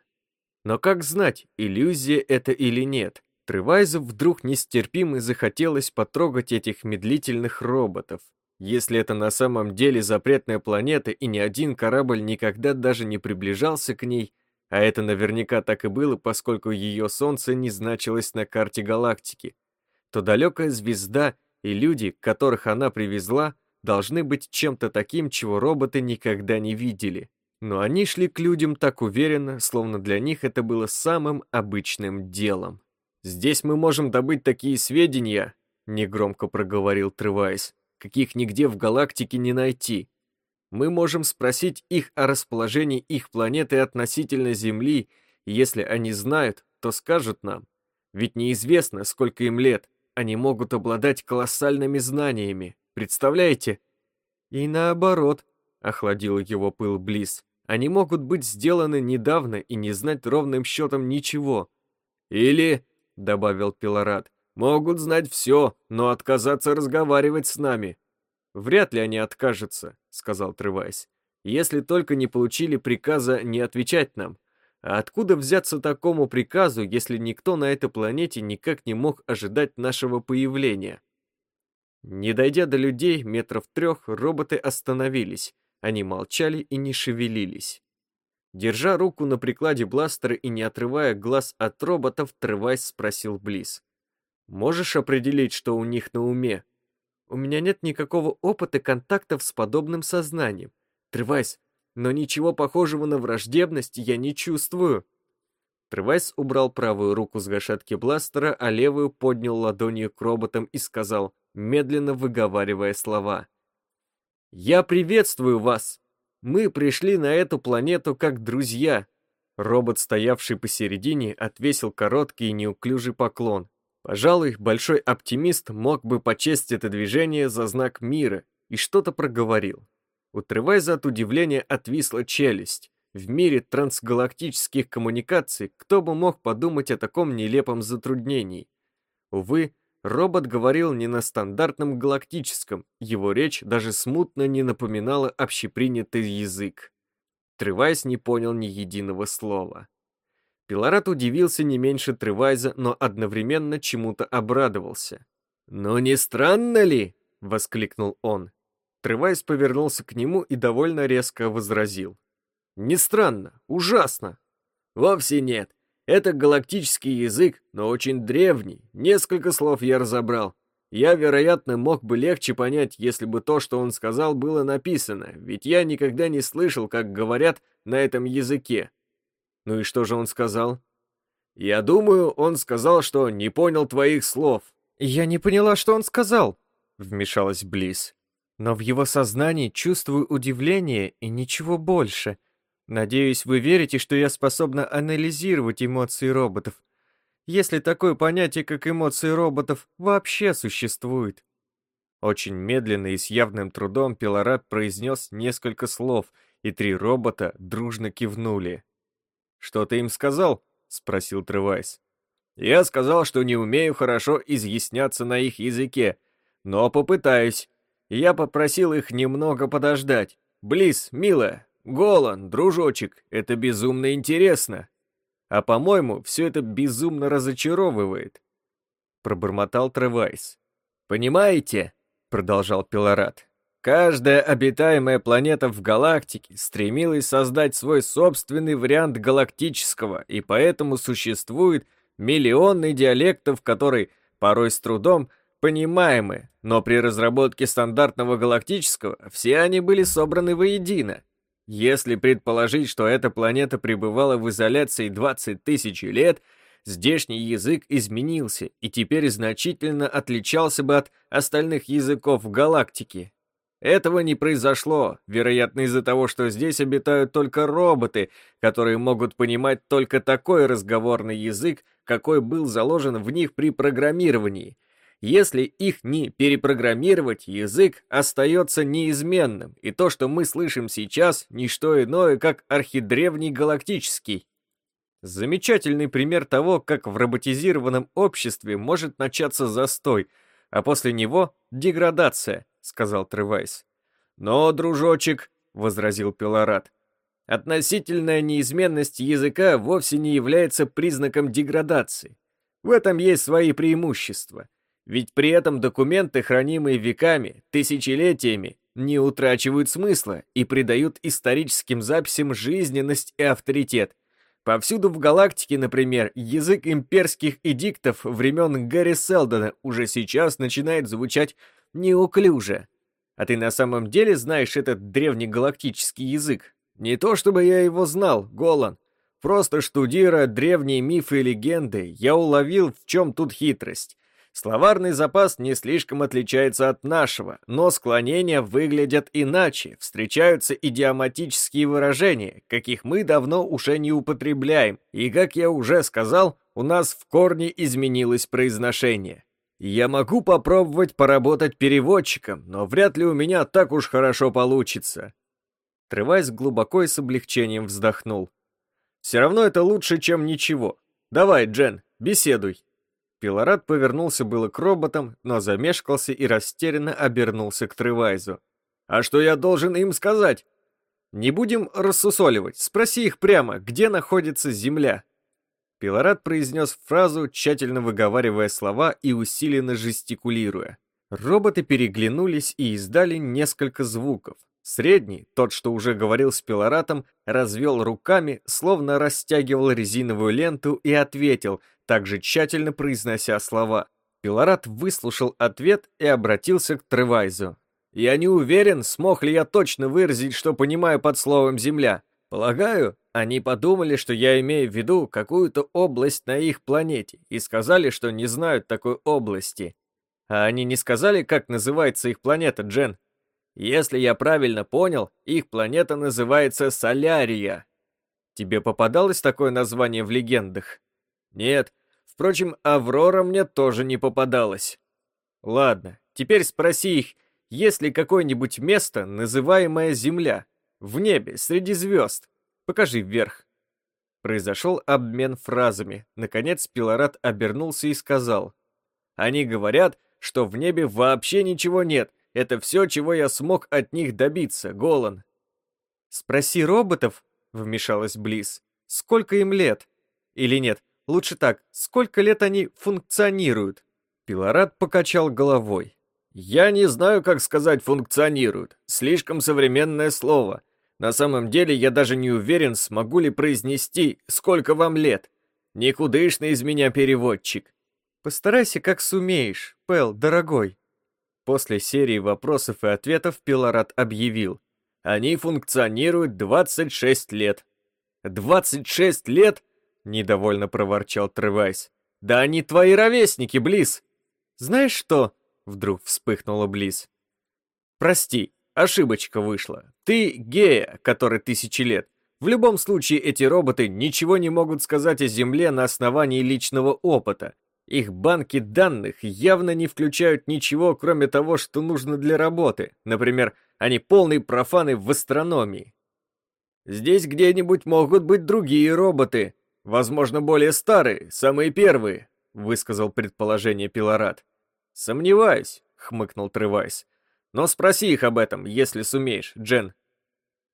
Но как знать, иллюзия это или нет? Тревайзу вдруг нестерпимо захотелось потрогать этих медлительных роботов. Если это на самом деле запретная планета и ни один корабль никогда даже не приближался к ней, а это наверняка так и было, поскольку ее Солнце не значилось на карте галактики, то далекая звезда и люди, которых она привезла, должны быть чем-то таким, чего роботы никогда не видели. Но они шли к людям так уверенно, словно для них это было самым обычным делом. «Здесь мы можем добыть такие сведения», — негромко проговорил Тревайс, каких нигде в галактике не найти. Мы можем спросить их о расположении их планеты относительно Земли, и если они знают, то скажут нам. Ведь неизвестно, сколько им лет, они могут обладать колоссальными знаниями, представляете? И наоборот, охладил его пыл Близ, они могут быть сделаны недавно и не знать ровным счетом ничего. Или, добавил Пилорат, Могут знать все, но отказаться разговаривать с нами. Вряд ли они откажутся, сказал Тревайс. Если только не получили приказа не отвечать нам. А откуда взяться такому приказу, если никто на этой планете никак не мог ожидать нашего появления? Не дойдя до людей метров трех, роботы остановились. Они молчали и не шевелились. Держа руку на прикладе бластера и не отрывая глаз от роботов, Тревайс спросил Близ. «Можешь определить, что у них на уме?» «У меня нет никакого опыта контактов с подобным сознанием. Тревайс, но ничего похожего на враждебность я не чувствую». Тревайс убрал правую руку с гашетки бластера, а левую поднял ладонью к роботам и сказал, медленно выговаривая слова. «Я приветствую вас! Мы пришли на эту планету как друзья!» Робот, стоявший посередине, отвесил короткий и неуклюжий поклон. Пожалуй, большой оптимист мог бы почесть это движение за знак мира и что-то проговорил. У Тревайза от удивления отвисла челюсть. В мире трансгалактических коммуникаций кто бы мог подумать о таком нелепом затруднении? Увы, робот говорил не на стандартном галактическом, его речь даже смутно не напоминала общепринятый язык. Тревайз не понял ни единого слова. Пилорат удивился не меньше Тревайза, но одновременно чему-то обрадовался. «Но не странно ли?» — воскликнул он. Тревайз повернулся к нему и довольно резко возразил. Не странно, ужасно. Вовсе нет. Это галактический язык, но очень древний. Несколько слов я разобрал. Я, вероятно, мог бы легче понять, если бы то, что он сказал, было написано, ведь я никогда не слышал, как говорят на этом языке. Ну и что же он сказал? Я думаю, он сказал, что не понял твоих слов. Я не поняла, что он сказал, вмешалась Близ. Но в его сознании чувствую удивление и ничего больше. Надеюсь, вы верите, что я способна анализировать эмоции роботов, если такое понятие, как эмоции роботов, вообще существует. Очень медленно и с явным трудом Пилорат произнес несколько слов, и три робота дружно кивнули. «Что ты им сказал?» — спросил Тревайс. «Я сказал, что не умею хорошо изъясняться на их языке, но попытаюсь. Я попросил их немного подождать. Близ, милая, Голан, дружочек, это безумно интересно. А по-моему, все это безумно разочаровывает. Пробормотал Тревайс. Понимаете, продолжал Пилорат, каждая обитаемая планета в галактике стремилась создать свой собственный вариант галактического, и поэтому существует миллионы диалектов, которые порой с трудом понимаемы, но при разработке стандартного галактического все они были собраны воедино. Если предположить, что эта планета пребывала в изоляции 20 тысяч лет, здешний язык изменился и теперь значительно отличался бы от остальных языков в галактике. Этого не произошло, вероятно, из-за того, что здесь обитают только роботы, которые могут понимать только такой разговорный язык, какой был заложен в них при программировании, если их не перепрограммировать, язык остается неизменным, и то, что мы слышим сейчас, не что иное, как архидревний галактический. Замечательный пример того, как в роботизированном обществе может начаться застой, а после него деградация, сказал Тревайс. Но, дружочек, возразил Пилорат, относительная неизменность языка вовсе не является признаком деградации. В этом есть свои преимущества. Ведь при этом документы, хранимые веками, тысячелетиями, не утрачивают смысла и придают историческим записям жизненность и авторитет. Повсюду в галактике, например, язык имперских эдиктов времен Гарри Селдона уже сейчас начинает звучать неуклюже. А ты на самом деле знаешь этот древний галактический язык? Не то чтобы я его знал, Голан. Просто штудируя древние мифы и легенды, я уловил, в чем тут хитрость. Словарный запас не слишком отличается от нашего, но склонения выглядят иначе, встречаются идиоматические выражения, каких мы давно уже не употребляем, и, как я уже сказал, у нас в корне изменилось произношение. Я могу попробовать поработать переводчиком, но вряд ли у меня так уж хорошо получится. Тревайс глубоко и с облегчением вздохнул. Все равно это лучше, чем ничего. Давай, Джен, беседуй. Пилорат повернулся было к роботам, но замешкался и растерянно обернулся к Тревайзу. «А что я должен им сказать?» «Не будем рассусоливать, спроси их прямо, где находится Земля?» Пилорат произнес фразу, тщательно выговаривая слова и усиленно жестикулируя. Роботы переглянулись и издали несколько звуков. Средний, тот, что уже говорил с Пилоратом, развел руками, словно растягивал резиновую ленту и ответил, также тщательно произнося слова. Пилорат выслушал ответ и обратился к Тревайзу. «Я не уверен, смог ли я точно выразить, что понимаю под словом «земля». Полагаю, они подумали, что я имею в виду какую-то область на их планете, и сказали, что не знают такой области. А они не сказали, как называется их планета, Джен?» Если я правильно понял, их планета называется Солярия. Тебе попадалось такое название в легендах? Нет. Впрочем, Аврора мне тоже не попадалась. Ладно, теперь спроси их, есть ли какое-нибудь место, называемое Земля? В небе, среди звезд. Покажи вверх. Произошел обмен фразами. Наконец Пилорат обернулся и сказал. Они говорят, что в небе вообще ничего нет, это все, чего я смог от них добиться, Голан. Спроси роботов, вмешалась Близ, сколько им лет? Или нет, лучше так, сколько лет они функционируют? Пилорат покачал головой. Я не знаю, как сказать «функционируют». Слишком современное слово. На самом деле я даже не уверен, смогу ли произнести «сколько вам лет». Никудышный из меня переводчик. Постарайся, как сумеешь, Пэл, дорогой. После серии вопросов и ответов Пилорат объявил. Они функционируют 26 лет. 26 лет? Недовольно проворчал Тревайс. Да они твои ровесники, Близ. Знаешь что? Вдруг вспыхнула Близ. Прости, ошибочка вышла. Ты гея, который тысячи лет. В любом случае эти роботы ничего не могут сказать о Земле на основании личного опыта. Их банки данных явно не включают ничего, кроме того, что нужно для работы. Например, они полные профаны в астрономии. Здесь где-нибудь могут быть другие роботы, возможно, более старые, самые первые, высказал предположение Пилорат. Сомневаюсь, хмыкнул Тревайс. Но спроси их об этом, если сумеешь, Джен.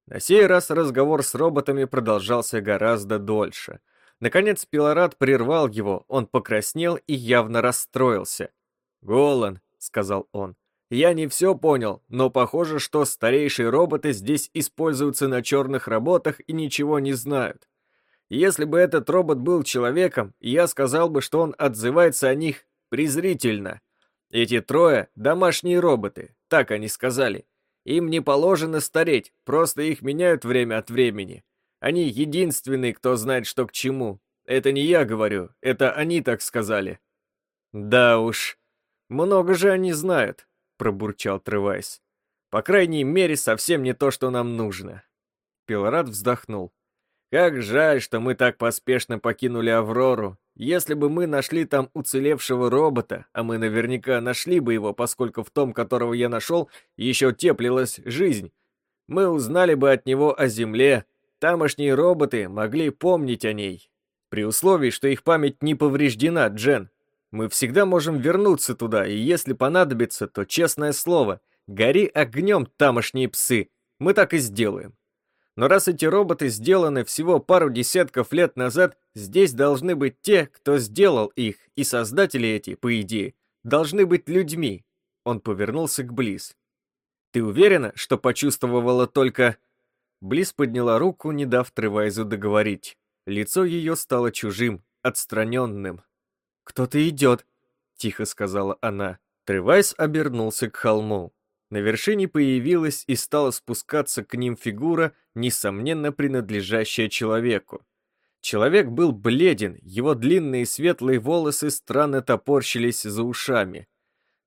На сей раз разговор с роботами продолжался гораздо дольше — Наконец Пилорат прервал его, он покраснел и явно расстроился. «Голан», — сказал он, — «я не все понял, но похоже, что старейшие роботы здесь используются на черных работах и ничего не знают. Если бы этот робот был человеком, я сказал бы, что он отзывается о них презрительно. Эти трое — домашние роботы, так они сказали. Им не положено стареть, просто их меняют время от времени. Они единственные, кто знает, что к чему. Это не я говорю, это они так сказали». «Да уж, много же они знают», — пробурчал Тревайс. «По крайней мере, совсем не то, что нам нужно». Пилорат вздохнул. «Как жаль, что мы так поспешно покинули Аврору. Если бы мы нашли там уцелевшего робота, а мы наверняка нашли бы его, поскольку в том, которого я нашел, еще теплилась жизнь, мы узнали бы от него о Земле, Тамошние роботы могли помнить о ней. При условии, что их память не повреждена, Джен. Мы всегда можем вернуться туда, и если понадобится, то, честное слово, гори огнем тамошние псы. Мы так и сделаем. Но раз эти роботы сделаны всего пару десятков лет назад, здесь должны быть те, кто сделал их, и создатели эти, по идее, должны быть людьми. Он повернулся к Близ. Ты уверена, что почувствовала только Близ подняла руку, не дав Тревайзу договорить. Лицо ее стало чужим, отстраненным. «Кто-то идет», — тихо сказала она. Тревайз обернулся к холму. На вершине появилась и стала спускаться к ним фигура, несомненно принадлежащая человеку. Человек был бледен, его длинные светлые волосы странно топорщились за ушами.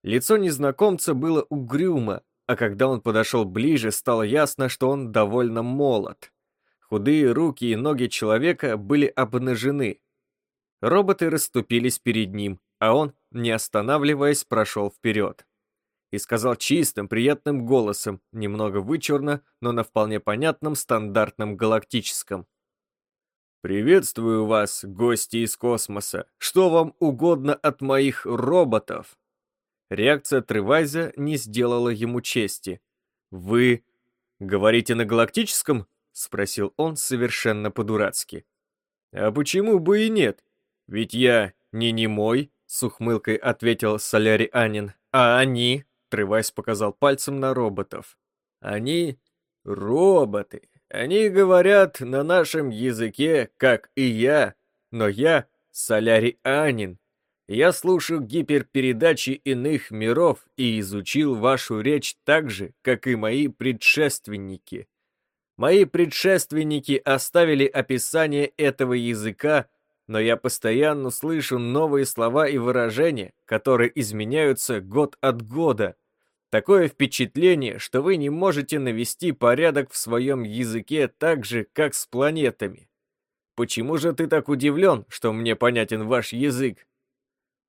Лицо незнакомца было угрюмо, а когда он подошел ближе, стало ясно, что он довольно молод. Худые руки и ноги человека были обнажены. Роботы расступились перед ним, а он, не останавливаясь, прошел вперед. И сказал чистым, приятным голосом, немного вычурно, но на вполне понятном стандартном галактическом. «Приветствую вас, гости из космоса. Что вам угодно от моих роботов?» Реакция Тревайза не сделала ему чести. «Вы говорите на галактическом?» — спросил он совершенно по-дурацки. «А почему бы и нет? Ведь я не немой», — с ухмылкой ответил Соляри Анин. «А они?» — Тревайз показал пальцем на роботов. «Они Роботы. Они говорят на нашем языке, как и я, но я солярианин. Я слушаю гиперпередачи иных миров и изучил вашу речь так же, как и мои предшественники. Мои предшественники оставили описание этого языка, но я постоянно слышу новые слова и выражения, которые изменяются год от года. Такое впечатление, что вы не можете навести порядок в своем языке так же, как с планетами. Почему же ты так удивлен, что мне понятен ваш язык?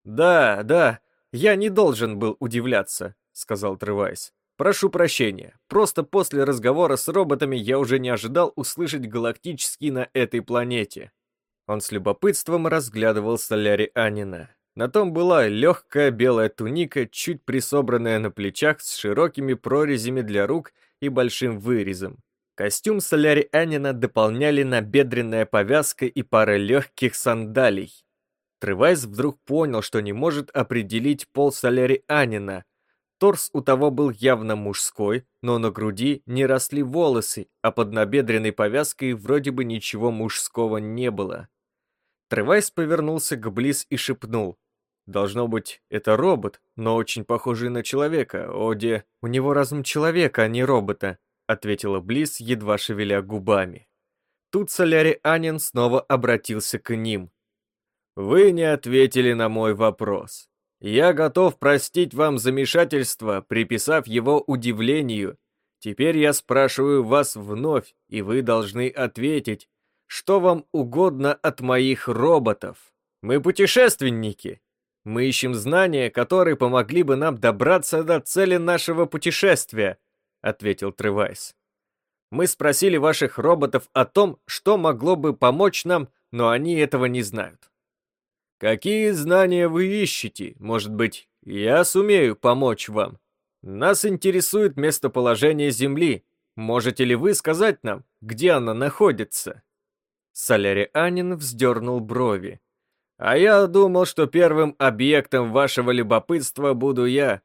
Да, да, я не должен был удивляться, сказал Тревайс. Прошу прощения, просто после разговора с роботами я уже не ожидал услышать галактический на этой планете. Он с любопытством разглядывал соляри Анина. На том была легкая белая туника, чуть присобранная на плечах с широкими прорезями для рук и большим вырезом. Костюм соляри Анина дополняли набедренная повязка и пара легких сандалий. Тревайс вдруг понял, что не может определить пол соляри Анина — Торс у того был явно мужской, но на груди не росли волосы, а под набедренной повязкой вроде бы ничего мужского не было. Тревайс повернулся к Близ и шепнул. «Должно быть, это робот, но очень похожий на человека. Оде, у него разум человека, а не робота», ответила Близ, едва шевеля губами. Тут Соляри Анин снова обратился к ним. «Вы не ответили на мой вопрос. Я готов простить вам замешательство, приписав его удивлению. Теперь я спрашиваю вас вновь, и вы должны ответить, что вам угодно от моих роботов. Мы путешественники. Мы ищем знания, которые помогли бы нам добраться до цели нашего путешествия, ответил Тревайс. Мы спросили ваших роботов о том, что могло бы помочь нам, но они этого не знают. Какие знания вы ищете? Может быть, я сумею помочь вам? Нас интересует местоположение Земли. Можете ли вы сказать нам, где она находится?» Солярианин вздернул брови. «А я думал, что первым объектом вашего любопытства буду я.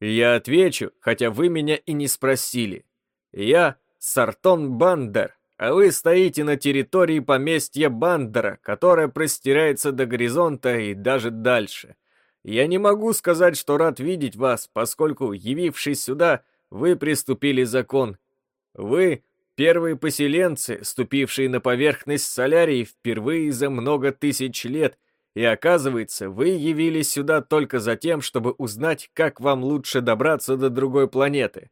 Я отвечу, хотя вы меня и не спросили. Я Сартон Бандер, а вы стоите на территории поместья Бандера, которое простирается до горизонта и даже дальше. Я не могу сказать, что рад видеть вас, поскольку, явившись сюда, вы приступили закон. Вы — первые поселенцы, ступившие на поверхность Солярии впервые за много тысяч лет, и оказывается, вы явились сюда только за тем, чтобы узнать, как вам лучше добраться до другой планеты.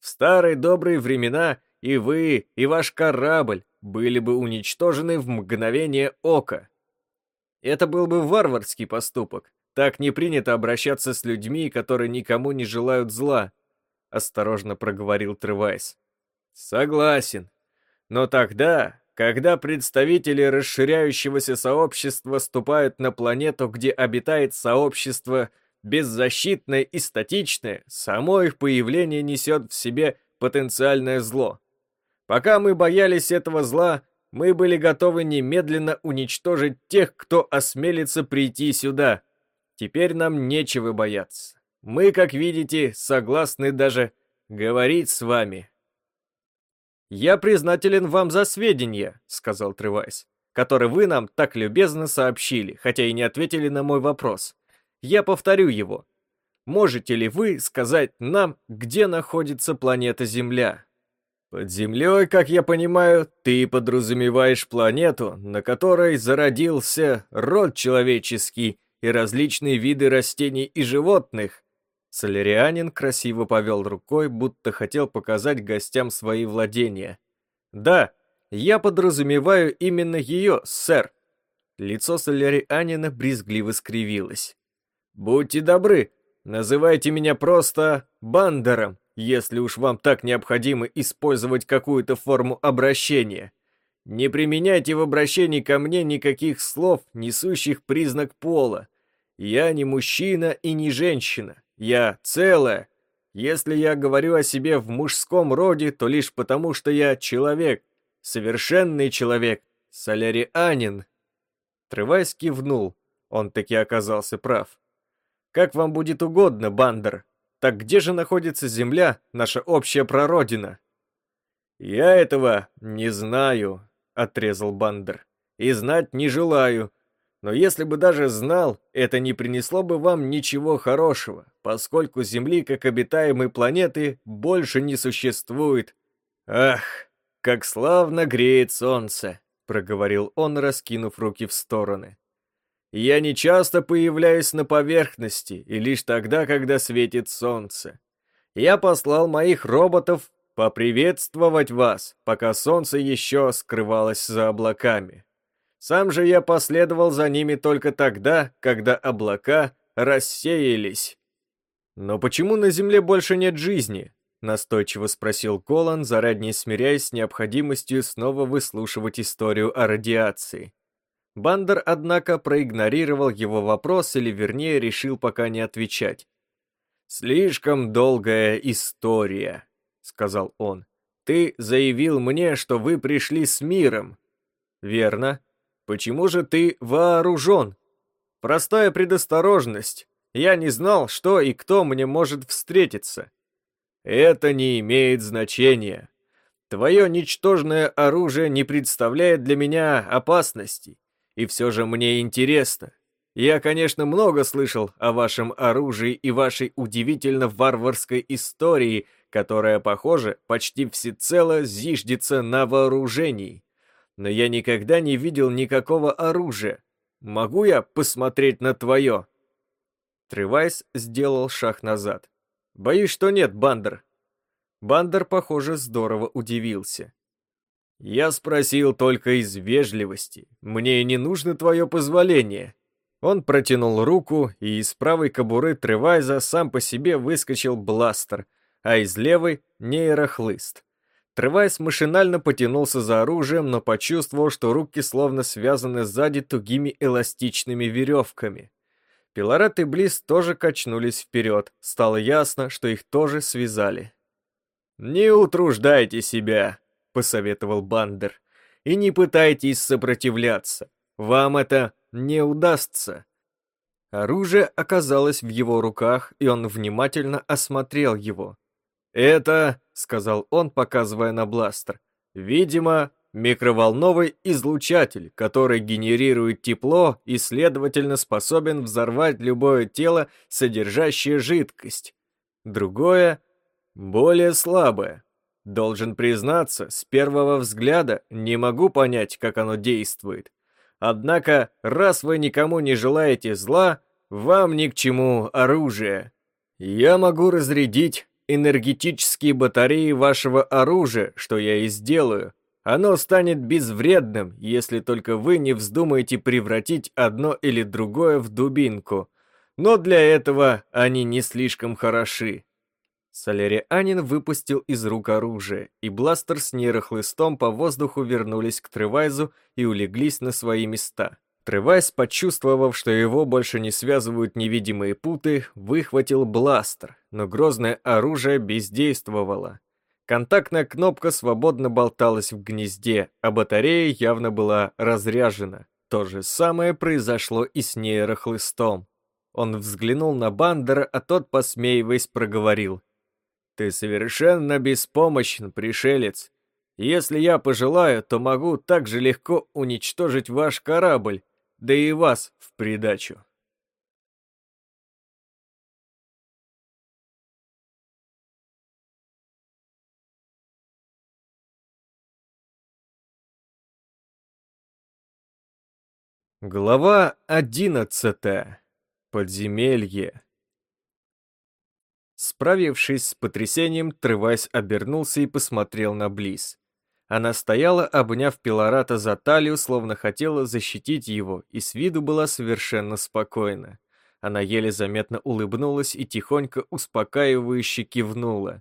В старые добрые времена — и вы, и ваш корабль были бы уничтожены в мгновение ока. Это был бы варварский поступок. Так не принято обращаться с людьми, которые никому не желают зла, осторожно проговорил Тревайс. Согласен. Но тогда, когда представители расширяющегося сообщества ступают на планету, где обитает сообщество беззащитное и статичное, само их появление несет в себе потенциальное зло. Пока мы боялись этого зла, мы были готовы немедленно уничтожить тех, кто осмелится прийти сюда. Теперь нам нечего бояться. Мы, как видите, согласны даже говорить с вами. «Я признателен вам за сведения», — сказал Тревайс, «которые вы нам так любезно сообщили, хотя и не ответили на мой вопрос. Я повторю его. Можете ли вы сказать нам, где находится планета Земля?» Под землей, как я понимаю, ты подразумеваешь планету, на которой зародился род человеческий и различные виды растений и животных. Солярианин красиво повел рукой, будто хотел показать гостям свои владения. Да, я подразумеваю именно ее, сэр. Лицо Солярианина брезгливо скривилось. Будьте добры, называйте меня просто Бандером если уж вам так необходимо использовать какую-то форму обращения. Не применяйте в обращении ко мне никаких слов, несущих признак пола. Я не мужчина и не женщина. Я целая. Если я говорю о себе в мужском роде, то лишь потому, что я человек, совершенный человек, солярианин. Тревайс кивнул. Он таки оказался прав. Как вам будет угодно, Бандер, так где же находится Земля, наша общая прародина? «Я этого не знаю», — отрезал Бандер. «И знать не желаю. Но если бы даже знал, это не принесло бы вам ничего хорошего, поскольку Земли как обитаемой планеты больше не существует. Ах, как славно греет солнце!» — проговорил он, раскинув руки в стороны. «Я не часто появляюсь на поверхности, и лишь тогда, когда светит солнце. Я послал моих роботов поприветствовать вас, пока солнце еще скрывалось за облаками. Сам же я последовал за ними только тогда, когда облака рассеялись. «Но почему на Земле больше нет жизни?» — настойчиво спросил Колан, заранее смиряясь с необходимостью снова выслушивать историю о радиации. Бандер, однако, проигнорировал его вопрос или, вернее, решил пока не отвечать. «Слишком долгая история», — сказал он. «Ты заявил мне, что вы пришли с миром». «Верно. Почему же ты вооружен?» «Простая предосторожность. Я не знал, что и кто мне может встретиться». «Это не имеет значения. Твое ничтожное оружие не представляет для меня опасности, и все же мне интересно. Я, конечно, много слышал о вашем оружии и вашей удивительно варварской истории, которая, похоже, почти всецело зиждется на вооружении. Но я никогда не видел никакого оружия. Могу я посмотреть на твое?» Тревайс сделал шаг назад. «Боюсь, что нет, Бандер». Бандер, похоже, здорово удивился. «Я спросил только из вежливости. Мне не нужно твое позволение». Он протянул руку, и из правой кобуры Тревайза сам по себе выскочил бластер, а из левой — нейрохлыст. Тревайз машинально потянулся за оружием, но почувствовал, что руки словно связаны сзади тугими эластичными веревками. Пилорет и Близ тоже качнулись вперед, стало ясно, что их тоже связали. «Не утруждайте себя», — посоветовал Бандер, — «и не пытайтесь сопротивляться. Вам это не удастся». Оружие оказалось в его руках, и он внимательно осмотрел его. «Это», — сказал он, показывая на бластер, — «видимо, микроволновый излучатель, который генерирует тепло и, следовательно, способен взорвать любое тело, содержащее жидкость. Другое — более слабое. Должен признаться, с первого взгляда не могу понять, как оно действует. Однако, раз вы никому не желаете зла, вам ни к чему оружие. Я могу разрядить энергетические батареи вашего оружия, что я и сделаю. Оно станет безвредным, если только вы не вздумаете превратить одно или другое в дубинку. Но для этого они не слишком хороши. Солярианин выпустил из рук оружие, и бластер с нейрохлыстом по воздуху вернулись к Тревайзу и улеглись на свои места. Тревайз, почувствовав, что его больше не связывают невидимые путы, выхватил бластер, но грозное оружие бездействовало. Контактная кнопка свободно болталась в гнезде, а батарея явно была разряжена. То же самое произошло и с нейрохлыстом. Он взглянул на Бандера, а тот, посмеиваясь, проговорил. Ты совершенно беспомощен, пришелец. Если я пожелаю, то могу так же легко уничтожить ваш корабль, да и вас в придачу. Глава одиннадцатая. Подземелье. Справившись с потрясением, Тревайс обернулся и посмотрел на Близ. Она стояла, обняв Пилората за талию, словно хотела защитить его, и с виду была совершенно спокойна. Она еле заметно улыбнулась и тихонько успокаивающе кивнула.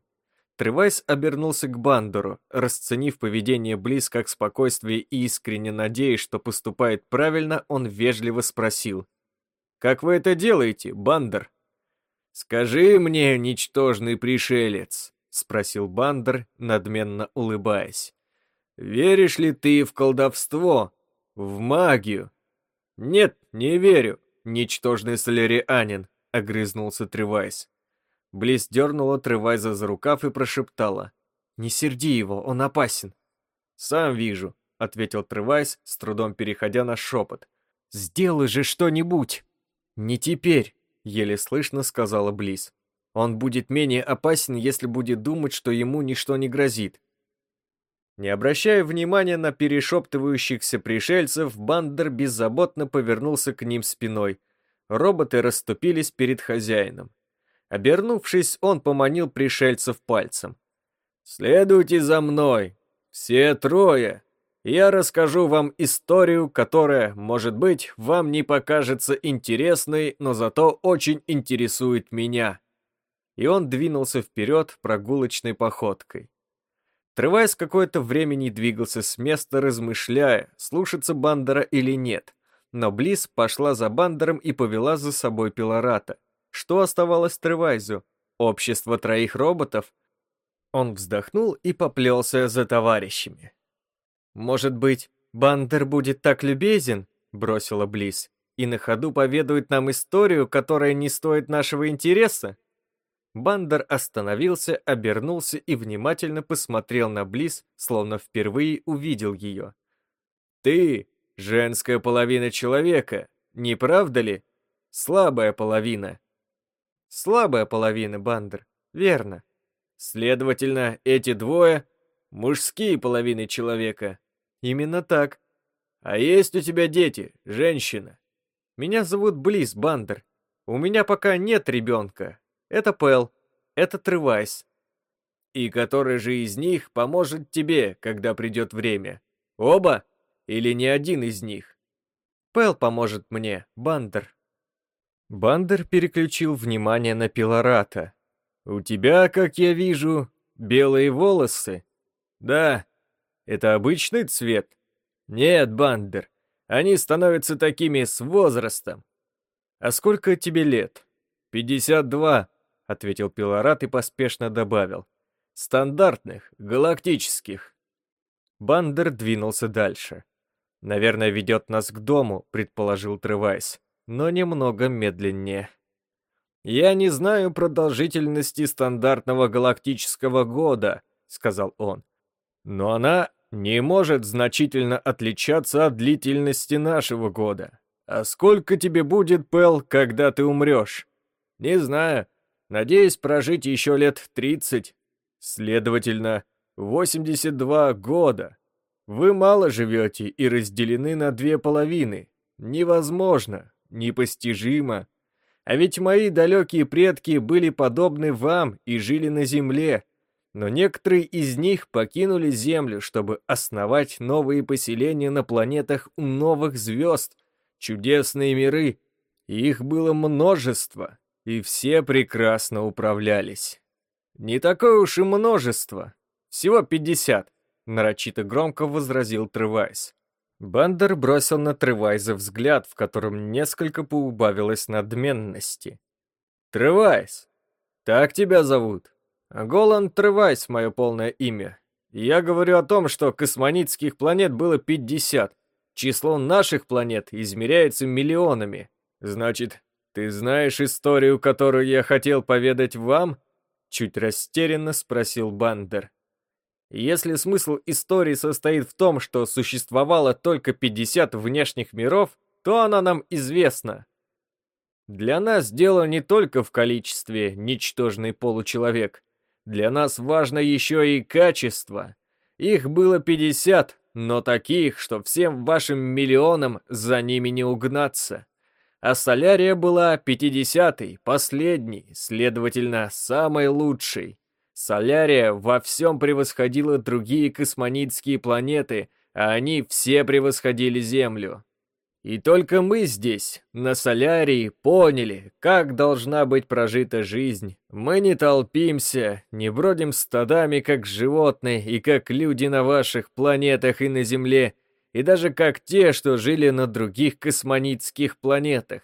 Тревайс обернулся к Бандеру, расценив поведение Близ как спокойствие и искренне надеясь, что поступает правильно, он вежливо спросил. «Как вы это делаете, Бандер?» «Скажи мне, ничтожный пришелец», — спросил Бандер, надменно улыбаясь. «Веришь ли ты в колдовство, в магию?» «Нет, не верю, ничтожный солярианин», — огрызнулся Тревайс. Близ дернула Тревайза за рукав и прошептала. Не серди его, он опасен. Сам вижу, ответил Тревайс, с трудом переходя на шепот. Сделай же что-нибудь. Не теперь, еле слышно сказала Близ. Он будет менее опасен, если будет думать, что ему ничто не грозит. Не обращая внимания на перешептывающихся пришельцев, Бандер беззаботно повернулся к ним спиной. Роботы расступились перед хозяином. Обернувшись, он поманил пришельцев пальцем. «Следуйте за мной, все трое. Я расскажу вам историю, которая, может быть, вам не покажется интересной, но зато очень интересует меня». И он двинулся вперед прогулочной походкой. Тревайс какое-то время не двигался с места, размышляя, слушаться Бандера или нет. Но Близ пошла за Бандером и повела за собой Пилората. Что оставалось Тревайзу? Общество троих роботов? Он вздохнул и поплелся за товарищами. «Может быть, Бандер будет так любезен?» — бросила Близ. «И на ходу поведает нам историю, которая не стоит нашего интереса?» Бандер остановился, обернулся и внимательно посмотрел на Близ, словно впервые увидел ее. «Ты — женская половина человека, не правда ли? Слабая половина». «Слабая половина, Бандер, верно». «Следовательно, эти двое — мужские половины человека». «Именно так». «А есть у тебя дети, женщина?» «Меня зовут Близ, Бандер. У меня пока нет ребенка, это Пэл. Это Тревайс. И который же из них поможет тебе, когда придет время? Оба? Или не один из них? Пэл поможет мне, Бандер. Бандер переключил внимание на Пилората. «У тебя, как я вижу, белые волосы?» «Да. Это обычный цвет?» «Нет, Бандер. Они становятся такими с возрастом». «А сколько тебе лет?» «Пятьдесят два ответил Пилорат и поспешно добавил. Стандартных, галактических. Бандер двинулся дальше. Наверное, ведет нас к дому, предположил Тревайс, но немного медленнее. «Я не знаю продолжительности стандартного галактического года», — сказал он. «Но она не может значительно отличаться от длительности нашего года. А сколько тебе будет, Пэл, когда ты умрешь?» «Не знаю. Надеюсь прожить еще лет 30. Следовательно, 82 года. Вы мало живете и разделены на две половины. Невозможно, непостижимо. А ведь мои далекие предки были подобны вам и жили на земле. Но некоторые из них покинули Землю, чтобы основать новые поселения на планетах у новых звезд, чудесные миры. Их было множество и все прекрасно управлялись. Не такое уж и множество, всего пятьдесят, нарочито громко возразил Тревайс. Бандер бросил на Тревайза взгляд, в котором несколько поубавилось надменности. «Тревайс, так тебя зовут?» «Голан Тревайс — мое полное имя. Я говорю о том, что космонитских планет было 50. Число наших планет измеряется миллионами. Значит, «Ты знаешь историю, которую я хотел поведать вам?» Чуть растерянно спросил Бандер. Если смысл истории состоит в том, что существовало только 50 внешних миров, то она нам известна. Для нас дело не только в количестве, ничтожный получеловек. Для нас важно еще и качество. Их было 50, но таких, что всем вашим миллионам за ними не угнаться а Солярия была 50-й, последней, следовательно, самой лучшей. Солярия во всем превосходила другие космонитские планеты, а они все превосходили Землю. И только мы здесь, на Солярии, поняли, как должна быть прожита жизнь. Мы не толпимся, не бродим стадами, как животные и как люди на ваших планетах и на Земле, и даже как те, что жили на других космонитских планетах.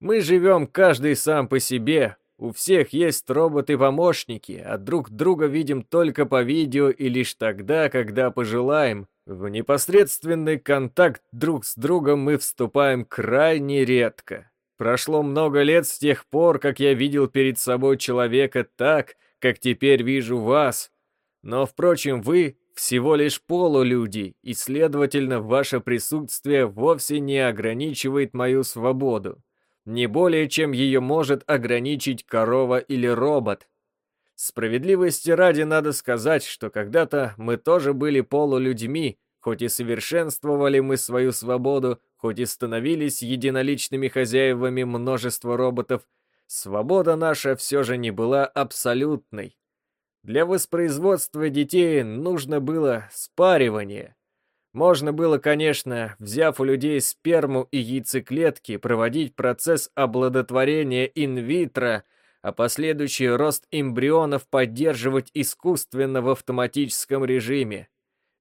Мы живем каждый сам по себе, у всех есть роботы-помощники, а друг друга видим только по видео и лишь тогда, когда пожелаем. В непосредственный контакт друг с другом мы вступаем крайне редко. Прошло много лет с тех пор, как я видел перед собой человека так, как теперь вижу вас. Но, впрочем, вы всего лишь полулюди, и, следовательно, ваше присутствие вовсе не ограничивает мою свободу. Не более, чем ее может ограничить корова или робот. Справедливости ради надо сказать, что когда-то мы тоже были полулюдьми, хоть и совершенствовали мы свою свободу, хоть и становились единоличными хозяевами множества роботов, свобода наша все же не была абсолютной. Для воспроизводства детей нужно было спаривание. Можно было, конечно, взяв у людей сперму и яйцеклетки, проводить процесс оплодотворения инвитро, а последующий рост эмбрионов поддерживать искусственно в автоматическом режиме.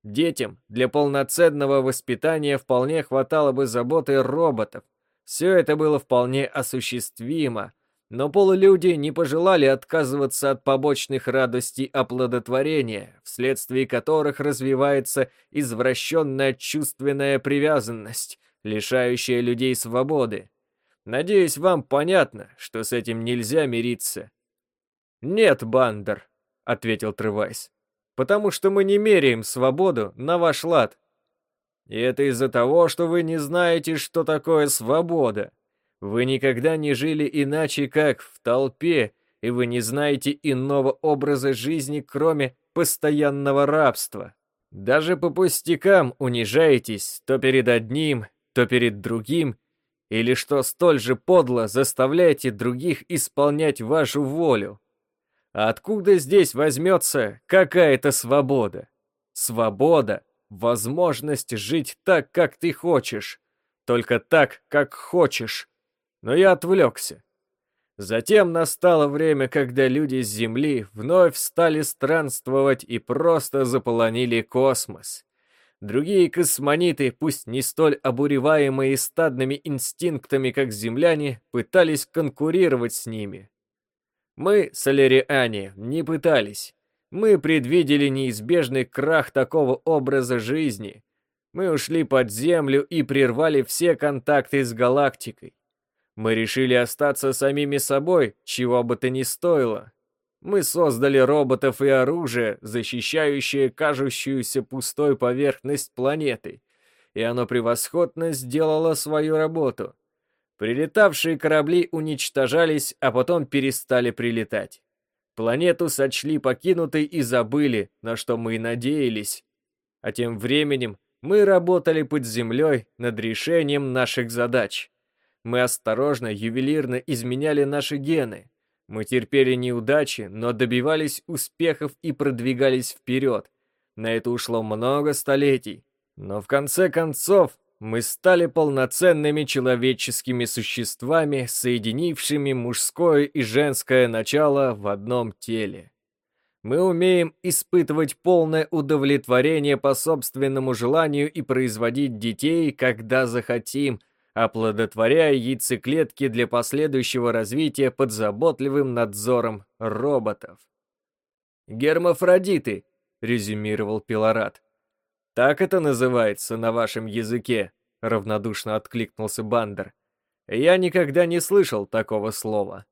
Детям для полноценного воспитания вполне хватало бы заботы роботов. Все это было вполне осуществимо, но полулюди не пожелали отказываться от побочных радостей оплодотворения, вследствие которых развивается извращенная чувственная привязанность, лишающая людей свободы. Надеюсь, вам понятно, что с этим нельзя мириться. «Нет, Бандер», — ответил Тревайс, — «потому что мы не меряем свободу на ваш лад. И это из-за того, что вы не знаете, что такое свобода», вы никогда не жили иначе, как в толпе, и вы не знаете иного образа жизни, кроме постоянного рабства. Даже по пустякам унижаетесь то перед одним, то перед другим, или что столь же подло заставляете других исполнять вашу волю. Откуда здесь возьмется какая-то свобода? Свобода — возможность жить так, как ты хочешь, только так, как хочешь, но я отвлекся. Затем настало время, когда люди с Земли вновь стали странствовать и просто заполонили космос. Другие космониты, пусть не столь обуреваемые стадными инстинктами, как земляне, пытались конкурировать с ними. Мы, соляриане, не пытались. Мы предвидели неизбежный крах такого образа жизни. Мы ушли под Землю и прервали все контакты с галактикой. Мы решили остаться самими собой, чего бы то ни стоило. Мы создали роботов и оружие, защищающее кажущуюся пустой поверхность планеты, и оно превосходно сделало свою работу. Прилетавшие корабли уничтожались, а потом перестали прилетать. Планету сочли покинутой и забыли, на что мы и надеялись. А тем временем мы работали под землей над решением наших задач. Мы осторожно, ювелирно изменяли наши гены. Мы терпели неудачи, но добивались успехов и продвигались вперед. На это ушло много столетий. Но в конце концов, мы стали полноценными человеческими существами, соединившими мужское и женское начало в одном теле. Мы умеем испытывать полное удовлетворение по собственному желанию и производить детей, когда захотим – оплодотворяя яйцеклетки для последующего развития под заботливым надзором роботов. «Гермафродиты», — резюмировал Пилорат. «Так это называется на вашем языке», — равнодушно откликнулся Бандер. «Я никогда не слышал такого слова».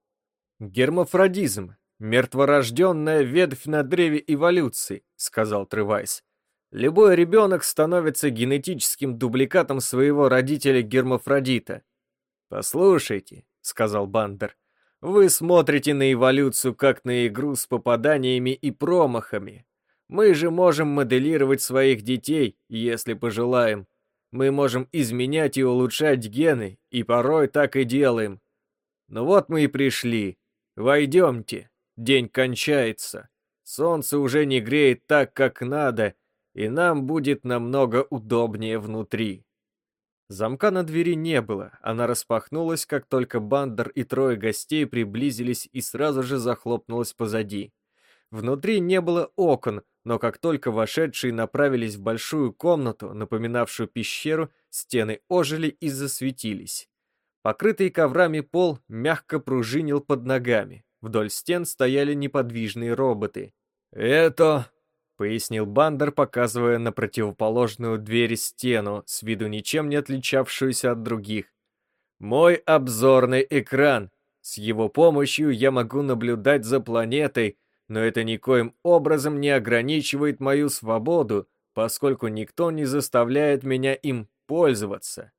«Гермафродизм — мертворожденная ветвь на древе эволюции», — сказал Тревайс. Любой ребенок становится генетическим дубликатом своего родителя-гермафродита. «Послушайте», — сказал Бандер, — «вы смотрите на эволюцию как на игру с попаданиями и промахами. Мы же можем моделировать своих детей, если пожелаем. Мы можем изменять и улучшать гены, и порой так и делаем. Ну вот мы и пришли. Войдемте. День кончается. Солнце уже не греет так, как надо, и нам будет намного удобнее внутри. Замка на двери не было, она распахнулась, как только Бандер и трое гостей приблизились и сразу же захлопнулась позади. Внутри не было окон, но как только вошедшие направились в большую комнату, напоминавшую пещеру, стены ожили и засветились. Покрытый коврами пол мягко пружинил под ногами. Вдоль стен стояли неподвижные роботы. «Это пояснил Бандер, показывая на противоположную дверь стену, с виду ничем не отличавшуюся от других. «Мой обзорный экран. С его помощью я могу наблюдать за планетой, но это никоим образом не ограничивает мою свободу, поскольку никто не заставляет меня им пользоваться.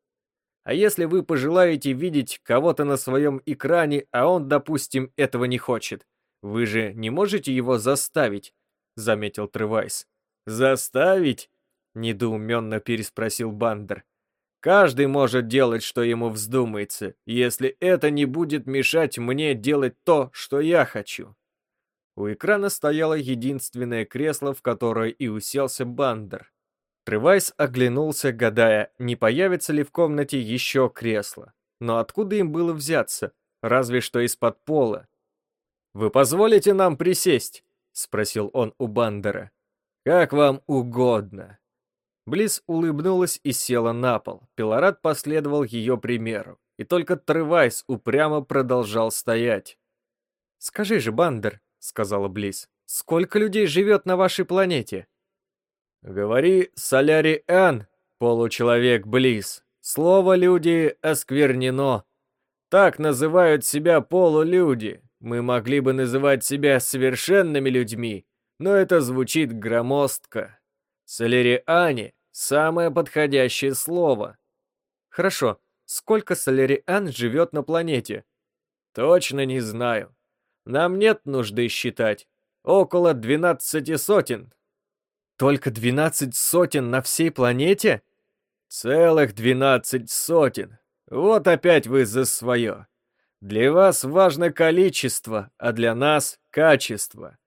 А если вы пожелаете видеть кого-то на своем экране, а он, допустим, этого не хочет, вы же не можете его заставить, заметил Тревайс. Заставить? Недоуменно переспросил Бандер. Каждый может делать, что ему вздумается, если это не будет мешать мне делать то, что я хочу. У экрана стояло единственное кресло, в которое и уселся Бандер. Тревайс оглянулся, гадая, не появится ли в комнате еще кресло. Но откуда им было взяться? Разве что из-под пола. «Вы позволите нам присесть?» — спросил он у Бандера. «Как вам угодно». Близ улыбнулась и села на пол. Пилорат последовал ее примеру. И только Тревайс упрямо продолжал стоять. «Скажи же, Бандер», — сказала Близ, — «сколько людей живет на вашей планете?» Говори соляри Н, получеловек Близ. Слово «люди» осквернено. Так называют себя полулюди. Мы могли бы называть себя совершенными людьми, но это звучит громоздко. Соляриане — самое подходящее слово. Хорошо, сколько соляриан живет на планете? Точно не знаю. Нам нет нужды считать. Около двенадцати сотен, только двенадцать сотен на всей планете? Целых двенадцать сотен. Вот опять вы за свое. Для вас важно количество, а для нас — качество.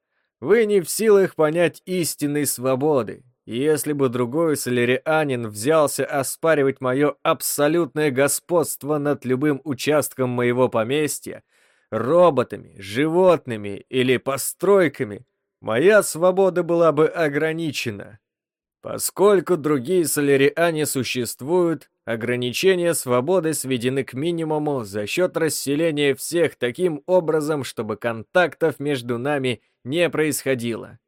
Вы не в силах понять истинной свободы. Если бы другой солярианин взялся оспаривать мое абсолютное господство над любым участком моего поместья, роботами, животными или постройками, моя свобода была бы ограничена. Поскольку другие соляриане существуют, ограничения свободы сведены к минимуму за счет расселения всех таким образом, чтобы контактов между нами не происходило.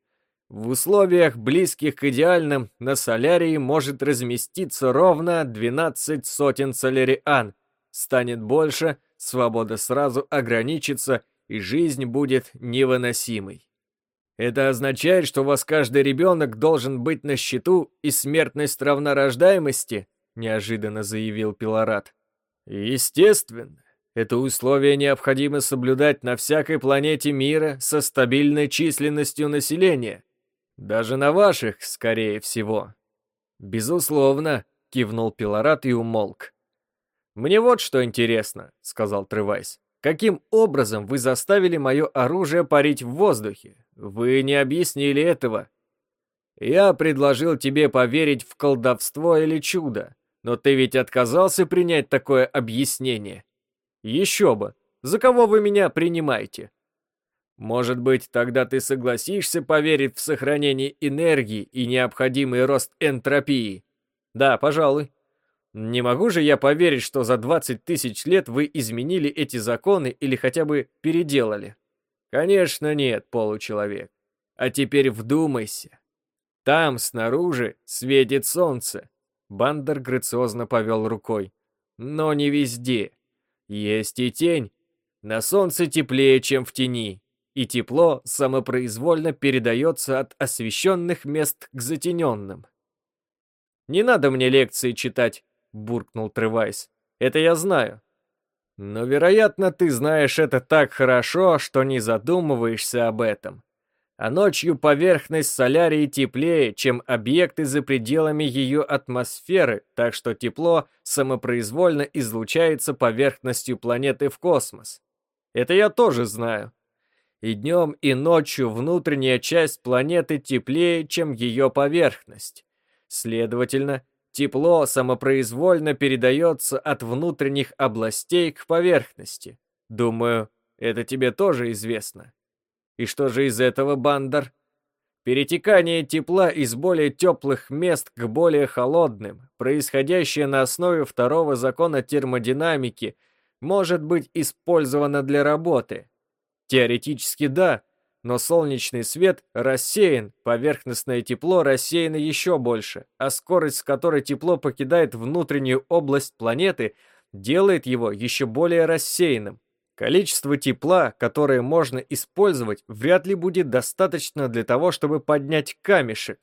В условиях, близких к идеальным, на солярии может разместиться ровно 12 сотен соляриан. Станет больше, свобода сразу ограничится, и жизнь будет невыносимой. Это означает, что у вас каждый ребенок должен быть на счету и смертность равна рождаемости, неожиданно заявил Пилорат. Естественно, это условие необходимо соблюдать на всякой планете мира со стабильной численностью населения. Даже на ваших, скорее всего. Безусловно, кивнул Пилорат и умолк. Мне вот что интересно, сказал Тревайс. Каким образом вы заставили мое оружие парить в воздухе? Вы не объяснили этого. Я предложил тебе поверить в колдовство или чудо, но ты ведь отказался принять такое объяснение. Еще бы, за кого вы меня принимаете? Может быть, тогда ты согласишься поверить в сохранение энергии и необходимый рост энтропии? Да, пожалуй. Не могу же я поверить, что за 20 тысяч лет вы изменили эти законы или хотя бы переделали. Конечно нет, получеловек. А теперь вдумайся. Там, снаружи, светит солнце. Бандер грациозно повел рукой. Но не везде. Есть и тень. На солнце теплее, чем в тени. И тепло самопроизвольно передается от освещенных мест к затененным. «Не надо мне лекции читать», — буркнул Тревайс. «Это я знаю. Но, вероятно, ты знаешь это так хорошо, что не задумываешься об этом. А ночью поверхность солярии теплее, чем объекты за пределами ее атмосферы, так что тепло самопроизвольно излучается поверхностью планеты в космос. Это я тоже знаю. И днем, и ночью внутренняя часть планеты теплее, чем ее поверхность. Следовательно, Тепло самопроизвольно передается от внутренних областей к поверхности. Думаю, это тебе тоже известно. И что же из этого, Бандар? Перетекание тепла из более теплых мест к более холодным, происходящее на основе второго закона термодинамики, может быть использовано для работы. Теоретически да, но солнечный свет рассеян, поверхностное тепло рассеяно еще больше, а скорость, с которой тепло покидает внутреннюю область планеты, делает его еще более рассеянным. Количество тепла, которое можно использовать, вряд ли будет достаточно для того, чтобы поднять камешек.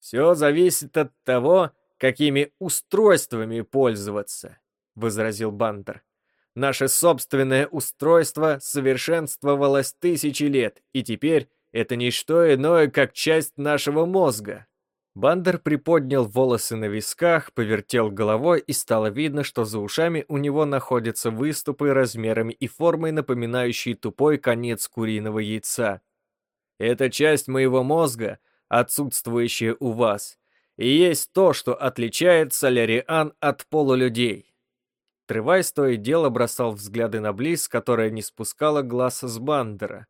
Все зависит от того, какими устройствами пользоваться, возразил Бандер. Наше собственное устройство совершенствовалось тысячи лет, и теперь это не что иное, как часть нашего мозга. Бандер приподнял волосы на висках, повертел головой, и стало видно, что за ушами у него находятся выступы размерами и формой, напоминающие тупой конец куриного яйца. «Это часть моего мозга, отсутствующая у вас, и есть то, что отличает Соляриан от полулюдей». Тревайс то и дело бросал взгляды на Близ, которая не спускала глаз с Бандера.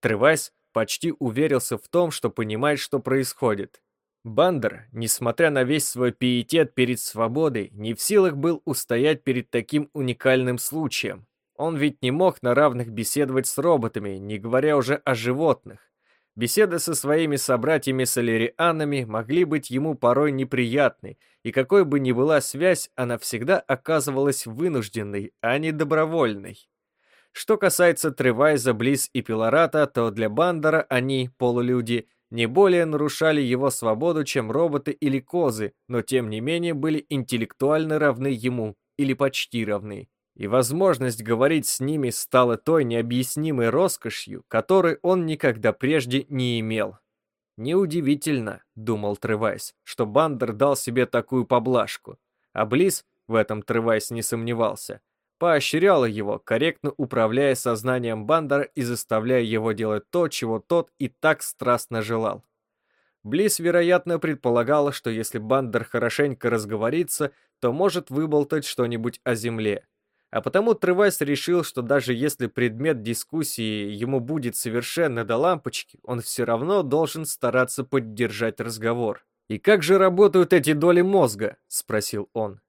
Тревайс почти уверился в том, что понимает, что происходит. Бандер, несмотря на весь свой пиетет перед свободой, не в силах был устоять перед таким уникальным случаем. Он ведь не мог на равных беседовать с роботами, не говоря уже о животных. Беседы со своими собратьями-солерианами могли быть ему порой неприятны, и какой бы ни была связь, она всегда оказывалась вынужденной, а не добровольной. Что касается Тревайза, Близ и Пилората, то для Бандера они, полулюди, не более нарушали его свободу, чем роботы или козы, но тем не менее были интеллектуально равны ему, или почти равны. И возможность говорить с ними стала той необъяснимой роскошью, которой он никогда прежде не имел. «Неудивительно», — думал Тревайс, что Бандер дал себе такую поблажку. А Близ, в этом Тревайс не сомневался, поощряла его, корректно управляя сознанием Бандера и заставляя его делать то, чего тот и так страстно желал. Близ, вероятно, предполагала, что если Бандер хорошенько разговорится, то может выболтать что-нибудь о Земле. А потому Тревайс решил, что даже если предмет дискуссии ему будет совершенно до лампочки, он все равно должен стараться поддержать разговор. «И как же работают эти доли мозга?» – спросил он.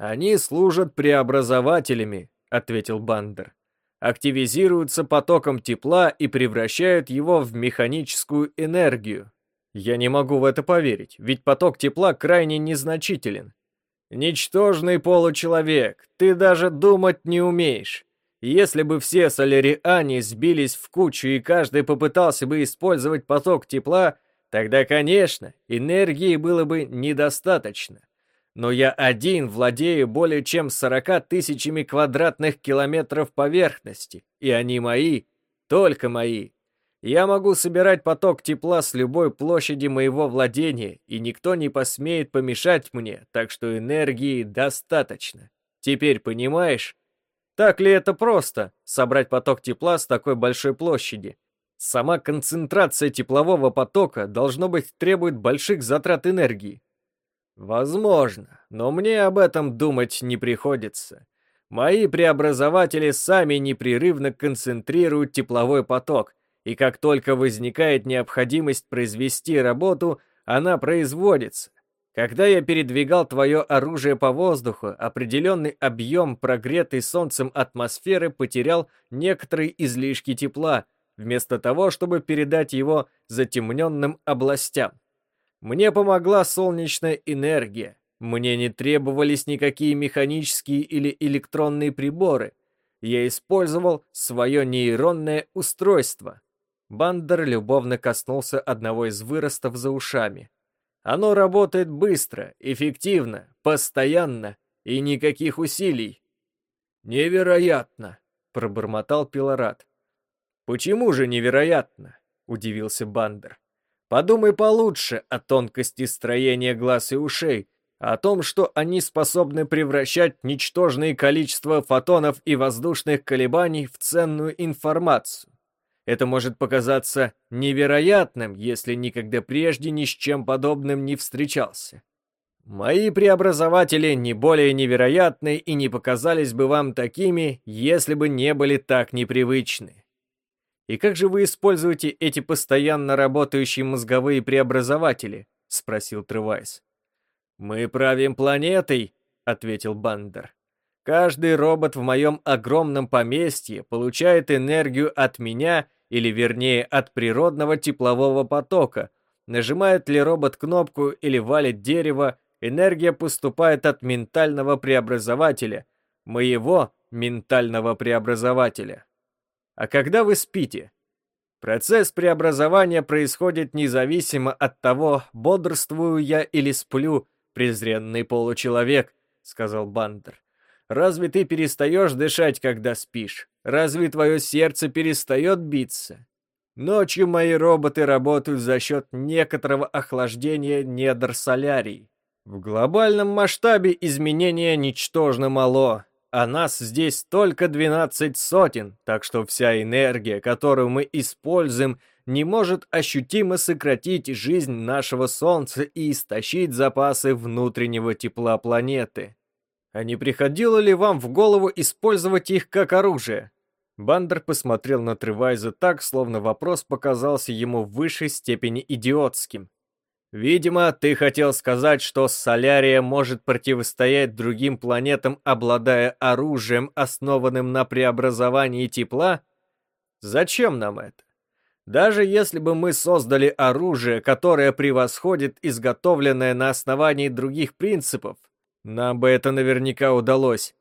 «Они служат преобразователями», — ответил Бандер. «Активизируются потоком тепла и превращают его в механическую энергию». «Я не могу в это поверить, ведь поток тепла крайне незначителен». «Ничтожный получеловек, ты даже думать не умеешь. Если бы все соляриане сбились в кучу и каждый попытался бы использовать поток тепла, тогда, конечно, энергии было бы недостаточно но я один владею более чем 40 тысячами квадратных километров поверхности, и они мои, только мои. Я могу собирать поток тепла с любой площади моего владения, и никто не посмеет помешать мне, так что энергии достаточно. Теперь понимаешь? Так ли это просто, собрать поток тепла с такой большой площади? Сама концентрация теплового потока, должно быть, требует больших затрат энергии. Возможно, но мне об этом думать не приходится. Мои преобразователи сами непрерывно концентрируют тепловой поток, и как только возникает необходимость произвести работу, она производится. Когда я передвигал твое оружие по воздуху, определенный объем прогретой солнцем атмосферы потерял некоторые излишки тепла, вместо того, чтобы передать его затемненным областям. Мне помогла солнечная энергия. Мне не требовались никакие механические или электронные приборы. Я использовал свое нейронное устройство. Бандер любовно коснулся одного из выростов за ушами. Оно работает быстро, эффективно, постоянно и никаких усилий. Невероятно, пробормотал Пилорат. Почему же невероятно? удивился Бандер. Подумай получше о тонкости строения глаз и ушей, о том, что они способны превращать ничтожное количество фотонов и воздушных колебаний в ценную информацию. Это может показаться невероятным, если никогда прежде ни с чем подобным не встречался. Мои преобразователи не более невероятны и не показались бы вам такими, если бы не были так непривычны. «И как же вы используете эти постоянно работающие мозговые преобразователи?» — спросил Тревайс. «Мы правим планетой», — ответил Бандер. «Каждый робот в моем огромном поместье получает энергию от меня, или вернее от природного теплового потока. Нажимает ли робот кнопку или валит дерево, энергия поступает от ментального преобразователя, моего ментального преобразователя. А когда вы спите? Процесс преобразования происходит независимо от того, бодрствую я или сплю, презренный получеловек, сказал Бандер. Разве ты перестаешь дышать, когда спишь? Разве твое сердце перестает биться? Ночью мои роботы работают за счет некоторого охлаждения недр солярий. В глобальном масштабе изменения ничтожно мало, а нас здесь только 12 сотен, так что вся энергия, которую мы используем, не может ощутимо сократить жизнь нашего Солнца и истощить запасы внутреннего тепла планеты. А не приходило ли вам в голову использовать их как оружие? Бандер посмотрел на Тревайза так, словно вопрос показался ему в высшей степени идиотским. Видимо, ты хотел сказать, что Солярия может противостоять другим планетам, обладая оружием, основанным на преобразовании тепла? Зачем нам это? Даже если бы мы создали оружие, которое превосходит изготовленное на основании других принципов, нам бы это наверняка удалось.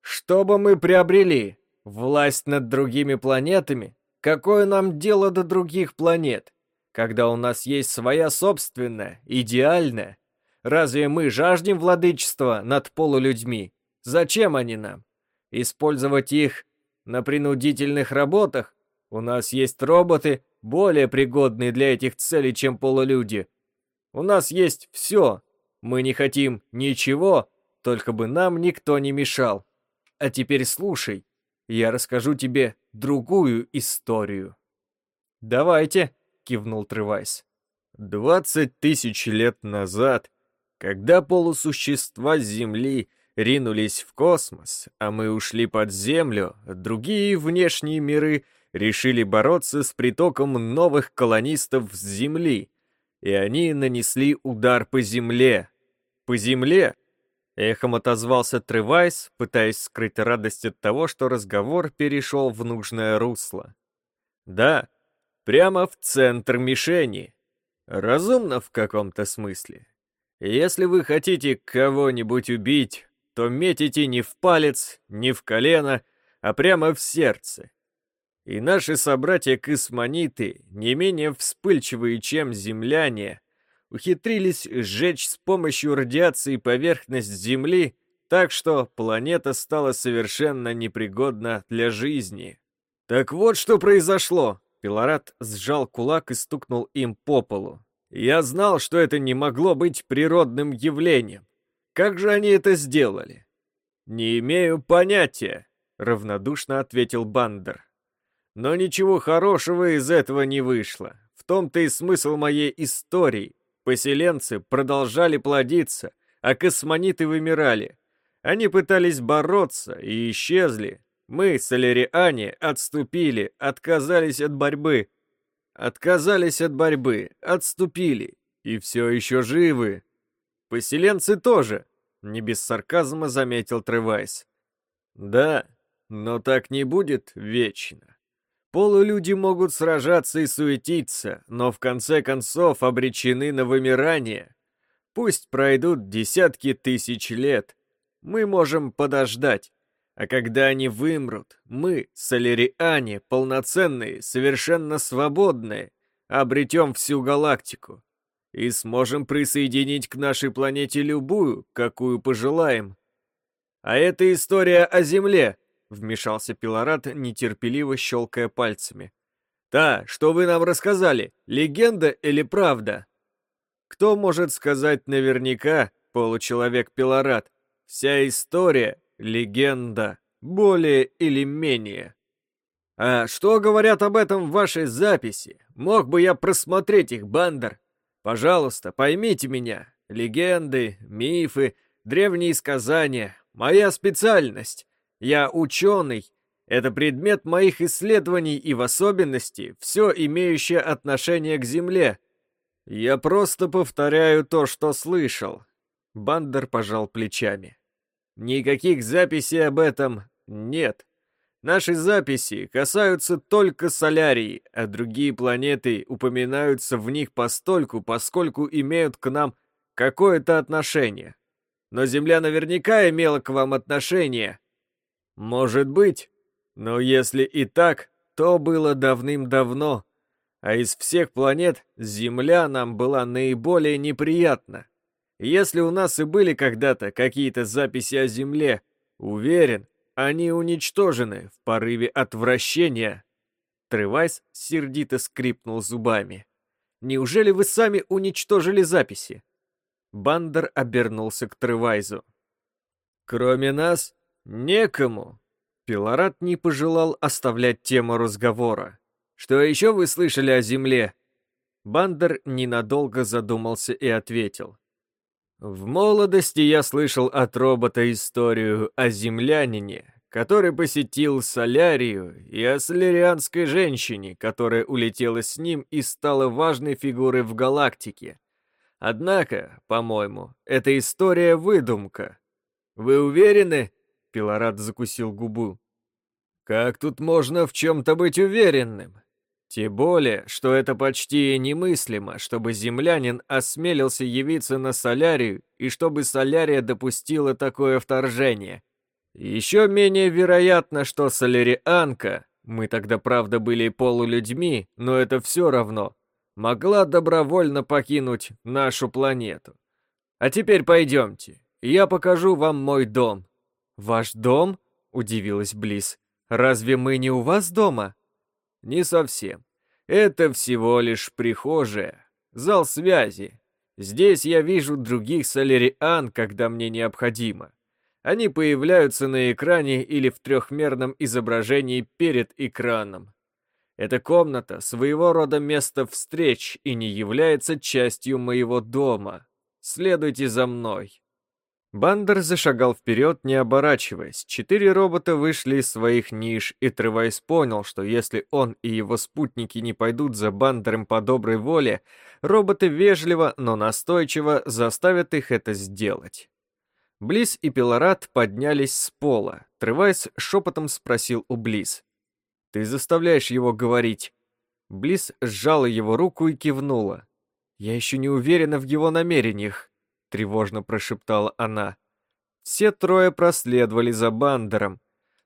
Что бы мы приобрели? Власть над другими планетами? Какое нам дело до других планет? Когда у нас есть своя собственная, идеальная. Разве мы жаждем владычества над полулюдьми? Зачем они нам? Использовать их на принудительных работах? У нас есть роботы, более пригодные для этих целей, чем полулюди. У нас есть все. Мы не хотим ничего, только бы нам никто не мешал. А теперь слушай, я расскажу тебе другую историю. Давайте, кивнул Тревайс. «Двадцать тысяч лет назад, когда полусущества Земли ринулись в космос, а мы ушли под Землю, другие внешние миры решили бороться с притоком новых колонистов с Земли, и они нанесли удар по Земле. По Земле!» Эхом отозвался Тревайс, пытаясь скрыть радость от того, что разговор перешел в нужное русло. «Да, Прямо в центр мишени. Разумно в каком-то смысле. Если вы хотите кого-нибудь убить, то метите не в палец, не в колено, а прямо в сердце. И наши собратья-космониты, не менее вспыльчивые, чем земляне, ухитрились сжечь с помощью радиации поверхность Земли, так что планета стала совершенно непригодна для жизни. Так вот что произошло. Пилорат сжал кулак и стукнул им по полу. «Я знал, что это не могло быть природным явлением. Как же они это сделали?» «Не имею понятия», — равнодушно ответил Бандер. «Но ничего хорошего из этого не вышло. В том-то и смысл моей истории. Поселенцы продолжали плодиться, а космониты вымирали. Они пытались бороться и исчезли, мы, соляриане, отступили, отказались от борьбы. Отказались от борьбы, отступили. И все еще живы. Поселенцы тоже, не без сарказма заметил Тревайс. Да, но так не будет вечно. Полулюди могут сражаться и суетиться, но в конце концов обречены на вымирание. Пусть пройдут десятки тысяч лет. Мы можем подождать. А когда они вымрут, мы, соляриане, полноценные, совершенно свободные, обретем всю галактику и сможем присоединить к нашей планете любую, какую пожелаем. А это история о Земле, вмешался Пилорат, нетерпеливо щелкая пальцами. Та, что вы нам рассказали, легенда или правда? Кто может сказать наверняка, получеловек Пилорат, вся история легенда, более или менее. А что говорят об этом в вашей записи? Мог бы я просмотреть их, Бандер? Пожалуйста, поймите меня. Легенды, мифы, древние сказания — моя специальность. Я ученый. Это предмет моих исследований и в особенности все имеющее отношение к Земле. Я просто повторяю то, что слышал. Бандер пожал плечами. Никаких записей об этом нет. Наши записи касаются только Солярии, а другие планеты упоминаются в них постольку, поскольку имеют к нам какое-то отношение. Но Земля наверняка имела к вам отношение. Может быть. Но если и так, то было давным-давно. А из всех планет Земля нам была наиболее неприятна. Если у нас и были когда-то какие-то записи о Земле, уверен, они уничтожены в порыве отвращения. Тревайс сердито скрипнул зубами. Неужели вы сами уничтожили записи? Бандер обернулся к Тревайзу. Кроме нас, некому. Пилорат не пожелал оставлять тему разговора. Что еще вы слышали о Земле? Бандер ненадолго задумался и ответил. В молодости я слышал от робота историю о землянине, который посетил Солярию, и о солярианской женщине, которая улетела с ним и стала важной фигурой в галактике. Однако, по-моему, эта история выдумка. Вы уверены? Пилорат закусил губу. Как тут можно в чем-то быть уверенным? Тем более, что это почти немыслимо, чтобы землянин осмелился явиться на Солярию и чтобы Солярия допустила такое вторжение. Еще менее вероятно, что Солярианка, мы тогда правда были полулюдьми, но это все равно, могла добровольно покинуть нашу планету. А теперь пойдемте, я покажу вам мой дом. Ваш дом? Удивилась Близ. Разве мы не у вас дома? Не совсем. Это всего лишь прихожая, зал связи. Здесь я вижу других соляриан, когда мне необходимо. Они появляются на экране или в трехмерном изображении перед экраном. Эта комната своего рода место встреч и не является частью моего дома. Следуйте за мной. Бандер зашагал вперед, не оборачиваясь. Четыре робота вышли из своих ниш, и Тревайс понял, что если он и его спутники не пойдут за Бандером по доброй воле, роботы вежливо, но настойчиво заставят их это сделать. Близ и Пилорат поднялись с пола. Тревайс шепотом спросил у Близ. «Ты заставляешь его говорить». Близ сжала его руку и кивнула. «Я еще не уверена в его намерениях тревожно прошептала она. Все трое проследовали за Бандером.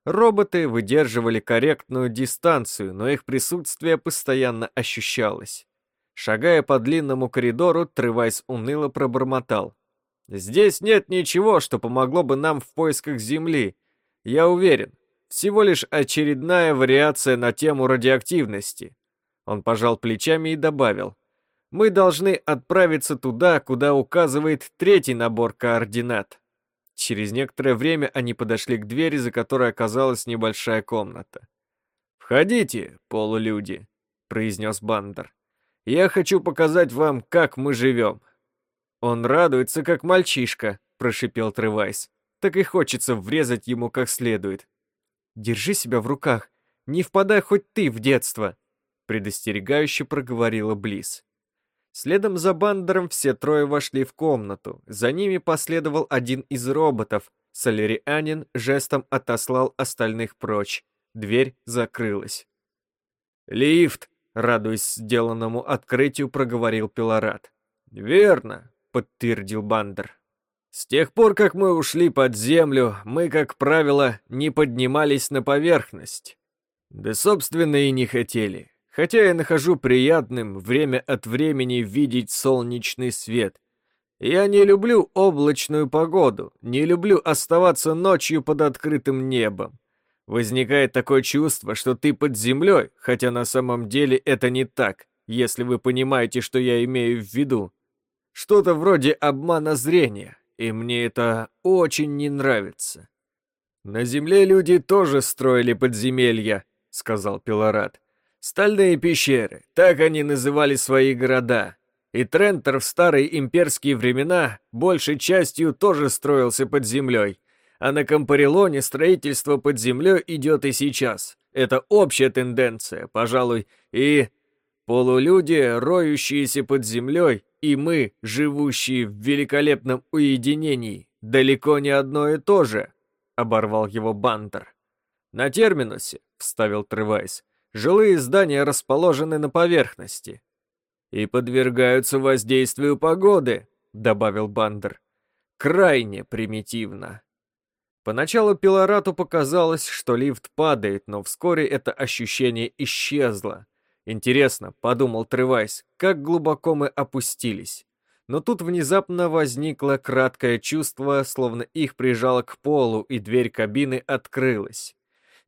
Роботы выдерживали корректную дистанцию, но их присутствие постоянно ощущалось. Шагая по длинному коридору, Тревайс уныло пробормотал. «Здесь нет ничего, что помогло бы нам в поисках Земли. Я уверен, всего лишь очередная вариация на тему радиоактивности». Он пожал плечами и добавил мы должны отправиться туда, куда указывает третий набор координат. Через некоторое время они подошли к двери, за которой оказалась небольшая комната. «Входите, полулюди», — произнес Бандер. «Я хочу показать вам, как мы живем». «Он радуется, как мальчишка», — прошипел Тревайс. «Так и хочется врезать ему как следует». «Держи себя в руках, не впадай хоть ты в детство», — предостерегающе проговорила Близ. Следом за Бандером все трое вошли в комнату. За ними последовал один из роботов. Солярианин жестом отослал остальных прочь. Дверь закрылась. «Лифт!» — радуясь сделанному открытию, проговорил Пилорат. «Верно!» — подтвердил Бандер. «С тех пор, как мы ушли под землю, мы, как правило, не поднимались на поверхность. Да, собственно, и не хотели. Хотя я нахожу приятным время от времени видеть солнечный свет. Я не люблю облачную погоду, не люблю оставаться ночью под открытым небом. Возникает такое чувство, что ты под землей, хотя на самом деле это не так, если вы понимаете, что я имею в виду. Что-то вроде обмана зрения, и мне это очень не нравится. «На земле люди тоже строили подземелья», — сказал Пилорат. Стальные пещеры, так они называли свои города. И Трентер в старые имперские времена большей частью тоже строился под землей. А на Кампарилоне строительство под землей идет и сейчас. Это общая тенденция, пожалуй, и полулюди, роющиеся под землей, и мы, живущие в великолепном уединении, далеко не одно и то же, — оборвал его Бантер. На терминусе, — вставил Тревайс, жилые здания расположены на поверхности. И подвергаются воздействию погоды, добавил Бандер. Крайне примитивно. Поначалу Пилорату показалось, что лифт падает, но вскоре это ощущение исчезло. Интересно, подумал Тревайс, как глубоко мы опустились. Но тут внезапно возникло краткое чувство, словно их прижало к полу, и дверь кабины открылась.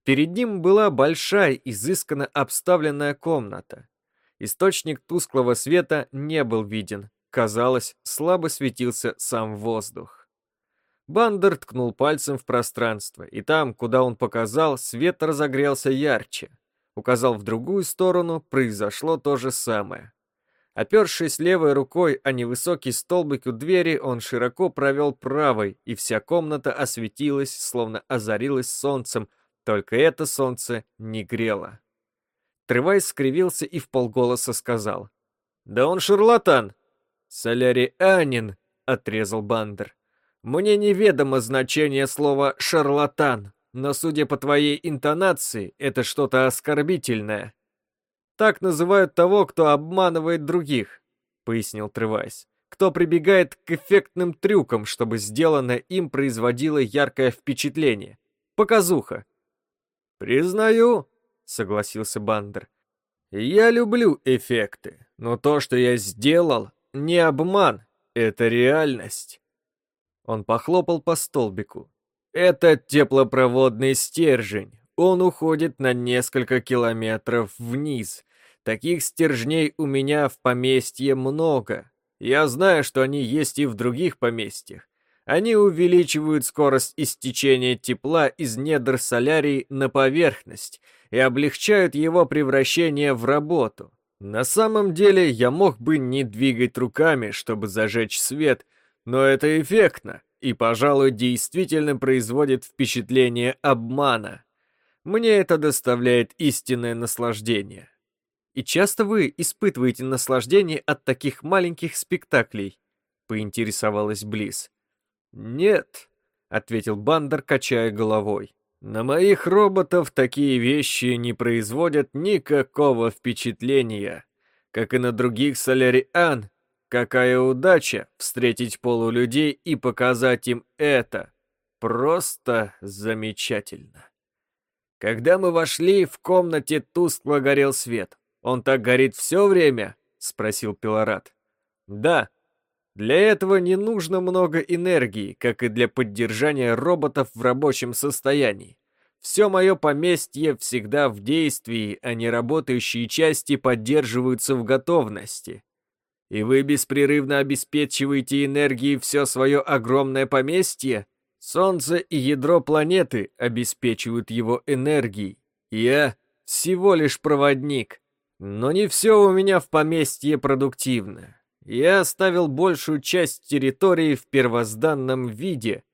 Перед ним была большая, изысканно обставленная комната. Источник тусклого света не был виден. Казалось, слабо светился сам воздух. Бандер ткнул пальцем в пространство, и там, куда он показал, свет разогрелся ярче. Указал в другую сторону, произошло то же самое. Опершись левой рукой о невысокий столбик у двери, он широко провел правой, и вся комната осветилась, словно озарилась солнцем, только это солнце не грело. Тревай скривился и вполголоса сказал. «Да он шарлатан!» «Солярианин!» — отрезал Бандер. Мне неведомо значение слова «шарлатан», но, судя по твоей интонации, это что-то оскорбительное. Так называют того, кто обманывает других, пояснил Тревайс. Кто прибегает к эффектным трюкам, чтобы сделанное им производило яркое впечатление. Показуха. Признаю, согласился Бандер. Я люблю эффекты, но то, что я сделал, не обман, это реальность. Он похлопал по столбику. «Это теплопроводный стержень. Он уходит на несколько километров вниз. Таких стержней у меня в поместье много. Я знаю, что они есть и в других поместьях. Они увеличивают скорость истечения тепла из недр солярий на поверхность и облегчают его превращение в работу. На самом деле я мог бы не двигать руками, чтобы зажечь свет, но это эффектно и, пожалуй, действительно производит впечатление обмана. Мне это доставляет истинное наслаждение. И часто вы испытываете наслаждение от таких маленьких спектаклей? Поинтересовалась Близ. Нет, ответил Бандер, качая головой. На моих роботов такие вещи не производят никакого впечатления, как и на других соляриан, Какая удача встретить полулюдей и показать им это. Просто замечательно. Когда мы вошли, в комнате тускло горел свет. Он так горит все время? Спросил Пилорат. Да. Для этого не нужно много энергии, как и для поддержания роботов в рабочем состоянии. Все мое поместье всегда в действии, а неработающие части поддерживаются в готовности и вы беспрерывно обеспечиваете энергией все свое огромное поместье? Солнце и ядро планеты обеспечивают его энергией. Я всего лишь проводник. Но не все у меня в поместье продуктивно. Я оставил большую часть территории в первозданном виде.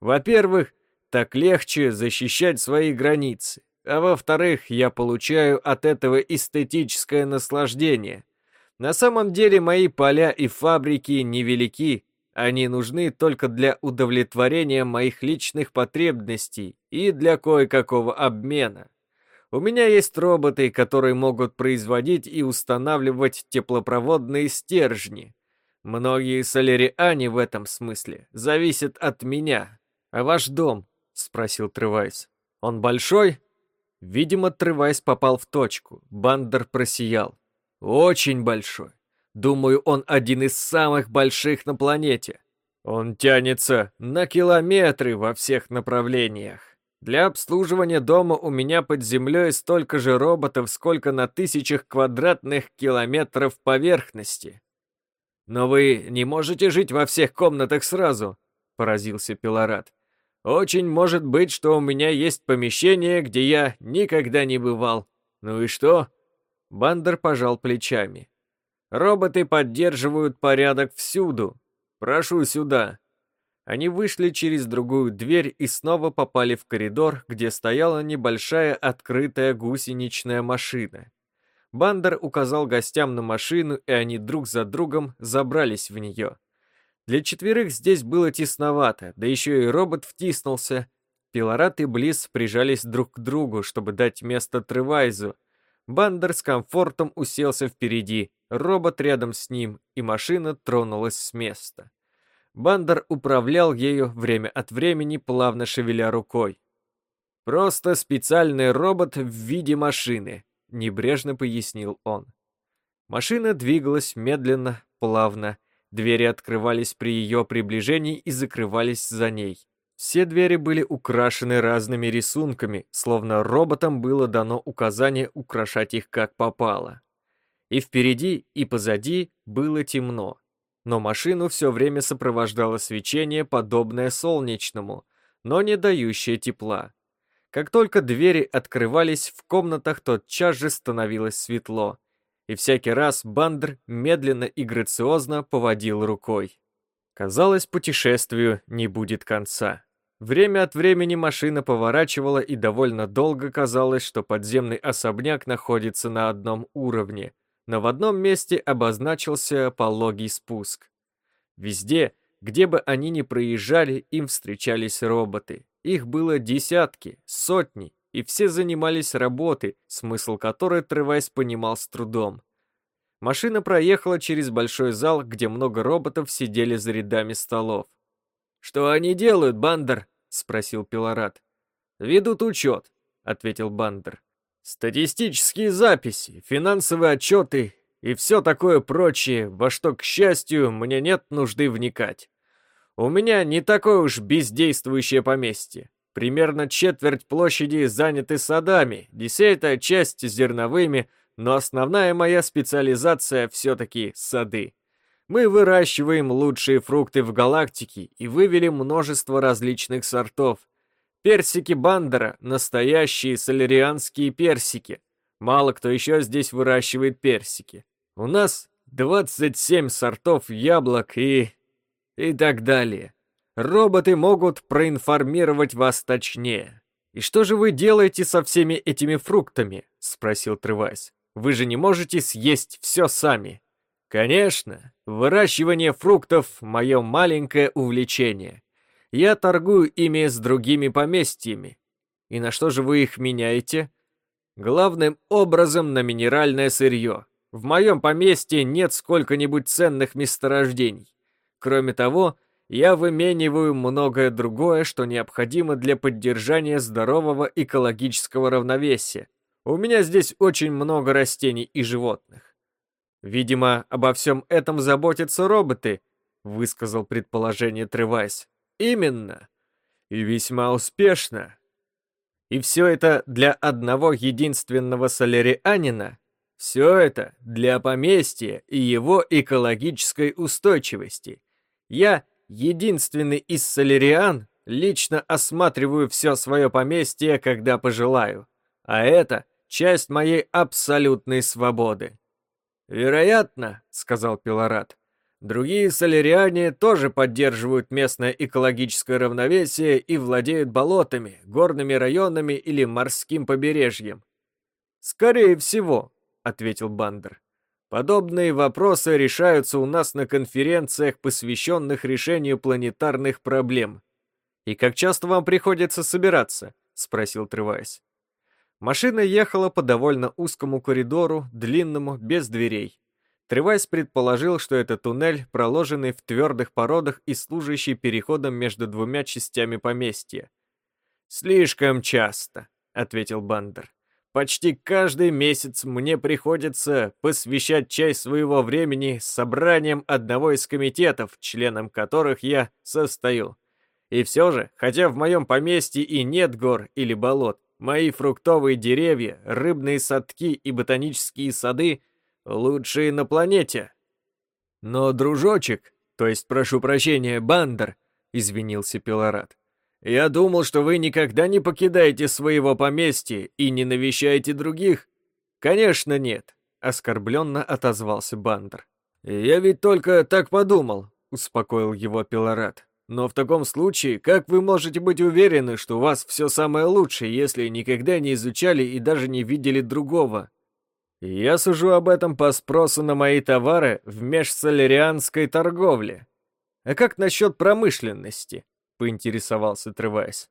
Во-первых, так легче защищать свои границы. А во-вторых, я получаю от этого эстетическое наслаждение – на самом деле мои поля и фабрики невелики, они нужны только для удовлетворения моих личных потребностей и для кое-какого обмена. У меня есть роботы, которые могут производить и устанавливать теплопроводные стержни. Многие соляриане в этом смысле зависят от меня. А ваш дом? Спросил Тревайс. Он большой? Видимо, Тревайс попал в точку. Бандер просиял. Очень большой. Думаю, он один из самых больших на планете. Он тянется на километры во всех направлениях. Для обслуживания дома у меня под землей столько же роботов, сколько на тысячах квадратных километров поверхности. Но вы не можете жить во всех комнатах сразу, поразился Пилорат. Очень может быть, что у меня есть помещение, где я никогда не бывал. Ну и что? Бандер пожал плечами. «Роботы поддерживают порядок всюду. Прошу сюда». Они вышли через другую дверь и снова попали в коридор, где стояла небольшая открытая гусеничная машина. Бандер указал гостям на машину, и они друг за другом забрались в нее. Для четверых здесь было тесновато, да еще и робот втиснулся. Пилорат и Близ прижались друг к другу, чтобы дать место Тревайзу, Бандер с комфортом уселся впереди, робот рядом с ним, и машина тронулась с места. Бандер управлял ею время от времени, плавно шевеля рукой. «Просто специальный робот в виде машины», — небрежно пояснил он. Машина двигалась медленно, плавно. Двери открывались при ее приближении и закрывались за ней. Все двери были украшены разными рисунками, словно роботам было дано указание украшать их как попало. И впереди, и позади было темно. Но машину все время сопровождало свечение, подобное солнечному, но не дающее тепла. Как только двери открывались в комнатах, тотчас же становилось светло, и всякий раз Бандер медленно и грациозно поводил рукой. Казалось, путешествию не будет конца. Время от времени машина поворачивала, и довольно долго казалось, что подземный особняк находится на одном уровне, но в одном месте обозначился пологий спуск. Везде, где бы они ни проезжали, им встречались роботы. Их было десятки, сотни, и все занимались работой, смысл которой Тревайс понимал с трудом. Машина проехала через большой зал, где много роботов сидели за рядами столов. «Что они делают, Бандер?» — спросил Пилорат. «Ведут учет», — ответил Бандер. «Статистические записи, финансовые отчеты и все такое прочее, во что, к счастью, мне нет нужды вникать. У меня не такое уж бездействующее поместье. Примерно четверть площади заняты садами, десятая часть зерновыми, но основная моя специализация все-таки сады. Мы выращиваем лучшие фрукты в галактике и вывели множество различных сортов. Персики Бандера – настоящие солярианские персики. Мало кто еще здесь выращивает персики. У нас 27 сортов яблок и и так далее. Роботы могут проинформировать вас точнее. «И что же вы делаете со всеми этими фруктами?» — спросил Тревайс. «Вы же не можете съесть все сами». «Конечно, выращивание фруктов — мое маленькое увлечение. Я торгую ими с другими поместьями. И на что же вы их меняете?» «Главным образом на минеральное сырье. В моем поместье нет сколько-нибудь ценных месторождений. Кроме того, я вымениваю многое другое, что необходимо для поддержания здорового экологического равновесия. У меня здесь очень много растений и животных. Видимо, обо всем этом заботятся роботы, высказал предположение Тревайс. Именно. И весьма успешно. И все это для одного единственного солярианина? Все это для поместья и его экологической устойчивости. Я, единственный из соляриан, лично осматриваю все свое поместье, когда пожелаю. А это часть моей абсолютной свободы. «Вероятно», — сказал Пилорат, — «другие соляриане тоже поддерживают местное экологическое равновесие и владеют болотами, горными районами или морским побережьем». «Скорее всего», — ответил Бандер. Подобные вопросы решаются у нас на конференциях, посвященных решению планетарных проблем. «И как часто вам приходится собираться?» — спросил Тревайс. Машина ехала по довольно узкому коридору, длинному, без дверей. Тревайс предположил, что это туннель, проложенный в твердых породах и служащий переходом между двумя частями поместья. «Слишком часто», — ответил Бандер. Почти каждый месяц мне приходится посвящать часть своего времени собранием одного из комитетов, членом которых я состою. И все же, хотя в моем поместье и нет гор или болот, мои фруктовые деревья, рыбные садки и ботанические сады лучшие на планете. Но, дружочек, то есть, прошу прощения, Бандер, извинился Пилорат, «Я думал, что вы никогда не покидаете своего поместья и не навещаете других». «Конечно нет», — оскорбленно отозвался Бандер. «Я ведь только так подумал», — успокоил его Пилорат. «Но в таком случае, как вы можете быть уверены, что у вас все самое лучшее, если никогда не изучали и даже не видели другого?» «Я сужу об этом по спросу на мои товары в межсолярианской торговле. А как насчет промышленности?» — поинтересовался Тревайс.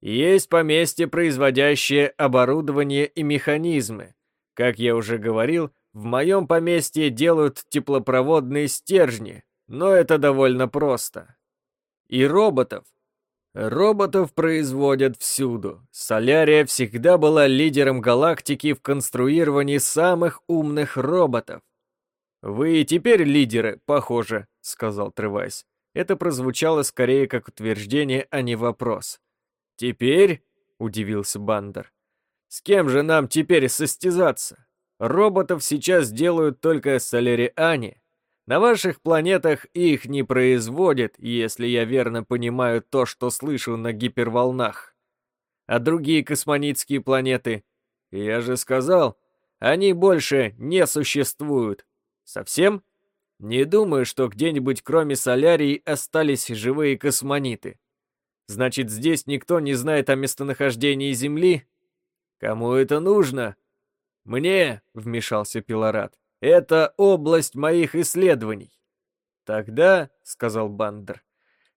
«Есть поместье, производящее оборудование и механизмы. Как я уже говорил, в моем поместье делают теплопроводные стержни, но это довольно просто. И роботов. Роботов производят всюду. Солярия всегда была лидером галактики в конструировании самых умных роботов. «Вы и теперь лидеры, похоже», — сказал Тревайс. Это прозвучало скорее как утверждение, а не вопрос. «Теперь?» — удивился Бандер. «С кем же нам теперь состязаться? Роботов сейчас делают только соляриане. На ваших планетах их не производят, если я верно понимаю то, что слышу на гиперволнах. А другие космонитские планеты? Я же сказал, они больше не существуют. Совсем? Не думаю, что где-нибудь кроме Солярии остались живые космониты. Значит, здесь никто не знает о местонахождении Земли? Кому это нужно? Мне, вмешался Пилорат. Это область моих исследований. Тогда, сказал Бандер,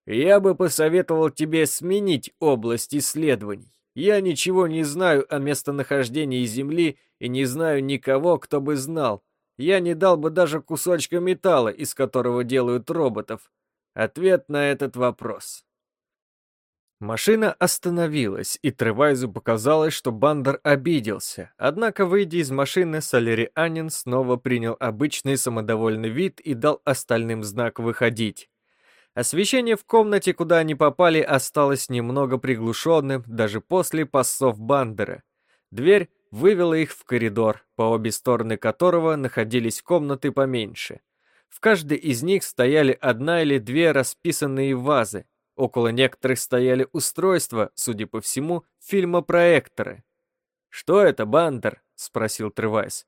я бы посоветовал тебе сменить область исследований. Я ничего не знаю о местонахождении Земли и не знаю никого, кто бы знал. Я не дал бы даже кусочка металла, из которого делают роботов. Ответ на этот вопрос. Машина остановилась, и Тревайзу показалось, что Бандер обиделся. Однако, выйдя из машины, Солерианин снова принял обычный самодовольный вид и дал остальным знак «выходить». Освещение в комнате, куда они попали, осталось немного приглушенным даже после пассов Бандера. Дверь вывела их в коридор, по обе стороны которого находились комнаты поменьше. В каждой из них стояли одна или две расписанные вазы, Около некоторых стояли устройства, судя по всему, фильмопроекторы. «Что это, Бандер?» — спросил Тревайс.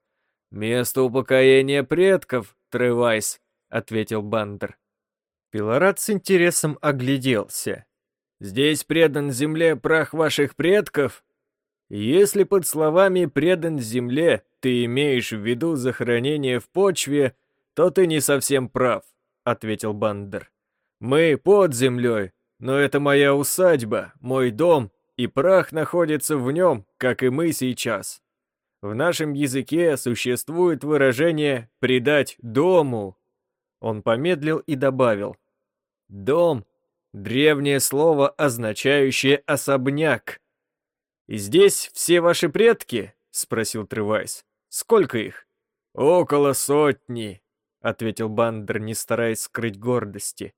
«Место упокоения предков, Тревайс», — ответил Бандер. Пилорат с интересом огляделся. «Здесь предан земле прах ваших предков?» «Если под словами «предан земле» ты имеешь в виду захоронение в почве, то ты не совсем прав», — ответил Бандер. «Мы под землей, но это моя усадьба, мой дом, и прах находится в нем, как и мы сейчас. В нашем языке существует выражение «предать дому». Он помедлил и добавил. «Дом» — древнее слово, означающее «особняк». «И здесь все ваши предки?» — спросил Тревайс. «Сколько их?» «Около сотни», — ответил Бандер, не стараясь скрыть гордости.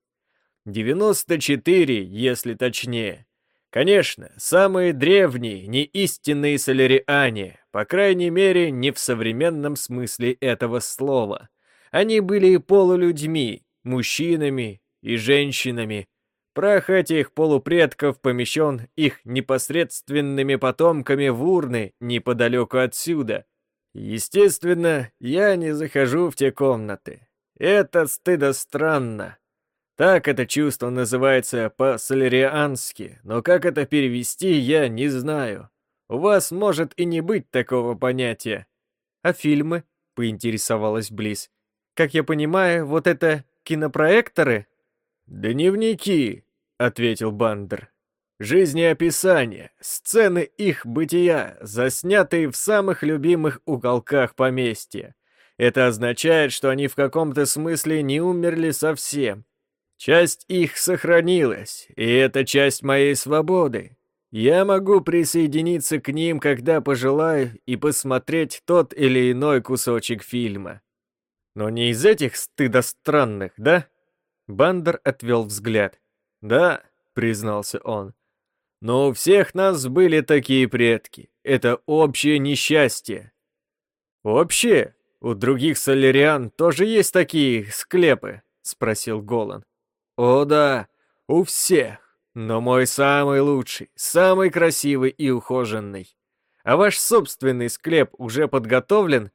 94, если точнее. Конечно, самые древние, не истинные соляриане, по крайней мере, не в современном смысле этого слова. Они были полулюдьми, мужчинами и женщинами. Прах этих полупредков помещен их непосредственными потомками в урны неподалеку отсюда. Естественно, я не захожу в те комнаты. Это стыдостранно. Так это чувство называется по-солериански, но как это перевести, я не знаю. У вас может и не быть такого понятия. А фильмы? Поинтересовалась Близ. Как я понимаю, вот это кинопроекторы? Дневники, ответил Бандер. Жизнеописания, сцены их бытия, заснятые в самых любимых уголках поместья. Это означает, что они в каком-то смысле не умерли совсем, Часть их сохранилась, и это часть моей свободы. Я могу присоединиться к ним, когда пожелаю, и посмотреть тот или иной кусочек фильма. Но не из этих стыдостранных, да? Бандер отвел взгляд. Да, признался он. Но у всех нас были такие предки. Это общее несчастье. Общее? У других соляриан тоже есть такие склепы? Спросил Голан. О да, у всех. Но мой самый лучший, самый красивый и ухоженный. А ваш собственный склеп уже подготовлен?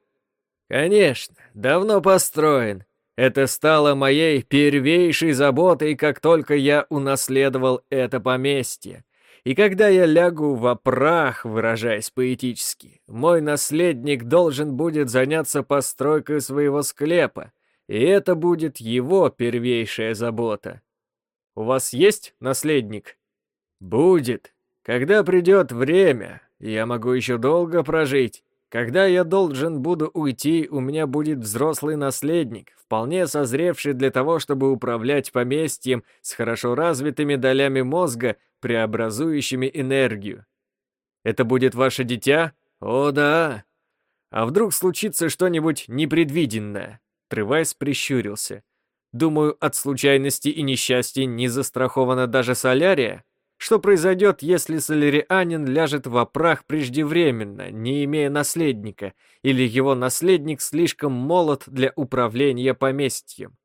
Конечно, давно построен. Это стало моей первейшей заботой, как только я унаследовал это поместье. И когда я лягу во прах, выражаясь поэтически, мой наследник должен будет заняться постройкой своего склепа, и это будет его первейшая забота. У вас есть наследник? Будет. Когда придет время, я могу еще долго прожить. Когда я должен буду уйти, у меня будет взрослый наследник, вполне созревший для того, чтобы управлять поместьем с хорошо развитыми долями мозга, преобразующими энергию. Это будет ваше дитя? О, да. А вдруг случится что-нибудь непредвиденное? Тревайс прищурился. Думаю, от случайности и несчастья не застрахована даже солярия. Что произойдет, если солярианин ляжет в прах преждевременно, не имея наследника, или его наследник слишком молод для управления поместьем?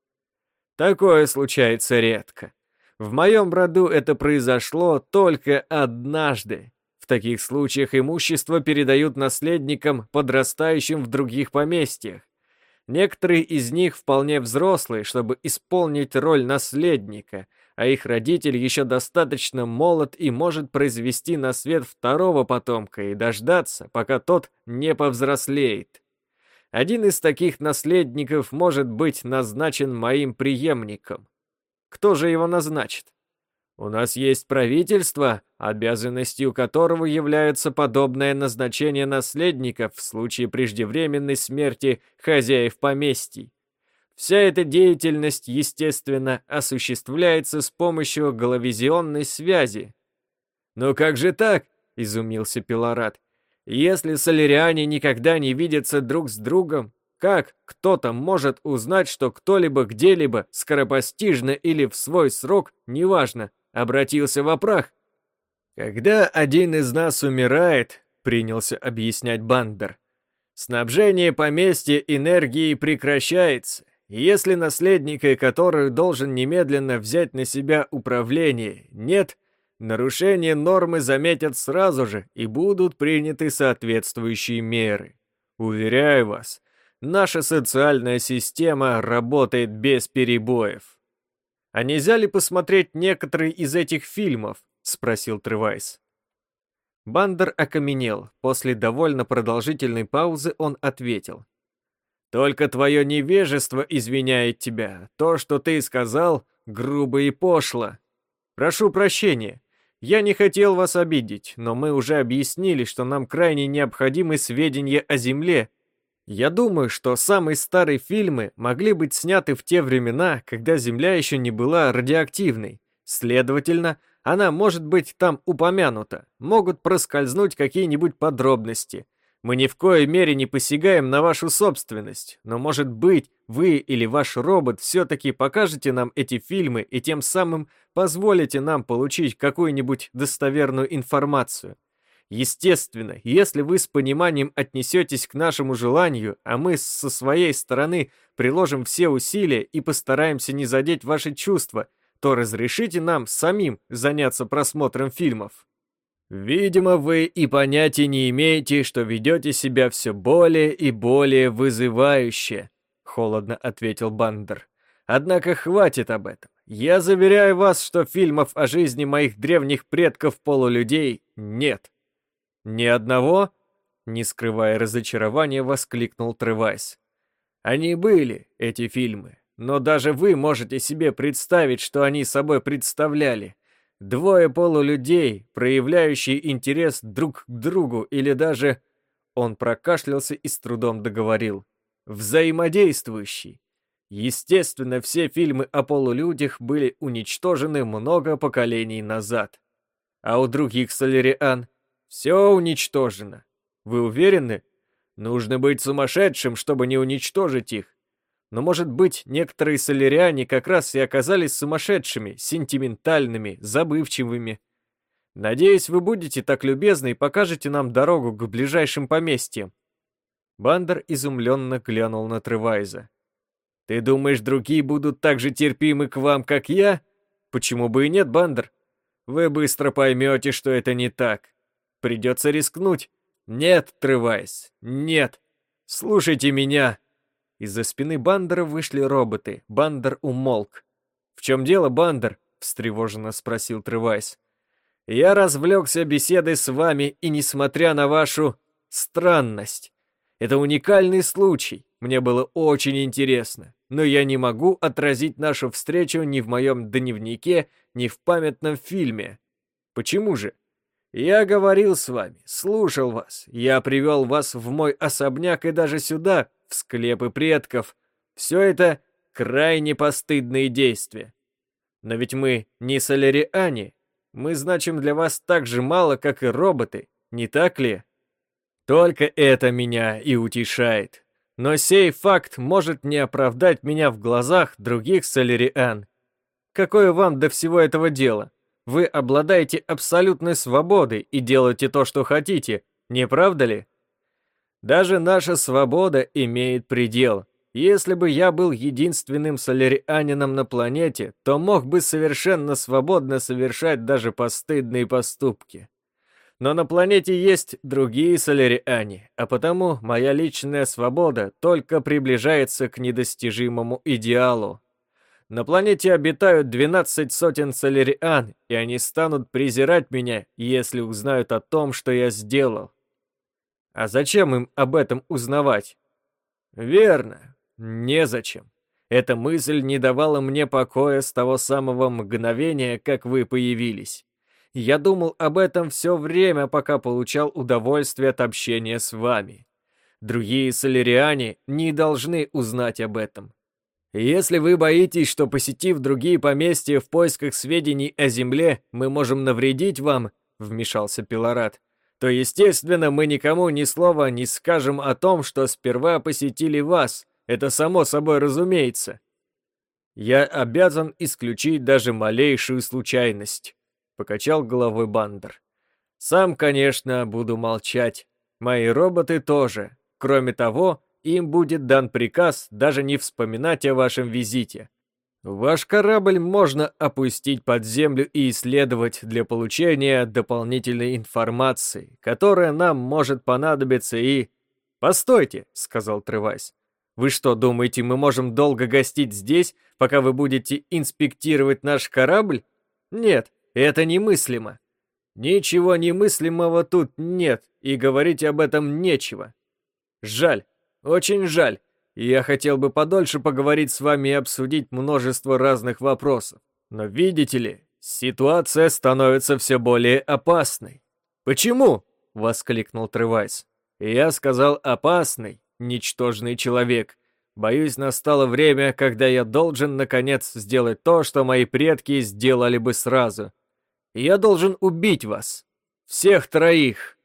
Такое случается редко. В моем роду это произошло только однажды. В таких случаях имущество передают наследникам, подрастающим в других поместьях. Некоторые из них вполне взрослые, чтобы исполнить роль наследника – а их родитель еще достаточно молод и может произвести на свет второго потомка и дождаться, пока тот не повзрослеет. Один из таких наследников может быть назначен моим преемником. Кто же его назначит? У нас есть правительство, обязанностью которого является подобное назначение наследников в случае преждевременной смерти хозяев поместий. Вся эта деятельность, естественно, осуществляется с помощью головизионной связи. «Но как же так?» — изумился Пилорат. «Если соляриане никогда не видятся друг с другом, как кто-то может узнать, что кто-либо где-либо скоропостижно или в свой срок, неважно, обратился в прах?» «Когда один из нас умирает», — принялся объяснять Бандер, «снабжение поместья энергией прекращается, если наследника, который должен немедленно взять на себя управление, нет, нарушение нормы заметят сразу же и будут приняты соответствующие меры. Уверяю вас, наша социальная система работает без перебоев. «А нельзя ли посмотреть некоторые из этих фильмов?» — спросил Тревайс. Бандер окаменел. После довольно продолжительной паузы он ответил. Только твое невежество извиняет тебя. То, что ты сказал, грубо и пошло. Прошу прощения. Я не хотел вас обидеть, но мы уже объяснили, что нам крайне необходимы сведения о Земле. Я думаю, что самые старые фильмы могли быть сняты в те времена, когда Земля еще не была радиоактивной. Следовательно, она может быть там упомянута. Могут проскользнуть какие-нибудь подробности. Мы ни в коей мере не посягаем на вашу собственность, но, может быть, вы или ваш робот все-таки покажете нам эти фильмы и тем самым позволите нам получить какую-нибудь достоверную информацию. Естественно, если вы с пониманием отнесетесь к нашему желанию, а мы со своей стороны приложим все усилия и постараемся не задеть ваши чувства, то разрешите нам самим заняться просмотром фильмов. «Видимо, вы и понятия не имеете, что ведете себя все более и более вызывающе», — холодно ответил Бандер. «Однако хватит об этом. Я заверяю вас, что фильмов о жизни моих древних предков-полулюдей нет». «Ни одного?» — не скрывая разочарования, воскликнул Тревайс. «Они были, эти фильмы, но даже вы можете себе представить, что они собой представляли. Двое полулюдей, проявляющие интерес друг к другу или даже... Он прокашлялся и с трудом договорил. Взаимодействующий. Естественно, все фильмы о полулюдях были уничтожены много поколений назад. А у других соляриан все уничтожено. Вы уверены? Нужно быть сумасшедшим, чтобы не уничтожить их. Но, может быть, некоторые соляриане как раз и оказались сумасшедшими, сентиментальными, забывчивыми. Надеюсь, вы будете так любезны и покажете нам дорогу к ближайшим поместьям. Бандер изумленно глянул на Тревайза. «Ты думаешь, другие будут так же терпимы к вам, как я? Почему бы и нет, Бандер? Вы быстро поймете, что это не так. Придется рискнуть. Нет, Тревайз, нет. Слушайте меня!» Из-за спины Бандера вышли роботы. Бандер умолк. «В чем дело, Бандер?» — встревоженно спросил Тревайс. «Я развлекся беседой с вами, и несмотря на вашу странность, это уникальный случай. Мне было очень интересно, но я не могу отразить нашу встречу ни в моем дневнике, ни в памятном фильме. Почему же? Я говорил с вами, слушал вас, я привел вас в мой особняк и даже сюда, в склепы предков. Все это крайне постыдные действия. Но ведь мы не соляриане. Мы значим для вас так же мало, как и роботы, не так ли? Только это меня и утешает. Но сей факт может не оправдать меня в глазах других соляриан. Какое вам до всего этого дела? Вы обладаете абсолютной свободой и делаете то, что хотите, не правда ли? Даже наша свобода имеет предел. Если бы я был единственным солярианином на планете, то мог бы совершенно свободно совершать даже постыдные поступки. Но на планете есть другие соляриане, а потому моя личная свобода только приближается к недостижимому идеалу. На планете обитают 12 сотен соляриан, и они станут презирать меня, если узнают о том, что я сделал. А зачем им об этом узнавать? Верно, Незачем. Эта мысль не давала мне покоя с того самого мгновения, как вы появились. Я думал об этом все время, пока получал удовольствие от общения с вами. Другие соляриане не должны узнать об этом. Если вы боитесь, что посетив другие поместья в поисках сведений о Земле, мы можем навредить вам, вмешался Пилорат, то, естественно, мы никому ни слова не скажем о том, что сперва посетили вас, это само собой разумеется. Я обязан исключить даже малейшую случайность, покачал головой Бандер. Сам, конечно, буду молчать. Мои роботы тоже. Кроме того, им будет дан приказ даже не вспоминать о вашем визите. Ваш корабль можно опустить под землю и исследовать для получения дополнительной информации, которая нам может понадобиться и... «Постойте», — сказал Тревайс. Вы что, думаете, мы можем долго гостить здесь, пока вы будете инспектировать наш корабль? Нет, это немыслимо. Ничего немыслимого тут нет, и говорить об этом нечего. Жаль, очень жаль. Я хотел бы подольше поговорить с вами и обсудить множество разных вопросов. Но видите ли, ситуация становится все более опасной. «Почему?» — воскликнул Тревайс. «Я сказал опасный, ничтожный человек. Боюсь, настало время, когда я должен, наконец, сделать то, что мои предки сделали бы сразу. я должен убить вас. Всех троих.